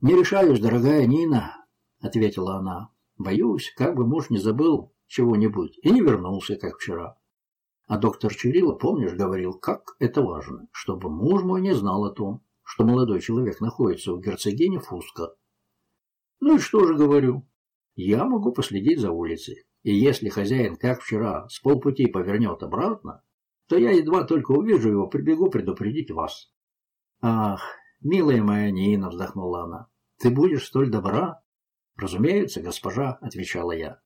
Не решаюсь, дорогая Нина, ответила она. Боюсь, как бы муж не забыл чего-нибудь и не вернулся, как вчера. А доктор Чирилла, помнишь, говорил, как это важно, чтобы муж мой не знал о том, что молодой человек находится у герцогини Фуска. Ну и что же говорю? Я могу последить за улицей. И если хозяин, как вчера, с полпути повернет обратно, то я едва только увижу его, прибегу предупредить вас. Ах, милая моя Нина, вздохнула она, ты будешь столь добра? Разумеется, госпожа, отвечала я.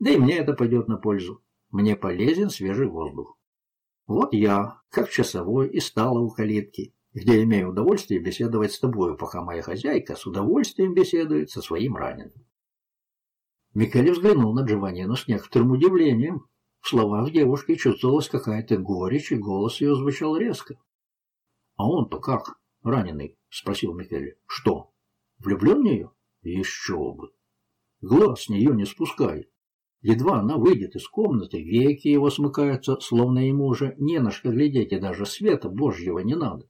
Да и мне это пойдет на пользу. Мне полезен свежий воздух. Вот я, как часовой, и стала у калитки, где имею удовольствие беседовать с тобою, пока моя хозяйка с удовольствием беседует со своим раненым. Микеле взглянул на Джованнину с некоторым удивлением. В словах девушки чувствовалась какая-то горечь, и голос ее звучал резко. — А он-то как, раненый? — спросил Микеле. — Что, влюблен в нее? — Еще бы. Глаз с нее не спускает. Едва она выйдет из комнаты, веки его смыкаются, словно ему уже не на что глядеть, и даже света божьего не надо.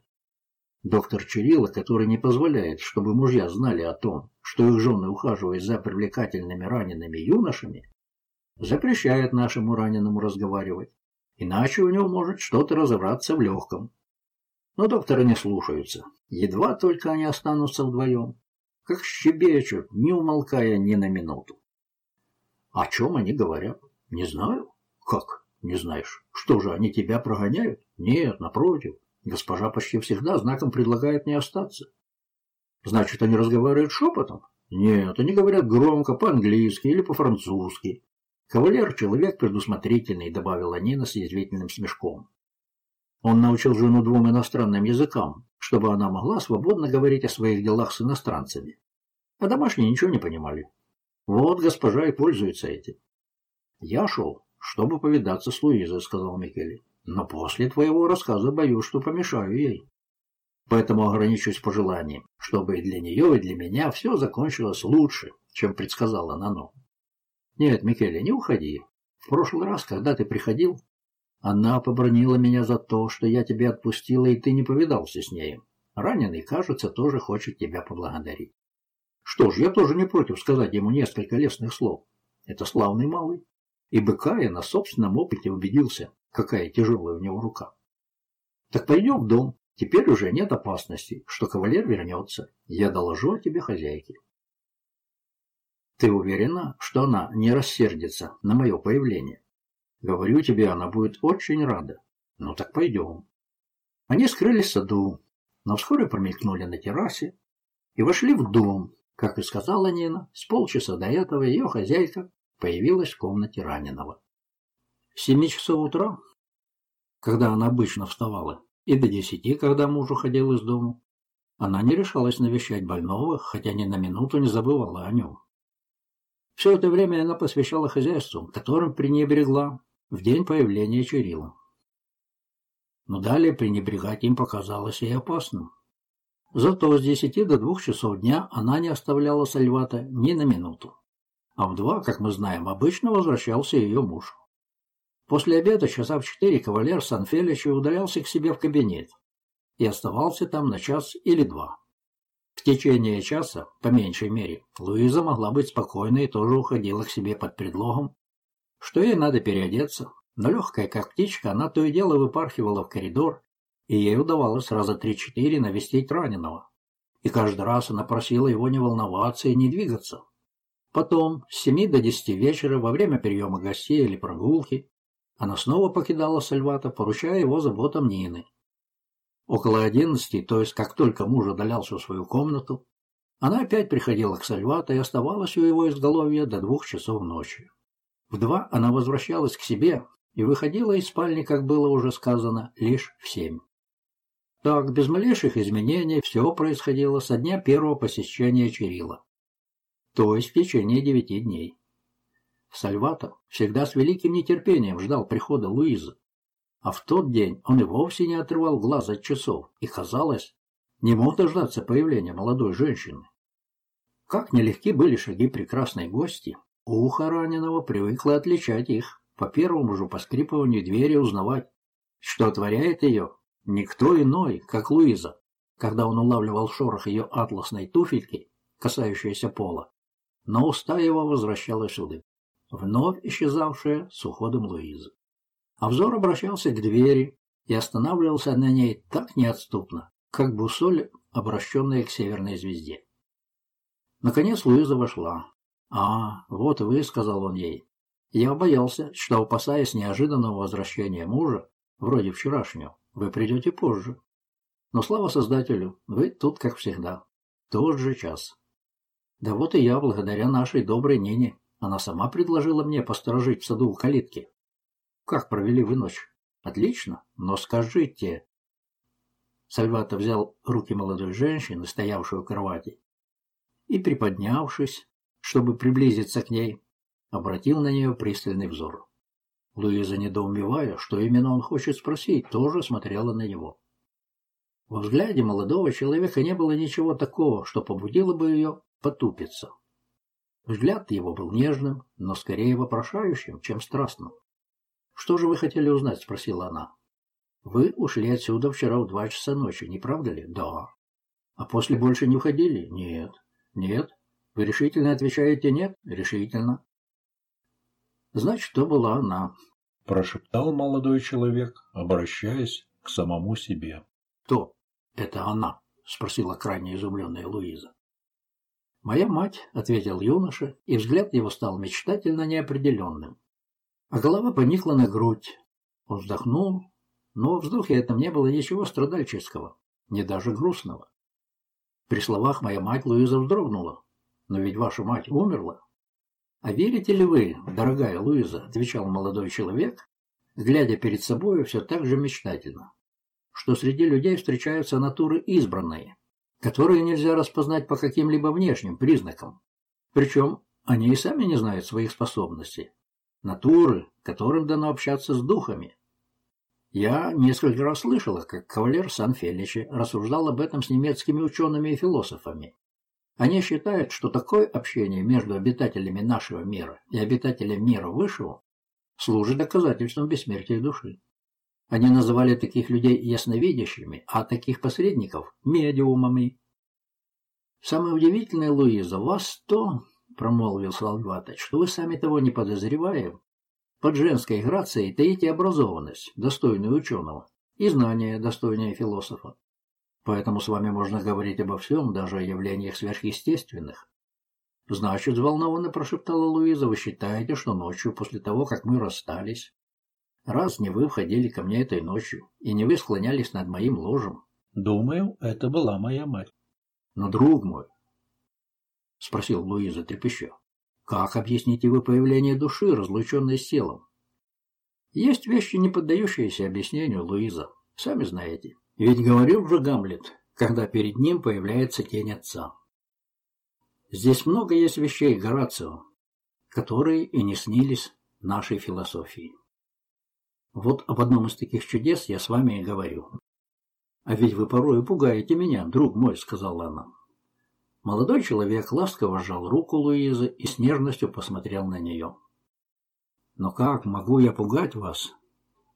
Доктор Чирилла, который не позволяет, чтобы мужья знали о том, что их жены ухаживают за привлекательными ранеными юношами, запрещает нашему раненому разговаривать, иначе у него может что-то разобраться в легком. Но докторы не слушаются. Едва только они останутся вдвоем, как щебечут, не умолкая ни на минуту. О чем они говорят? Не знаю. Как? Не знаешь? Что же, они тебя прогоняют? Нет, напротив. Госпожа почти всегда знаком предлагает мне остаться. Значит, они разговаривают шепотом? Нет, они говорят громко, по-английски или по-французски. Кавалер — человек предусмотрительный, добавила Нина с язвительным смешком. Он научил жену двум иностранным языкам, чтобы она могла свободно говорить о своих делах с иностранцами. А домашние ничего не понимали. Вот госпожа и пользуется этим. Я шел, чтобы повидаться с Луизой, сказал Микеле. Но после твоего рассказа боюсь, что помешаю ей. Поэтому ограничусь пожеланием, чтобы и для нее, и для меня все закончилось лучше, чем предсказала Нано. Нет, Микеле, не уходи. В прошлый раз, когда ты приходил, она побронила меня за то, что я тебя отпустила, и ты не повидался с ней. Раненый, кажется, тоже хочет тебя поблагодарить. Что ж, я тоже не против сказать ему несколько лестных слов. Это славный малый. И быка я на собственном опыте убедился, какая тяжелая у него рука. Так пойдем в дом. Теперь уже нет опасности, что кавалер вернется. Я доложу о тебе хозяйке. Ты уверена, что она не рассердится на мое появление? Говорю тебе, она будет очень рада. Ну так пойдем. Они скрылись в саду, но вскоре промелькнули на террасе и вошли в дом. Как и сказала Нина, с полчаса до этого ее хозяйка появилась в комнате раненого. В семи часов утра, когда она обычно вставала, и до десяти, когда муж уходил из дома, она не решалась навещать больного, хотя ни на минуту не забывала о нем. Все это время она посвящала хозяйству, которым пренебрегла в день появления Чирила. Но далее пренебрегать им показалось ей опасным. Зато с десяти до двух часов дня она не оставляла Сальвата ни на минуту. А в два, как мы знаем, обычно возвращался ее муж. После обеда часа в четыре кавалер Санфелича удалялся к себе в кабинет и оставался там на час или два. В течение часа, по меньшей мере, Луиза могла быть спокойной и тоже уходила к себе под предлогом, что ей надо переодеться, но легкая, как птичка, она то и дело выпархивала в коридор, и ей удавалось раза три-четыре навестить раненого. И каждый раз она просила его не волноваться и не двигаться. Потом, с семи до десяти вечера, во время приема гостей или прогулки, она снова покидала Сальвата, поручая его заботам Нины. Около одиннадцати, то есть как только муж удалялся в свою комнату, она опять приходила к Сальвата и оставалась у его изголовья до двух часов ночи. В два она возвращалась к себе и выходила из спальни, как было уже сказано, лишь в семь. Так, без малейших изменений, все происходило со дня первого посещения Чирила, то есть в течение девяти дней. Сальвато всегда с великим нетерпением ждал прихода Луизы, а в тот день он и вовсе не отрывал глаз от часов и, казалось, не мог дождаться появления молодой женщины. Как нелегки были шаги прекрасной гости, Ухо раненого привыкло отличать их, по первому же поскрипыванию двери узнавать, что отворяет ее никто иной, как Луиза, когда он улавливал шорох ее атласной туфельки, касающейся пола. Но уста его возвращалась улыбка, вновь исчезавшая с уходом Луизы. А взор обращался к двери и останавливался на ней так неотступно, как бусоль, обращенная к северной звезде. Наконец Луиза вошла, «А, вот вы», — сказал он ей. «Я боялся, что, опасаясь неожиданного возвращения мужа, вроде вчерашнего, вы придете позже. Но слава Создателю, вы тут, как всегда, тот же час». «Да вот и я, благодаря нашей доброй Нине. Она сама предложила мне посторожить в саду у калитки». «Как провели вы ночь?» «Отлично, но скажите...» Сальвато взял руки молодой женщины, стоявшей у кровати, и, приподнявшись, чтобы приблизиться к ней, обратил на нее пристальный взор. Луиза, недоумевая, что именно он хочет спросить, тоже смотрела на него. Во взгляде молодого человека не было ничего такого, что побудило бы ее потупиться. Взгляд его был нежным, но скорее вопрошающим, чем страстным. «Что же вы хотели узнать?» – спросила она. «Вы ушли отсюда вчера в два часа ночи, не правда ли?» «Да». «А после больше не уходили?» «Нет». «Нет. Вы решительно отвечаете «нет»? Решительно. Значит, то была она. Прошептал молодой человек, обращаясь к самому себе. Кто? Это она? Спросила крайне изумленная Луиза. «Моя мать», — ответил юноша, и взгляд его стал мечтательно неопределенным. А голова поникла на грудь. Он вздохнул, но в вздохе этом не было ничего страдальческого, не даже грустного. При словах «моя мать» Луиза вздрогнула. Но ведь ваша мать умерла. А верите ли вы, дорогая Луиза, отвечал молодой человек, глядя перед собой все так же мечтательно. что среди людей встречаются натуры избранные, которые нельзя распознать по каким-либо внешним признакам. Причем они и сами не знают своих способностей. Натуры, которым дано общаться с духами. Я несколько раз слышала, как кавалер Сан-Феличи рассуждал об этом с немецкими учеными и философами. Они считают, что такое общение между обитателями нашего мира и обитателями мира высшего служит доказательством бессмертия души. Они называли таких людей ясновидящими, а таких посредников – медиумами. «Самое удивительное, Луиза, вас то, — промолвил Салгватыч, — что вы сами того не подозревая, под женской грацией таите образованность, достойную ученого, и знания, достойные философа. Поэтому с вами можно говорить обо всем, даже о явлениях сверхъестественных. Значит, взволнованно прошептала Луиза, вы считаете, что ночью, после того, как мы расстались, раз не вы входили ко мне этой ночью, и не вы склонялись над моим ложем? Думаю, это была моя мать. Но, друг мой, — спросил Луиза трепеща, как объясните вы появление души, разлученной с телом? Есть вещи, не поддающиеся объяснению, Луиза. Сами знаете. Ведь говорил же Гамлет, когда перед ним появляется тень отца. Здесь много есть вещей, Горацио, которые и не снились нашей философии. Вот об одном из таких чудес я с вами и говорю. А ведь вы порой пугаете меня, друг мой, сказала она. Молодой человек ласково сжал руку Луизы и с нежностью посмотрел на нее. «Но как могу я пугать вас?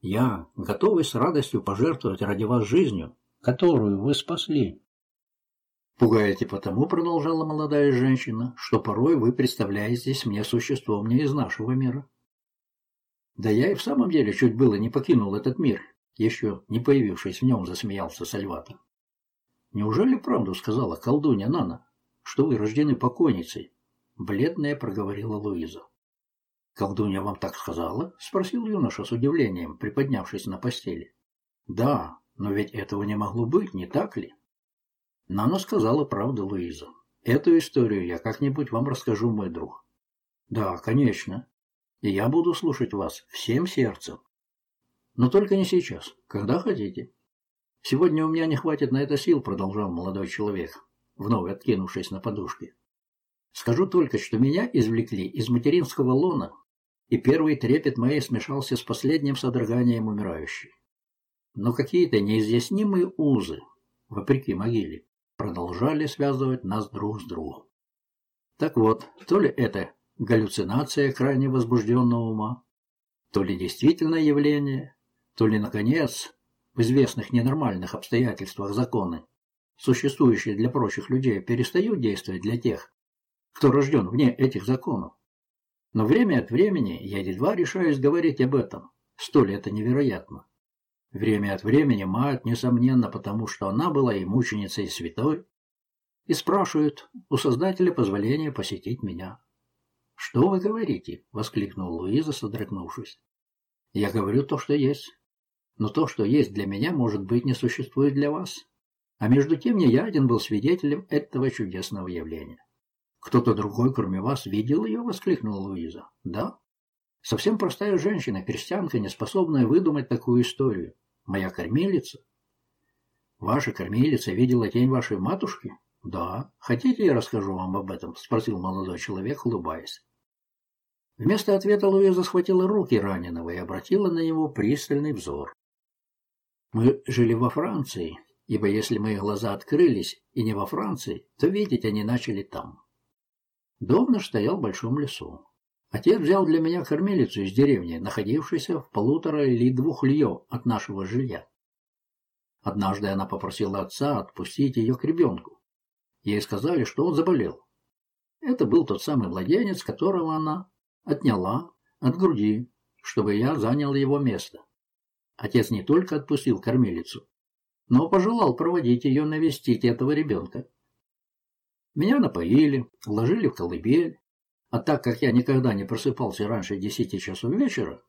Я, готовый с радостью пожертвовать ради вас жизнью, которую вы спасли». «Пугаете потому, — продолжала молодая женщина, — что порой вы представляетесь мне существом не из нашего мира». «Да я и в самом деле чуть было не покинул этот мир, еще не появившись в нем, засмеялся Сальвата. «Неужели правду сказала колдунья Нана?» что вы рождены покойницей, — бледная проговорила Луиза. — Колдунья вам так сказала? — спросил юноша с удивлением, приподнявшись на постели. — Да, но ведь этого не могло быть, не так ли? Нана сказала правду, Луиза. Эту историю я как-нибудь вам расскажу, мой друг. Да, конечно. И я буду слушать вас всем сердцем. Но только не сейчас, когда хотите. Сегодня у меня не хватит на это сил, продолжал молодой человек вновь откинувшись на подушке. Скажу только, что меня извлекли из материнского лона, и первый трепет моей смешался с последним содроганием умирающей. Но какие-то неизъяснимые узы, вопреки могиле, продолжали связывать нас друг с другом. Так вот, то ли это галлюцинация крайне возбужденного ума, то ли действительное явление, то ли, наконец, в известных ненормальных обстоятельствах законы существующие для прочих людей, перестают действовать для тех, кто рожден вне этих законов. Но время от времени я едва решаюсь говорить об этом, столь это невероятно. Время от времени мать, несомненно, потому что она была и мученицей, и святой, и спрашивают у Создателя позволения посетить меня. «Что вы говорите?» — воскликнул Луиза, содрогнувшись. «Я говорю то, что есть. Но то, что есть для меня, может быть, не существует для вас. А между тем не я один был свидетелем этого чудесного явления. «Кто-то другой, кроме вас, видел ее?» — воскликнула Луиза. «Да. Совсем простая женщина, крестьянка, не способная выдумать такую историю. Моя кормилица». «Ваша кормилица видела тень вашей матушки?» «Да. Хотите, я расскажу вам об этом?» — спросил молодой человек, улыбаясь. Вместо ответа Луиза схватила руки раненого и обратила на него пристальный взор. «Мы жили во Франции, ибо если мои глаза открылись и не во Франции, то видеть они начали там. Дом наш стоял в большом лесу. Отец взял для меня кормилицу из деревни, находившейся в полутора или двух лье от нашего жилья. Однажды она попросила отца отпустить ее к ребенку. Ей сказали, что он заболел. Это был тот самый младенец, которого она отняла от груди, чтобы я занял его место. Отец не только отпустил кормилицу, но пожелал проводить ее навестить этого ребенка. Меня напоили, вложили в колыбель, а так как я никогда не просыпался раньше десяти часов вечера,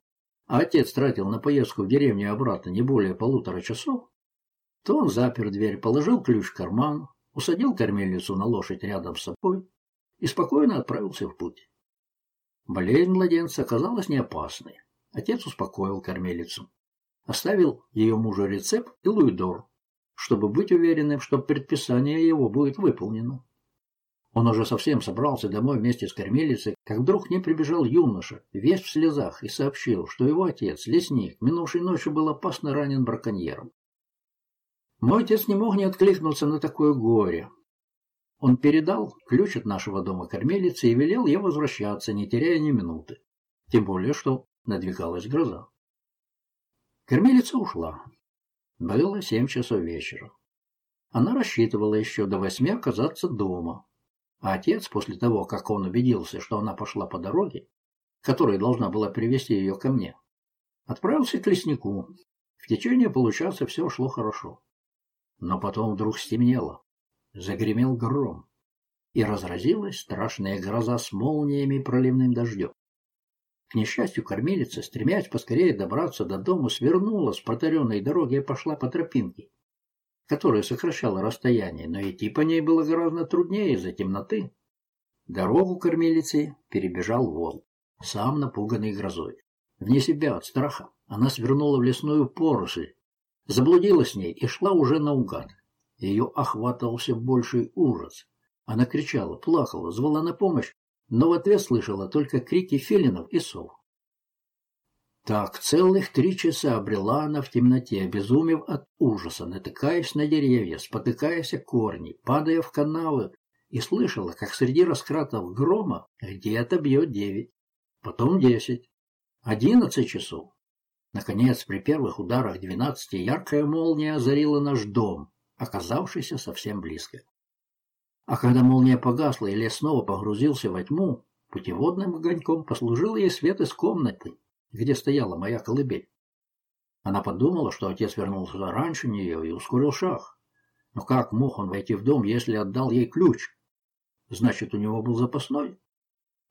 а отец тратил на поездку в деревню обратно не более полутора часов, то он запер дверь, положил ключ в карман, усадил кормильницу на лошадь рядом с собой и спокойно отправился в путь. Болезнь младенца оказалась не опасной. Отец успокоил кормилицу. оставил ее мужу рецепт и луидор, чтобы быть уверенным, что предписание его будет выполнено. Он уже совсем собрался домой вместе с кормилицей, как вдруг к ним прибежал юноша, весь в слезах, и сообщил, что его отец, лесник, минувшей ночью был опасно ранен браконьером. Мой отец не мог не откликнуться на такое горе. Он передал ключ от нашего дома кормилице и велел ей возвращаться, не теряя ни минуты. Тем более, что надвигалась гроза. Кормилица ушла. Было семь часов вечера. Она рассчитывала еще до восьми оказаться дома, а отец, после того, как он убедился, что она пошла по дороге, которая должна была привести ее ко мне, отправился к леснику. В течение получаса все шло хорошо. Но потом вдруг стемнело. Загремел гром. И разразилась страшная гроза с молниями и проливным дождем. К несчастью, кормилица, стремясь поскорее добраться до дома, свернула с протаренной дороги и пошла по тропинке, которая сокращала расстояние, но идти по ней было гораздо труднее из-за темноты. Дорогу кормилицы перебежал вол, сам напуганный грозой. Вне себя от страха она свернула в лесную поросль, заблудилась с ней и шла уже наугад. Ее охватывал все больший ужас. Она кричала, плакала, звала на помощь, но в ответ слышала только крики филинов и сов. Так целых три часа обрела она в темноте, обезумев от ужаса, натыкаясь на деревья, спотыкаясь о корни, падая в канавы, и слышала, как среди раскратов грома где-то бьет девять, потом десять, одиннадцать часов. Наконец, при первых ударах двенадцати яркая молния озарила наш дом, оказавшийся совсем близко. А когда молния погасла и лес снова погрузился во тьму, путеводным огоньком послужил ей свет из комнаты, где стояла моя колыбель. Она подумала, что отец вернулся раньше нее и ускорил шаг. Но как мог он войти в дом, если отдал ей ключ? Значит, у него был запасной?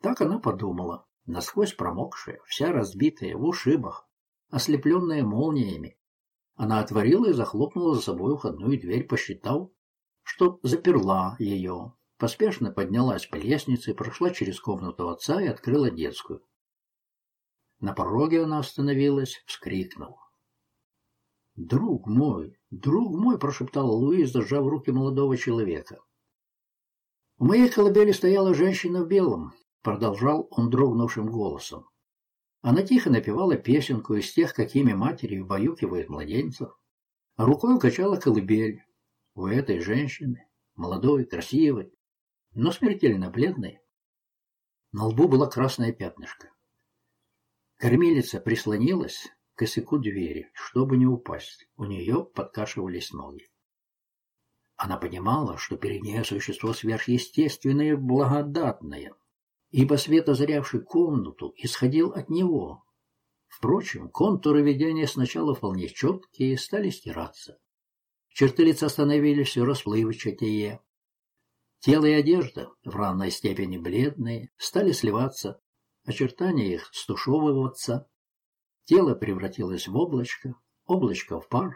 Так она подумала, насквозь промокшая, вся разбитая, в ушибах, ослепленная молниями. Она отворила и захлопнула за собой входную дверь, посчитав, что заперла ее. Поспешно поднялась по лестнице, прошла через комнату отца и открыла детскую. На пороге она остановилась, вскрикнула. «Друг мой, друг мой!» – прошептала Луиза, сжав руки молодого человека. «У моей колыбели стояла женщина в белом», – продолжал он дрогнувшим голосом. Она тихо напевала песенку из тех, какими матери убаюкивают младенцев. А рукой качала колыбель. У этой женщины, молодой, красивой, но смертельно бледной, на лбу было красное пятнышко. Кормилица прислонилась к косяку двери, чтобы не упасть. У нее подкашивались ноги. Она понимала, что перед ней существо сверхъестественное и благодатное, ибо свет, озарявший комнату, исходил от него. Впрочем, контуры видения сначала вполне четкие стали стираться. Черты лица становились все расплывчатее. Тело и одежда, в равной степени бледные, стали сливаться очертания их стушевываться. Тело превратилось в облачко, облачко в пар.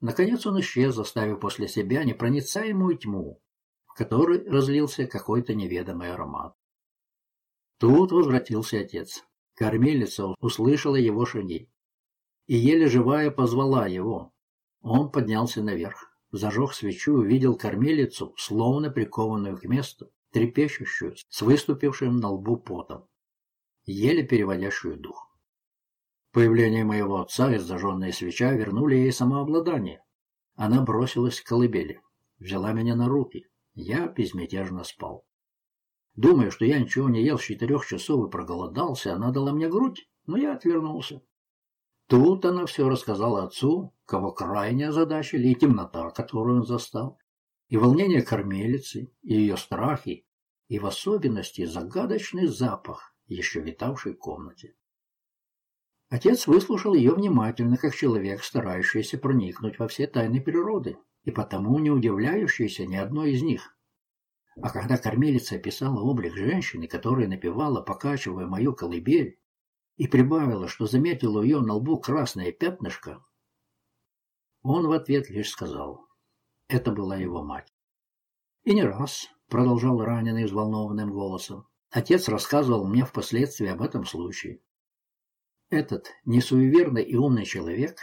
Наконец он исчез, оставив после себя непроницаемую тьму, в которой разлился какой-то неведомый аромат. Тут возвратился отец. Кормилица услышала его шаги и, еле живая, позвала его. Он поднялся наверх, зажег свечу и увидел кормилицу, словно прикованную к месту, трепещущую, с выступившим на лбу потом еле переводящую дух. Появление моего отца и зажженная свеча вернули ей самообладание. Она бросилась к колыбели, взяла меня на руки. Я безмятежно спал. Думая, что я ничего не ел с четырех часов и проголодался, она дала мне грудь, но я отвернулся. Тут она все рассказала отцу, кого крайне озадачили, и темнота, которую он застал, и волнение кормилицы, и ее страхи, и в особенности загадочный запах, еще витавшей в комнате. Отец выслушал ее внимательно, как человек, старающийся проникнуть во все тайны природы, и потому не удивляющийся ни одной из них. А когда кормилица описала облик женщины, которая напевала, покачивая мою колыбель, и прибавила, что заметила ее на лбу красное пятнышко, он в ответ лишь сказал, это была его мать. И не раз, продолжал раненый взволнованным голосом, Отец рассказывал мне впоследствии об этом случае. Этот несуеверный и умный человек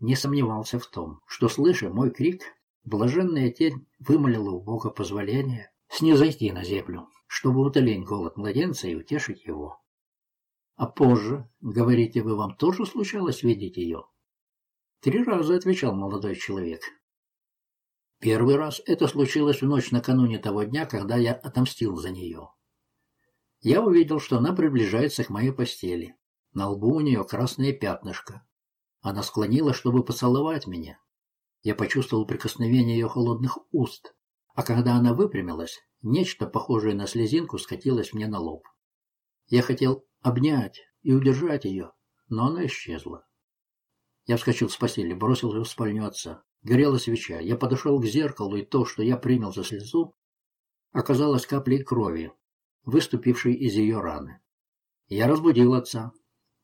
не сомневался в том, что, слыша мой крик, блаженная тень вымолила у Бога позволение снизойти на землю, чтобы утолить голод младенца и утешить его. А позже, говорите вы, вам тоже случалось видеть ее? Три раза отвечал молодой человек. Первый раз это случилось в ночь накануне того дня, когда я отомстил за нее. Я увидел, что она приближается к моей постели. На лбу у нее красное пятнышко. Она склонилась, чтобы поцеловать меня. Я почувствовал прикосновение ее холодных уст, а когда она выпрямилась, нечто похожее на слезинку скатилось мне на лоб. Я хотел обнять и удержать ее, но она исчезла. Я вскочил с постели, бросил ее в спальню отца. Горела свеча. Я подошел к зеркалу, и то, что я принял за слезу, оказалось каплей крови, выступившей из ее раны. Я разбудил отца.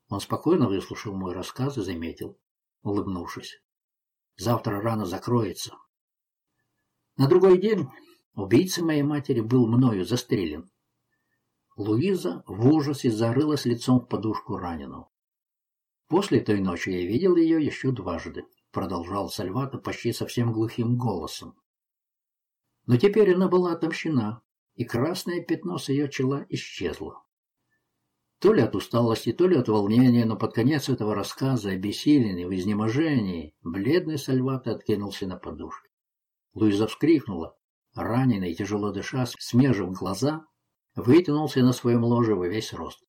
Он спокойно выслушал мой рассказ и заметил, улыбнувшись. Завтра рано закроется. На другой день убийца моей матери был мною застрелен. Луиза в ужасе зарылась лицом в подушку раненого. После той ночи я видел ее еще дважды, продолжал Сальвато почти совсем глухим голосом. Но теперь она была отомщена, и красное пятно с ее чела исчезло. То ли от усталости, то ли от волнения, но под конец этого рассказа, обессиленный, в изнеможении, бледный Сальвато откинулся на подушке. Луиза вскрикнула. Раненый, тяжело дыша, смежив глаза, вытянулся на своем ложе во весь рост.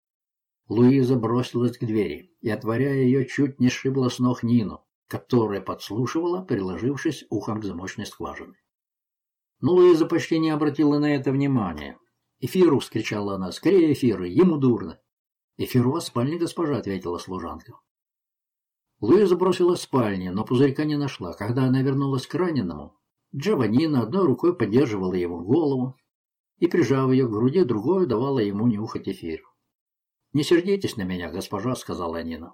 Луиза бросилась к двери и, отворяя ее, чуть не сшибла с ног Нину, которая подслушивала, приложившись ухом к замочной скважине. Но Луиза почти не обратила на это внимания. «Эфиру!» — скричала она. «Скорее, Эфиры! Ему дурно!» «Эфир у вас в спальне, госпожа!» — ответила служанка. Луиза бросилась в спальне, но пузырька не нашла. Когда она вернулась к раненому, Джованнина одной рукой поддерживала его голову и, прижав ее к груди, другой давала ему нюхать эфир. «Не сердитесь на меня, госпожа», — сказала Нина.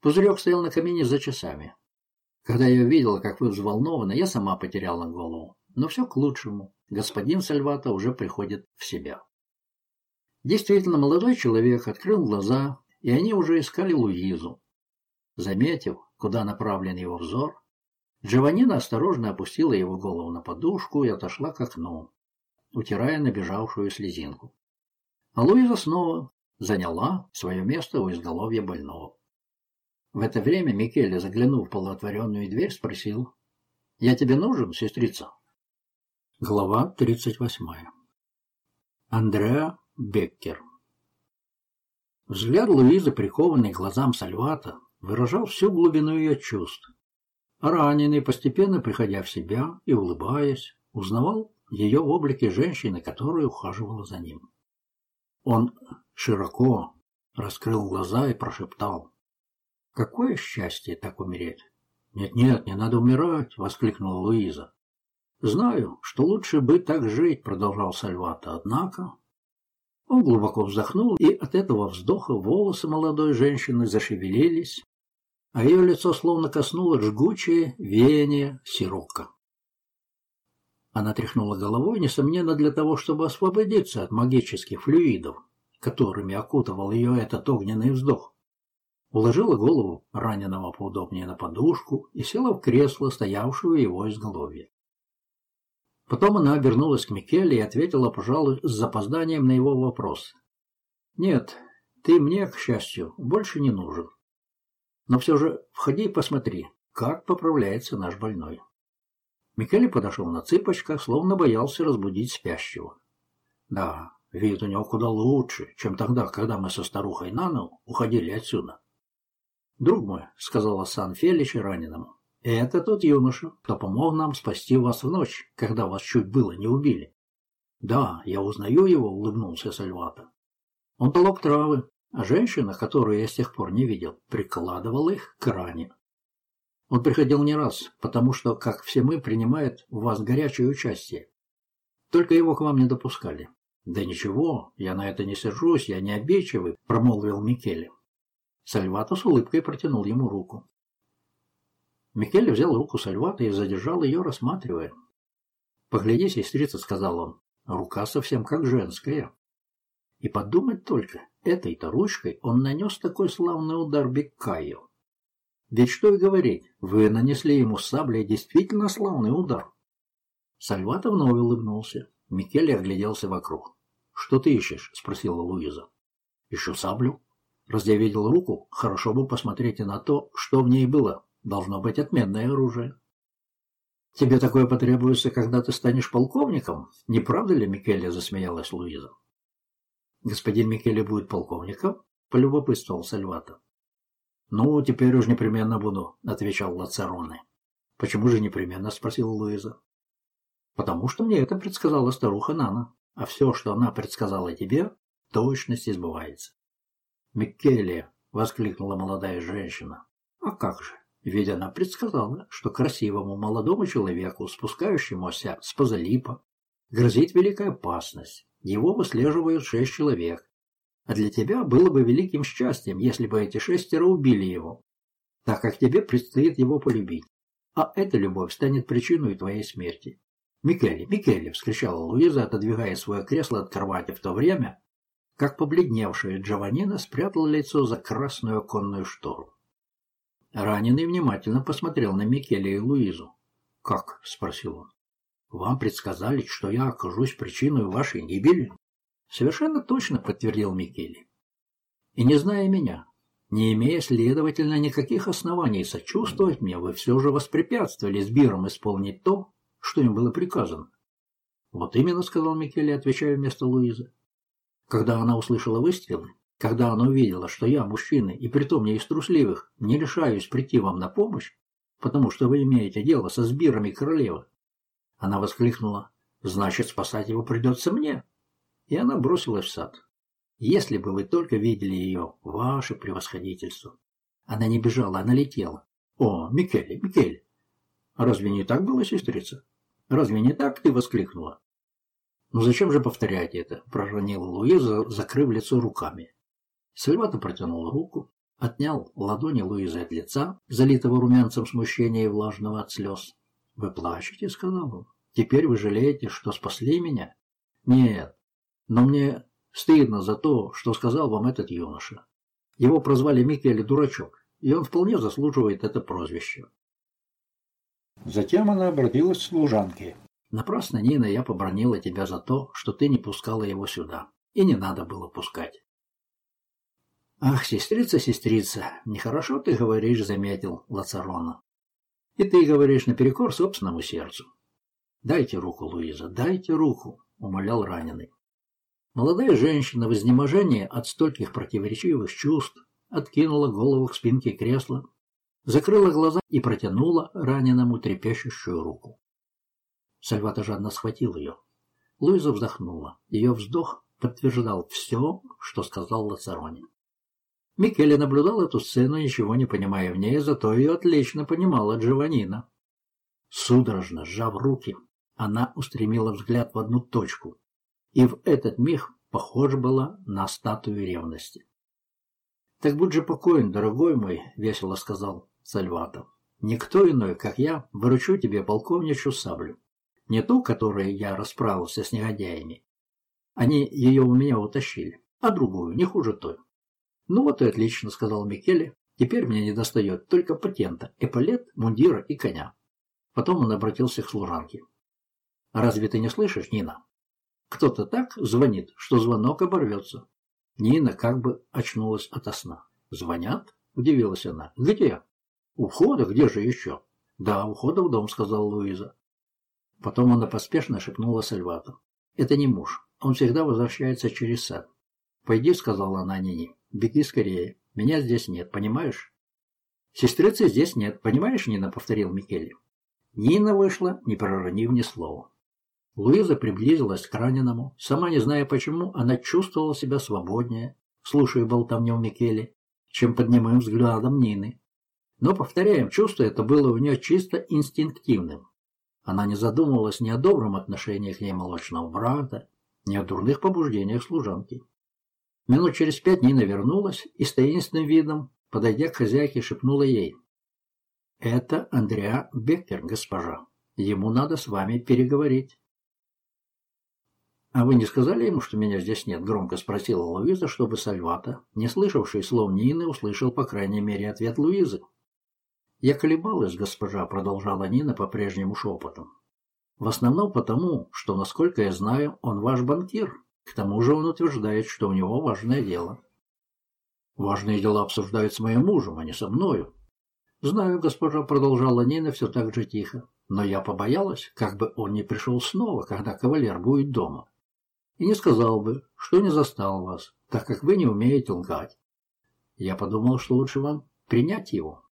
Пузырек стоял на камине за часами. Когда я увидела, как вы взволнованы, я сама потеряла голову. Но все к лучшему. Господин Сальвата уже приходит в себя. Действительно, молодой человек открыл глаза, и они уже искали Луизу. Заметив, куда направлен его взор, Джованнина осторожно опустила его голову на подушку и отошла к окну, утирая набежавшую слезинку. А Луиза снова заняла свое место у изголовья больного. В это время Микеле, заглянув в полуотворенную дверь, спросил, «Я тебе нужен, сестрица?» Глава 38. Андреа Беккер Взгляд Луизы, прикованный глазам Сальвата, выражал всю глубину ее чувств. Раненый, постепенно приходя в себя и улыбаясь, узнавал ее в облике женщины, которая ухаживала за ним. Он широко раскрыл глаза и прошептал. «Какое счастье так умереть!» «Нет-нет, не надо умирать!» — воскликнула Луиза. «Знаю, что лучше бы так жить», — продолжал Сальвата. «Однако...» Он глубоко вздохнул, и от этого вздоха волосы молодой женщины зашевелились, а ее лицо словно коснуло жгучее веяние сирока. Она тряхнула головой, несомненно, для того, чтобы освободиться от магических флюидов, которыми окутывал ее этот огненный вздох. Уложила голову раненого поудобнее на подушку и села в кресло, стоявшее его изголовье. Потом она обернулась к Микеле и ответила, пожалуй, с запозданием на его вопрос. «Нет, ты мне, к счастью, больше не нужен. Но все же входи и посмотри, как поправляется наш больной. Микеле подошел на цыпочках, словно боялся разбудить спящего. Да, вид у него куда лучше, чем тогда, когда мы со старухой Нану уходили отсюда. «Друг мой», — сказала Сан Фелич раненому, — «это тот юноша, кто помог нам спасти вас в ночь, когда вас чуть было не убили». «Да, я узнаю его», — улыбнулся Сальвата. «Он толок травы, а женщина, которую я с тех пор не видел, прикладывала их к ране. Он приходил не раз, потому что, как все мы, принимает у вас горячее участие. Только его к вам не допускали. Да ничего, я на это не сержусь, я не обидчивый, промолвил Микеле. Сальвато с улыбкой протянул ему руку. Микеле взял руку Сальвата и задержал ее, рассматривая. «Погляди, сестрица», — сказал он, — «рука совсем как женская». И подумать только, этой-то ручкой он нанес такой славный удар Беккаю. Ведь что и говорить, вы нанесли ему саблей действительно славный удар. Сальвата вновь улыбнулся. Микеле огляделся вокруг. «Что ты ищешь?» – спросила Луиза. «Ищу саблю. Раз я видел руку, хорошо бы посмотреть и на то, что в ней было. Должно быть отменное оружие». «Тебе такое потребуется, когда ты станешь полковником? Не правда ли, Микеле?» – засмеялась Луиза. «Господин Микеле будет полковником?» – полюбопытствовал Сальвата. «Ну, теперь уж непременно буду», — отвечал Лацароне. «Почему же непременно?» — спросила Луиза. «Потому что мне это предсказала старуха Нана, а все, что она предсказала тебе, в точности сбывается». «Микеле!» — воскликнула молодая женщина. «А как же? Ведь она предсказала, что красивому молодому человеку, спускающемуся с позалипа, грозит великая опасность. Его выслеживают шесть человек, а для тебя было бы великим счастьем, если бы эти шестеро убили его, так как тебе предстоит его полюбить. А эта любовь станет причиной твоей смерти. «Микеле, Микеле!» — вскричала Луиза, отодвигая свое кресло от кровати в то время, как побледневшая Джованнина спрятала лицо за красную оконную штору. Раненый внимательно посмотрел на Микеле и Луизу. «Как?» — спросил он. «Вам предсказали, что я окажусь причиной вашей гибели?» Совершенно точно подтвердил Микеле. И не зная меня, не имея, следовательно, никаких оснований сочувствовать мне, вы все же воспрепятствовали Сбирам исполнить то, что им было приказано. Вот именно, сказал Микеле, отвечая вместо Луизы. Когда она услышала выстрелы, когда она увидела, что я мужчина, и притом не из трусливых, не решаюсь прийти вам на помощь, потому что вы имеете дело со сбирами королевы, она воскликнула, значит, спасать его придется мне и она бросилась в сад. Если бы вы только видели ее, ваше превосходительство. Она не бежала, она летела. О, Микеле, Микеле! Разве не так было, сестрица? Разве не так ты воскликнула? Ну зачем же повторять это? Проронила Луиза, закрыв лицо руками. Сальвато протянул руку, отнял ладони Луизы от лица, залитого румянцем смущения и влажного от слез. «Вы плачете?» — сказал он. «Теперь вы жалеете, что спасли меня?» «Нет, но мне стыдно за то, что сказал вам этот юноша. Его прозвали Микеле Дурачок, и он вполне заслуживает это прозвище. Затем она обратилась к служанке. Напрасно, Нина, я побронила тебя за то, что ты не пускала его сюда. И не надо было пускать. Ах, сестрица, сестрица, нехорошо ты говоришь, заметил Лацарона. И ты говоришь наперекор собственному сердцу. Дайте руку, Луиза, дайте руку, умолял раненый. Молодая женщина в изнеможении от стольких противоречивых чувств откинула голову к спинке кресла, закрыла глаза и протянула раненому трепещущую руку. Сальвата жадно схватил ее. Луиза вздохнула. Ее вздох подтверждал все, что сказал Лацарони. Микеле наблюдал эту сцену, ничего не понимая в ней, зато ее отлично понимала Джованнина. Судорожно сжав руки, она устремила взгляд в одну точку, и в этот миг похожа была на статую ревности. «Так будь же покоен, дорогой мой», — весело сказал Сальвато. «Никто иной, как я, выручу тебе полковничью саблю. Не ту, которой я расправился с негодяями. Они ее у меня утащили, а другую, не хуже той». «Ну вот и отлично», — сказал Микеле. «Теперь мне не достает только патента, эполет, мундира и коня». Потом он обратился к служанке. «Разве ты не слышишь, Нина? Кто-то так звонит, что звонок оборвется. Нина как бы очнулась ото сна. «Звонят?» – удивилась она. «Где?» «У входа? Где же еще?» «Да, у входа в дом», – сказала Луиза. Потом она поспешно шепнула Сальвату. «Это не муж. Он всегда возвращается через сад». «Пойди», – сказала она Нине. «Беги скорее. Меня здесь нет, понимаешь?» «Сестрицы здесь нет, понимаешь, Нина?» – повторил Микеле. Нина вышла, не проронив ни слова. Луиза приблизилась к раненому. Сама не зная почему, она чувствовала себя свободнее, слушая болтовню Микеле, чем под немым взглядом Нины. Но, повторяем, чувство это было у нее чисто инстинктивным. Она не задумывалась ни о добром отношении к ней молочного брата, ни о дурных побуждениях служанки. Минут через пять Нина вернулась и с таинственным видом, подойдя к хозяйке, шепнула ей. «Это Андреа Беккер, госпожа. Ему надо с вами переговорить». «А вы не сказали ему, что меня здесь нет?» – громко спросила Луиза, чтобы Сальвата, не слышавший слов Нины, услышал по крайней мере ответ Луизы. Я колебалась, госпожа, продолжала Нина по-прежнему шепотом. В основном потому, что, насколько я знаю, он ваш банкир. К тому же он утверждает, что у него важное дело. Важные дела обсуждают с моим мужем, а не со мною. Знаю, госпожа, продолжала Нина все так же тихо. Но я побоялась, как бы он не пришел снова, когда кавалер будет дома. И не сказал бы, что не застал вас, так как вы не умеете лгать. Я подумал, что лучше вам принять его.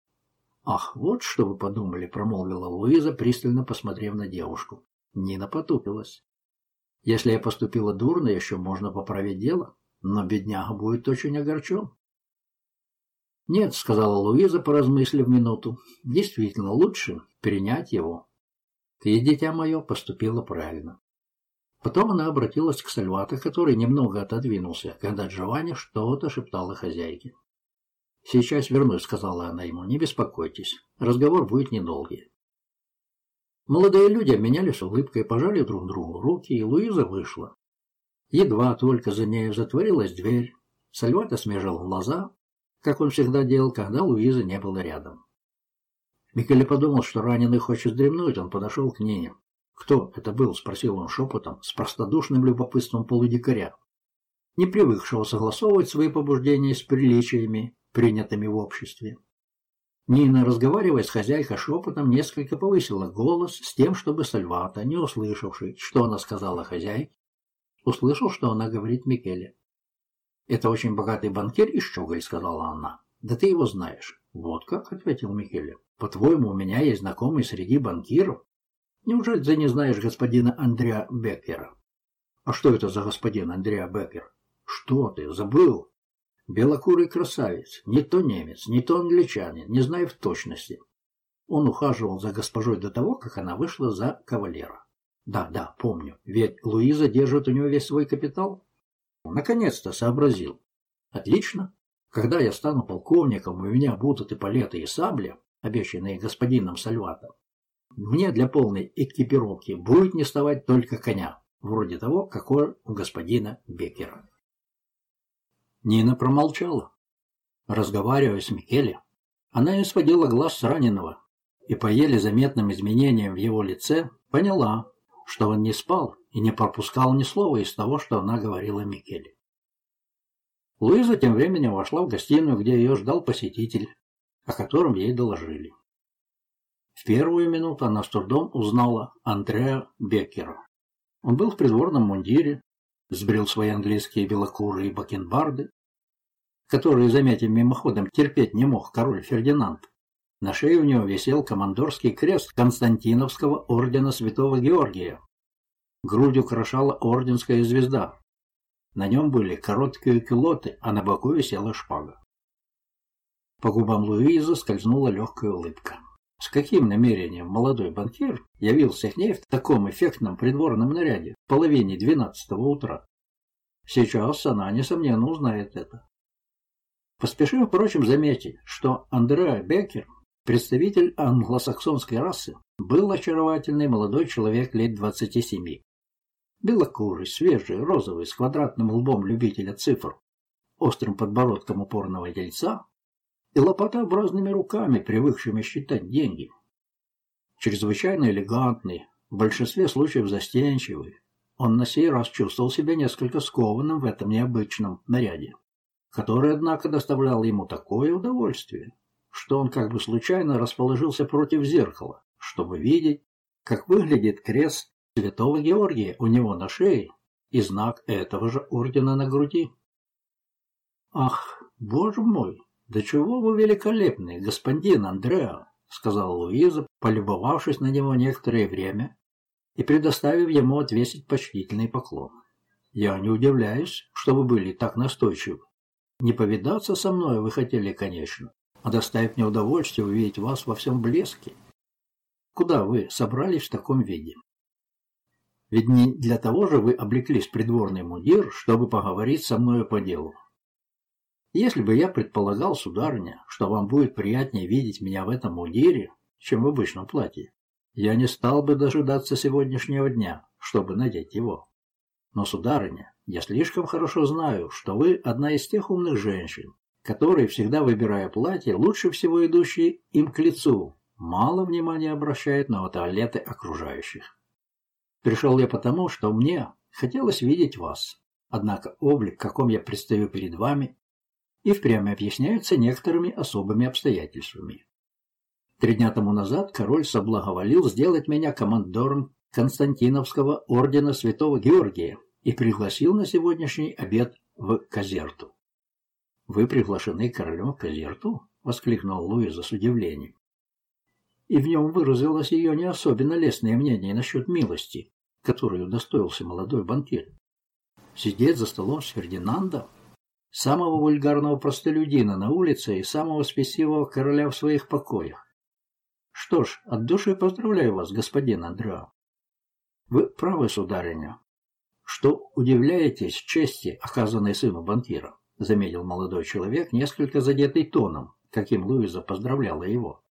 Ах, вот что вы подумали, промолвила Луиза, пристально посмотрев на девушку. Нина потупилась. Если я поступила дурно, еще можно поправить дело, но бедняга будет очень огорчен. «Нет», — сказала Луиза, поразмыслив минуту, — «действительно лучше принять его. Ты, дитя мое, поступила правильно». Потом она обратилась к Сальвато, который немного отодвинулся, когда Джованни что-то шептала хозяйке. «Сейчас вернусь», — сказала она ему, — «не беспокойтесь, разговор будет недолгий». Молодые люди обменялись улыбкой, пожали друг другу руки, и Луиза вышла. Едва только за нею затворилась дверь, Сальвата смежил глаза, как он всегда делал, когда Луизы не было рядом. Микеле подумал, что раненый хочет дремнуть, он подошел к Нине. «Кто это был?» — спросил он шепотом, с простодушным любопытством полудикаря, не привыкшего согласовывать свои побуждения с приличиями, принятыми в обществе. Нина, разговаривая с хозяйкой шепотом, несколько повысила голос с тем, чтобы Сальвата, не услышавший, что она сказала хозяйке, услышал, что она говорит Микеле. «Это очень богатый банкир из Щеголь», — сказала она. «Да ты его знаешь». «Вот как?» — ответил Микеле. «По-твоему, у меня есть знакомый среди банкиров? Неужели ты не знаешь господина Андреа Беккера?» «А что это за господин Андреа Беккер?» «Что ты, забыл?» «Белокурый красавец. Не то немец, не то англичанин, не знаю в точности». Он ухаживал за госпожой до того, как она вышла за кавалера. «Да, да, помню. Ведь Луиза держит у него весь свой капитал?» Наконец-то сообразил. Отлично. Когда я стану полковником, у меня будут и палеты, и сабли, обещанные господином Сальвато. Мне для полной экипировки будет не ставать только коня, вроде того, какой у господина Беккера. Нина промолчала. Разговаривая с Микеле, она не сводила глаз с раненого и по еле заметным изменениям в его лице поняла, что он не спал и не пропускал ни слова из того, что она говорила Микеле. Луиза тем временем вошла в гостиную, где ее ждал посетитель, о котором ей доложили. В первую минуту она с трудом узнала Андреа Беккера. Он был в придворном мундире, сбрил свои английские белокурые бакенбарды, которые, заметив мимоходом, терпеть не мог король Фердинанд. На шее у него висел командорский крест Константиновского ордена Святого Георгия. Грудь украшала орденская звезда. На нем были короткие килоты, а на боку висела шпага. По губам Луизы скользнула легкая улыбка. С каким намерением молодой банкир явился к ней в таком эффектном придворном наряде в половине двенадцатого утра? Сейчас она, несомненно, узнает это. Поспешим, впрочем, заметить, что Андреа Беккер Представитель англосаксонской расы был очаровательный молодой человек лет 27. Белокурый, свежий, розовый, с квадратным лбом любителя цифр, острым подбородком упорного яйца и лопатообразными руками, привыкшими считать деньги. Чрезвычайно элегантный, в большинстве случаев застенчивый, он на сей раз чувствовал себя несколько скованным в этом необычном наряде, который, однако, доставлял ему такое удовольствие, что он как бы случайно расположился против зеркала, чтобы видеть, как выглядит крест святого Георгия у него на шее и знак этого же ордена на груди. «Ах, боже мой, да чего вы великолепный, господин Андреа!» — сказала Луиза, полюбовавшись на него некоторое время и предоставив ему отвесить почтительный поклон. «Я не удивляюсь, что вы были так настойчивы. Не повидаться со мной вы хотели, конечно, а доставит мне удовольствие увидеть вас во всем блеске. Куда вы собрались в таком виде? Ведь не для того же вы облеклись в придворный мундир, чтобы поговорить со мною по делу. Если бы я предполагал, сударыня, что вам будет приятнее видеть меня в этом мундире, чем в обычном платье, я не стал бы дожидаться сегодняшнего дня, чтобы надеть его. Но, сударыня, я слишком хорошо знаю, что вы одна из тех умных женщин, которые, всегда выбирая платье, лучше всего идущие им к лицу, мало внимания обращают на туалеты окружающих. Пришел я потому, что мне хотелось видеть вас, однако облик, каком я предстаю перед вами, и впрямь объясняется некоторыми особыми обстоятельствами. Три дня тому назад король соблаговолил сделать меня командором Константиновского ордена Святого Георгия и пригласил на сегодняшний обед в Казерту. «Вы приглашены королем в Казерту?» — воскликнул Луиза с удивлением. И в нем выразилось ее не особенно лестное мнение насчет милости, которой удостоился молодой банкир. Сидеть за столом с Фердинандом, самого вульгарного простолюдина на улице и самого спесивого короля в своих покоях. Что ж, от души поздравляю вас, господин Андреа. Вы правы, сударыня, что удивляетесь чести, оказанной сыну банкира, заметил молодой человек, несколько задетый тоном, каким Луиза поздравляла его.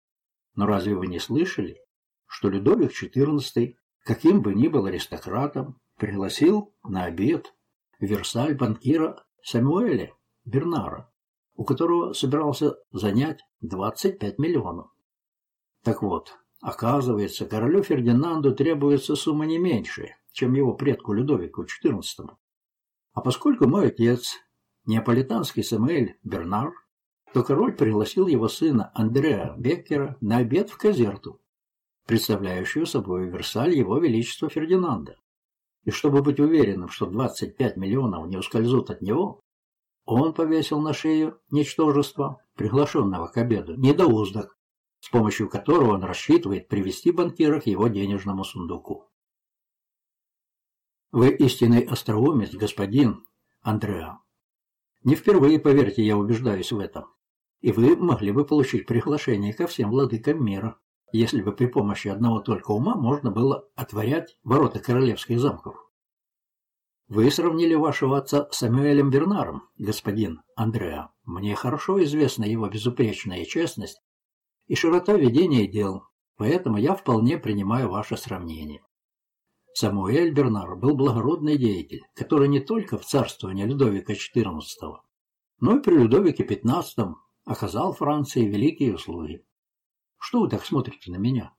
Но разве вы не слышали, что Людовик XIV, каким бы ни был аристократом, пригласил на обед в Версаль банкира Самуэля Бернара, у которого собирался занять 25 миллионов. Так вот, оказывается, королю Фердинанду требуется сумма не меньше, чем его предку Людовику XIV. А поскольку мой отец, неаполитанский Самуэль Бернар, то король пригласил его сына Андреа Беккера на обед в Казерту, представляющую собой Версаль его величества Фердинанда. И чтобы быть уверенным, что 25 миллионов не ускользут от него, он повесил на шею ничтожество, приглашенного к обеду, недоуздок, с помощью которого он рассчитывает привести банкира к его денежному сундуку. Вы истинный остроумец, господин Андреа. Не впервые, поверьте, я убеждаюсь в этом. И вы могли бы получить приглашение ко всем владыкам мира, если бы при помощи одного только ума можно было отворять ворота королевских замков. Вы сравнили вашего отца с Самуэлем Бернаром, господин Андреа. Мне хорошо известна его безупречная честность и широта ведения дел, поэтому я вполне принимаю ваше сравнение. Самуэль Бернар был благородный деятель, который не только в царствовании Людовика XIV, но и при Людовике XV оказал Франции великие услуги. Что вы так смотрите на меня?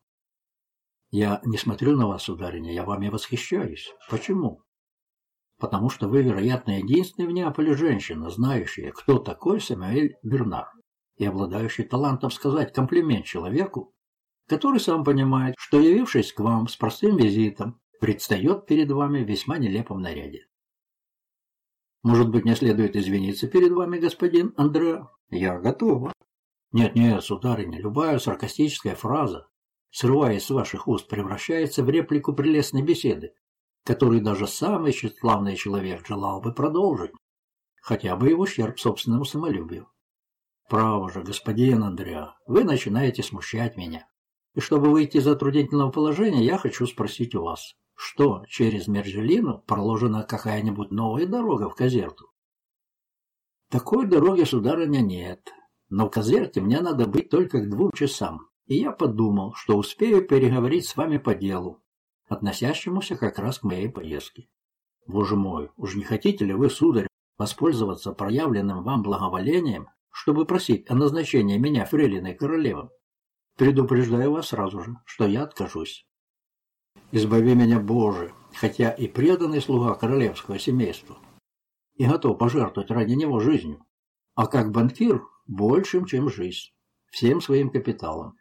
Я не смотрю на вас, сударыня, я вами восхищаюсь. Почему? потому что вы, вероятно, единственная в Неаполе женщина, знающая, кто такой Самуэль Бернар, и обладающий талантом сказать комплимент человеку, который сам понимает, что, явившись к вам с простым визитом, предстает перед вами в весьма нелепом наряде. Может быть, мне следует извиниться перед вами, господин Андреа? Я готова. Нет-нет, сударыня, любая саркастическая фраза, срываясь с ваших уст, превращается в реплику прелестной беседы, который даже самый тщеславный человек желал бы продолжить, хотя бы и в ущерб собственному самолюбию. Право же, господин Андреа, вы начинаете смущать меня. И чтобы выйти из затруднительного положения, я хочу спросить у вас, что через Мержелину проложена какая-нибудь новая дорога в Казерту? Такой дороги, сударыня, нет. Но в Казерте мне надо быть только к двум часам, и я подумал, что успею переговорить с вами по делу, относящемуся как раз к моей поездке. Боже мой, уж не хотите ли вы, сударь, воспользоваться проявленным вам благоволением, чтобы просить о назначении меня фрейлиной королевы? Предупреждаю вас сразу же, что я откажусь. Избави меня, Боже, хотя и преданный слуга королевского семейства, и готов пожертвовать ради него жизнью, а как банкир большим, чем жизнь, всем своим капиталом.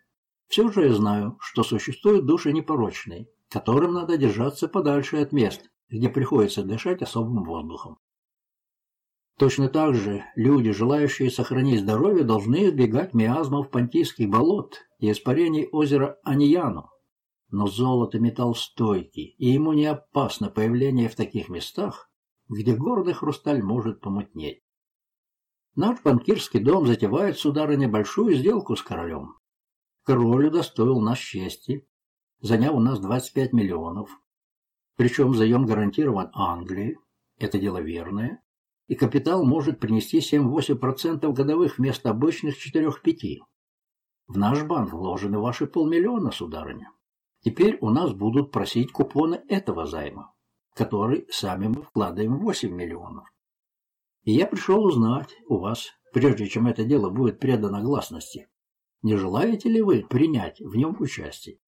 Все же я знаю, что существуют души непорочные, которым надо держаться подальше от мест, где приходится дышать особым воздухом. Точно так же люди, желающие сохранить здоровье, должны избегать миазмов понтийских болот и испарений озера Аньяну. Но золото металл стойкий, и ему не опасно появление в таких местах, где гордый хрусталь может помутнеть. Наш банкирский дом затевает, сударыня, большую сделку с королем. Король удостоил нас чести заняв у нас 25 миллионов. Причем заем гарантирован Англии, это дело верное, и капитал может принести 7-8% годовых вместо обычных 4-5. В наш банк вложены ваши полмиллиона, сударыня. Теперь у нас будут просить купоны этого займа, который сами мы вкладываем 8 миллионов. И я пришел узнать у вас, прежде чем это дело будет предано гласности. Не желаете ли вы принять в нем участие?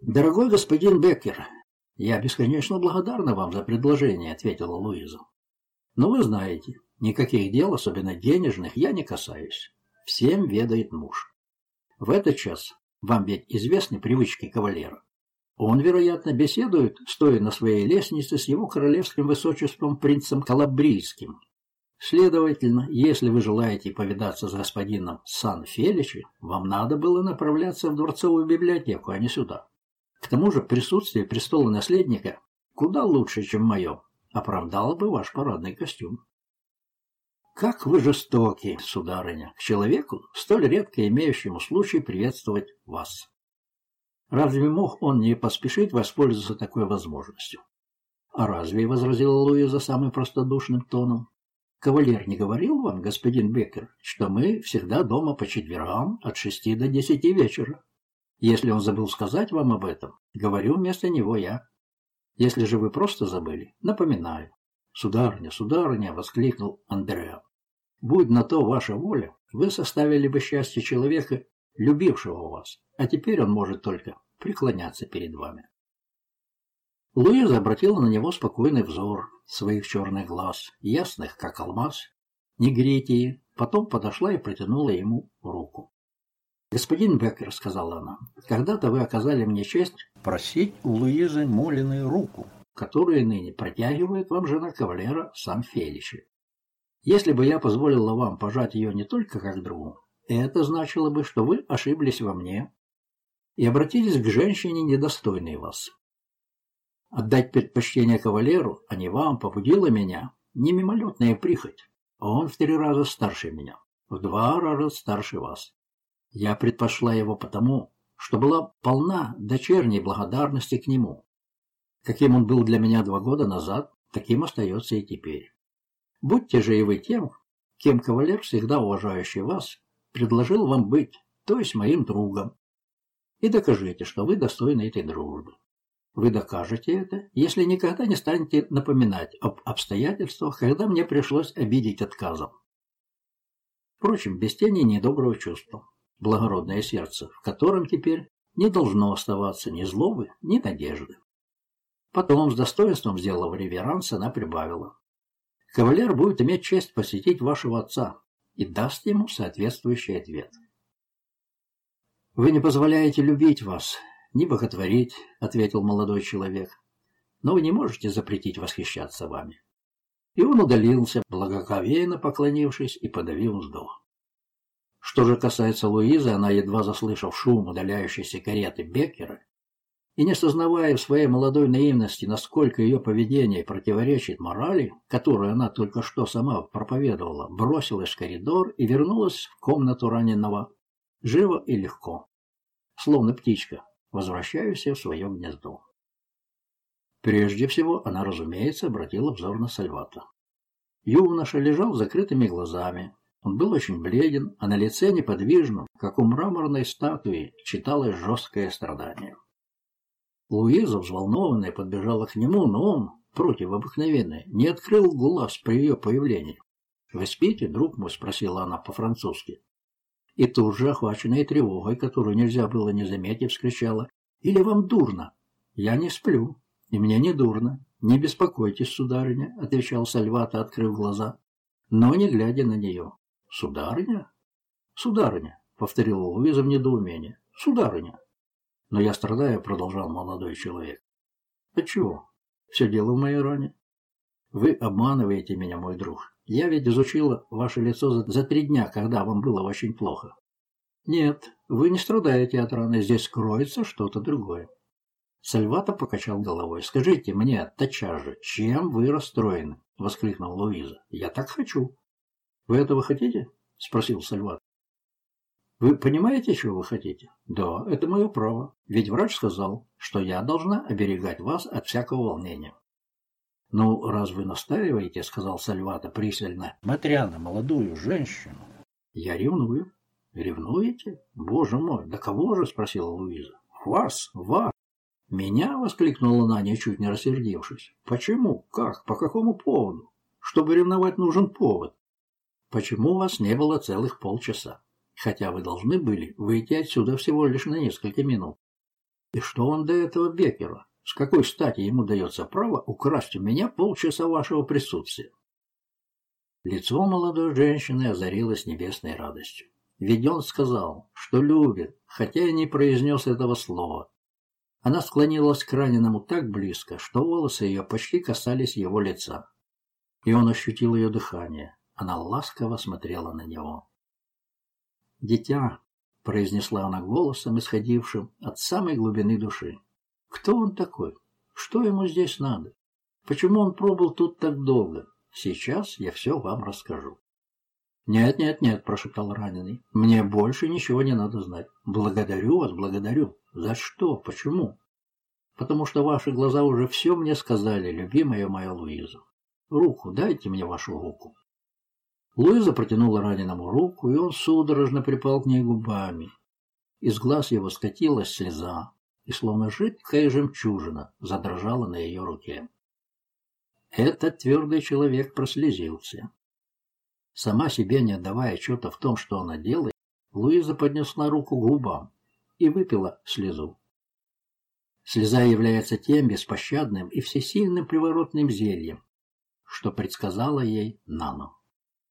«Дорогой господин Беккер, я бесконечно благодарна вам за предложение», — ответила Луиза. «Но вы знаете, никаких дел, особенно денежных, я не касаюсь. Всем ведает муж. В этот час вам ведь известны привычки кавалера. Он, вероятно, беседует, стоя на своей лестнице, с его королевским высочеством принцем Калабрийским. Следовательно, если вы желаете повидаться с господином Сан-Феличи, вам надо было направляться в дворцовую библиотеку, а не сюда. К тому же присутствие престола наследника куда лучше, чем мое, оправдало бы ваш парадный костюм. Как вы жестоки, сударыня, к человеку, столь редко имеющему случай приветствовать вас. Разве мог он не поспешить воспользоваться такой возможностью? А разве, — возразила Луиза самым простодушным тоном, — кавалер не говорил вам, господин Беккер, что мы всегда дома по четвергам от шести до десяти вечера? Если он забыл сказать вам об этом, говорю вместо него я. Если же вы просто забыли, напоминаю. «Сударыня, сударыня!» — воскликнул Андреа. «Будь на то ваша воля, вы составили бы счастье человека, любившего вас, а теперь он может только преклоняться перед вами. Луиза обратила на него спокойный взор своих черных глаз, ясных, как алмаз, негритии, потом подошла и протянула ему руку. «Господин Беккер», — сказала она, — «когда-то вы оказали мне честь просить у Луизы Молиной руку, которую ныне протягивает вам жена кавалера сам Феличи. Если бы я позволила вам пожать ее не только как другу, это значило бы, что вы ошиблись во мне и обратились к женщине, недостойной вас. Отдать предпочтение кавалеру, а не вам, побудила меня не мимолетная прихоть. Он в три раза старше меня, в два раза старше вас. Я предпочла его потому, что была полна дочерней благодарности к нему. Каким он был для меня два года назад, таким остается и теперь. Будьте же и вы тем, кем кавалер, всегда уважающий вас, предложил вам быть, то есть моим другом. И докажите, что вы достойны этой дружбы. Вы докажете это, если никогда не станете напоминать об обстоятельствах, когда мне пришлось обидеть отказом. Впрочем, без тени недоброго чувства, благородное сердце, в котором теперь не должно оставаться ни злобы, ни надежды. Потом, с достоинством сделав реверанс, она прибавила. Кавалер будет иметь честь посетить вашего отца, и даст ему соответствующий ответ. «Вы не позволяете любить вас, не боготворить», — ответил молодой человек. «Но вы не можете запретить восхищаться вами». И он удалился, благоговейно поклонившись и подавив вздох. Что же касается Луизы, она, едва заслышав шум удаляющейся кареты Беккера, и не сознавая в своей молодой наивности, насколько ее поведение противоречит морали, которую она только что сама проповедовала, бросилась в коридор и вернулась в комнату раненого, живо и легко, словно птичка, возвращающаяся в свое гнездо. Прежде всего, она, разумеется, обратила взор на Сальвата. Юноша лежал с закрытыми глазами. Он был очень бледен, а на лице неподвижном, как у мраморной статуи, читалось жесткое страдание. Луиза, взволнованная, подбежала к нему, но он, против обыкновенной, не открыл глаз при ее появлении. «Вы спите, друг мой?» — спросила она по-французски. И тут же, охваченная тревогой, которую нельзя было не заметить, вскричала. «Или вам дурно?» «Я не сплю, и мне не дурно. Не беспокойтесь, сударыня», — отвечал Сальвата, открыв глаза, но не глядя на нее. «Сударыня?» «Сударыня», — повторила Луиза в недоумении. «Сударыня». Но я страдаю, продолжал молодой человек. Отчего? Все дело в моей ране. Вы обманываете меня, мой друг. Я ведь изучила ваше лицо за, за три дня, когда вам было очень плохо. Нет, вы не страдаете от раны, здесь кроется что-то другое. Сальвата покачал головой. «Скажите мне, тотчас чем вы расстроены?» — воскликнул Луиза. «Я так хочу». «Вы этого хотите?» — спросил Сальвата. Вы понимаете, чего вы хотите? Да, это мое право. Ведь врач сказал, что я должна оберегать вас от всякого волнения. Ну, раз вы настаиваете, сказал Сальвата пристально, смотря на молодую женщину. Я ревную. Ревнуете? Боже мой, да кого же? спросила Луиза. Вас, вас. Меня? воскликнула она, ничуть не рассердившись. Почему? Как? По какому поводу? Чтобы ревновать, нужен повод. почему вас не было целых полчаса, хотя вы должны были выйти отсюда всего лишь на несколько минут? И что он до этого Беккера? С какой стати ему дается право украсть у меня полчаса вашего присутствия? Лицо молодой женщины озарилось небесной радостью. Ведь он сказал, что любит, хотя и не произнес этого слова. Она склонилась к раненому так близко, что волосы ее почти касались его лица. И он ощутил ее дыхание. Она ласково смотрела на него. «Дитя», — произнесла она голосом, исходившим от самой глубины души, — «кто он такой? Что ему здесь надо? Почему он пробыл тут так долго? Сейчас я все вам расскажу. «Нет, нет, нет», – прошептал раненый. «Мне больше ничего не надо знать. Благодарю вас, благодарю. За что? Почему?» «Потому что ваши глаза уже все мне сказали, любимая моя Луиза. Руку, дайте мне вашу руку». Луиза протянула раненому руку, и он судорожно припал к ней губами. Из глаз его скатилась слеза, и словно жидкая жемчужина задрожала на ее руке. Этот твердый человек прослезился. Сама себе не отдавая отчета в том, что она делает, Луиза поднесла руку к губам и выпила слезу. Слеза является тем беспощадным и всесильным приворотным зельем, что предсказала ей Нано.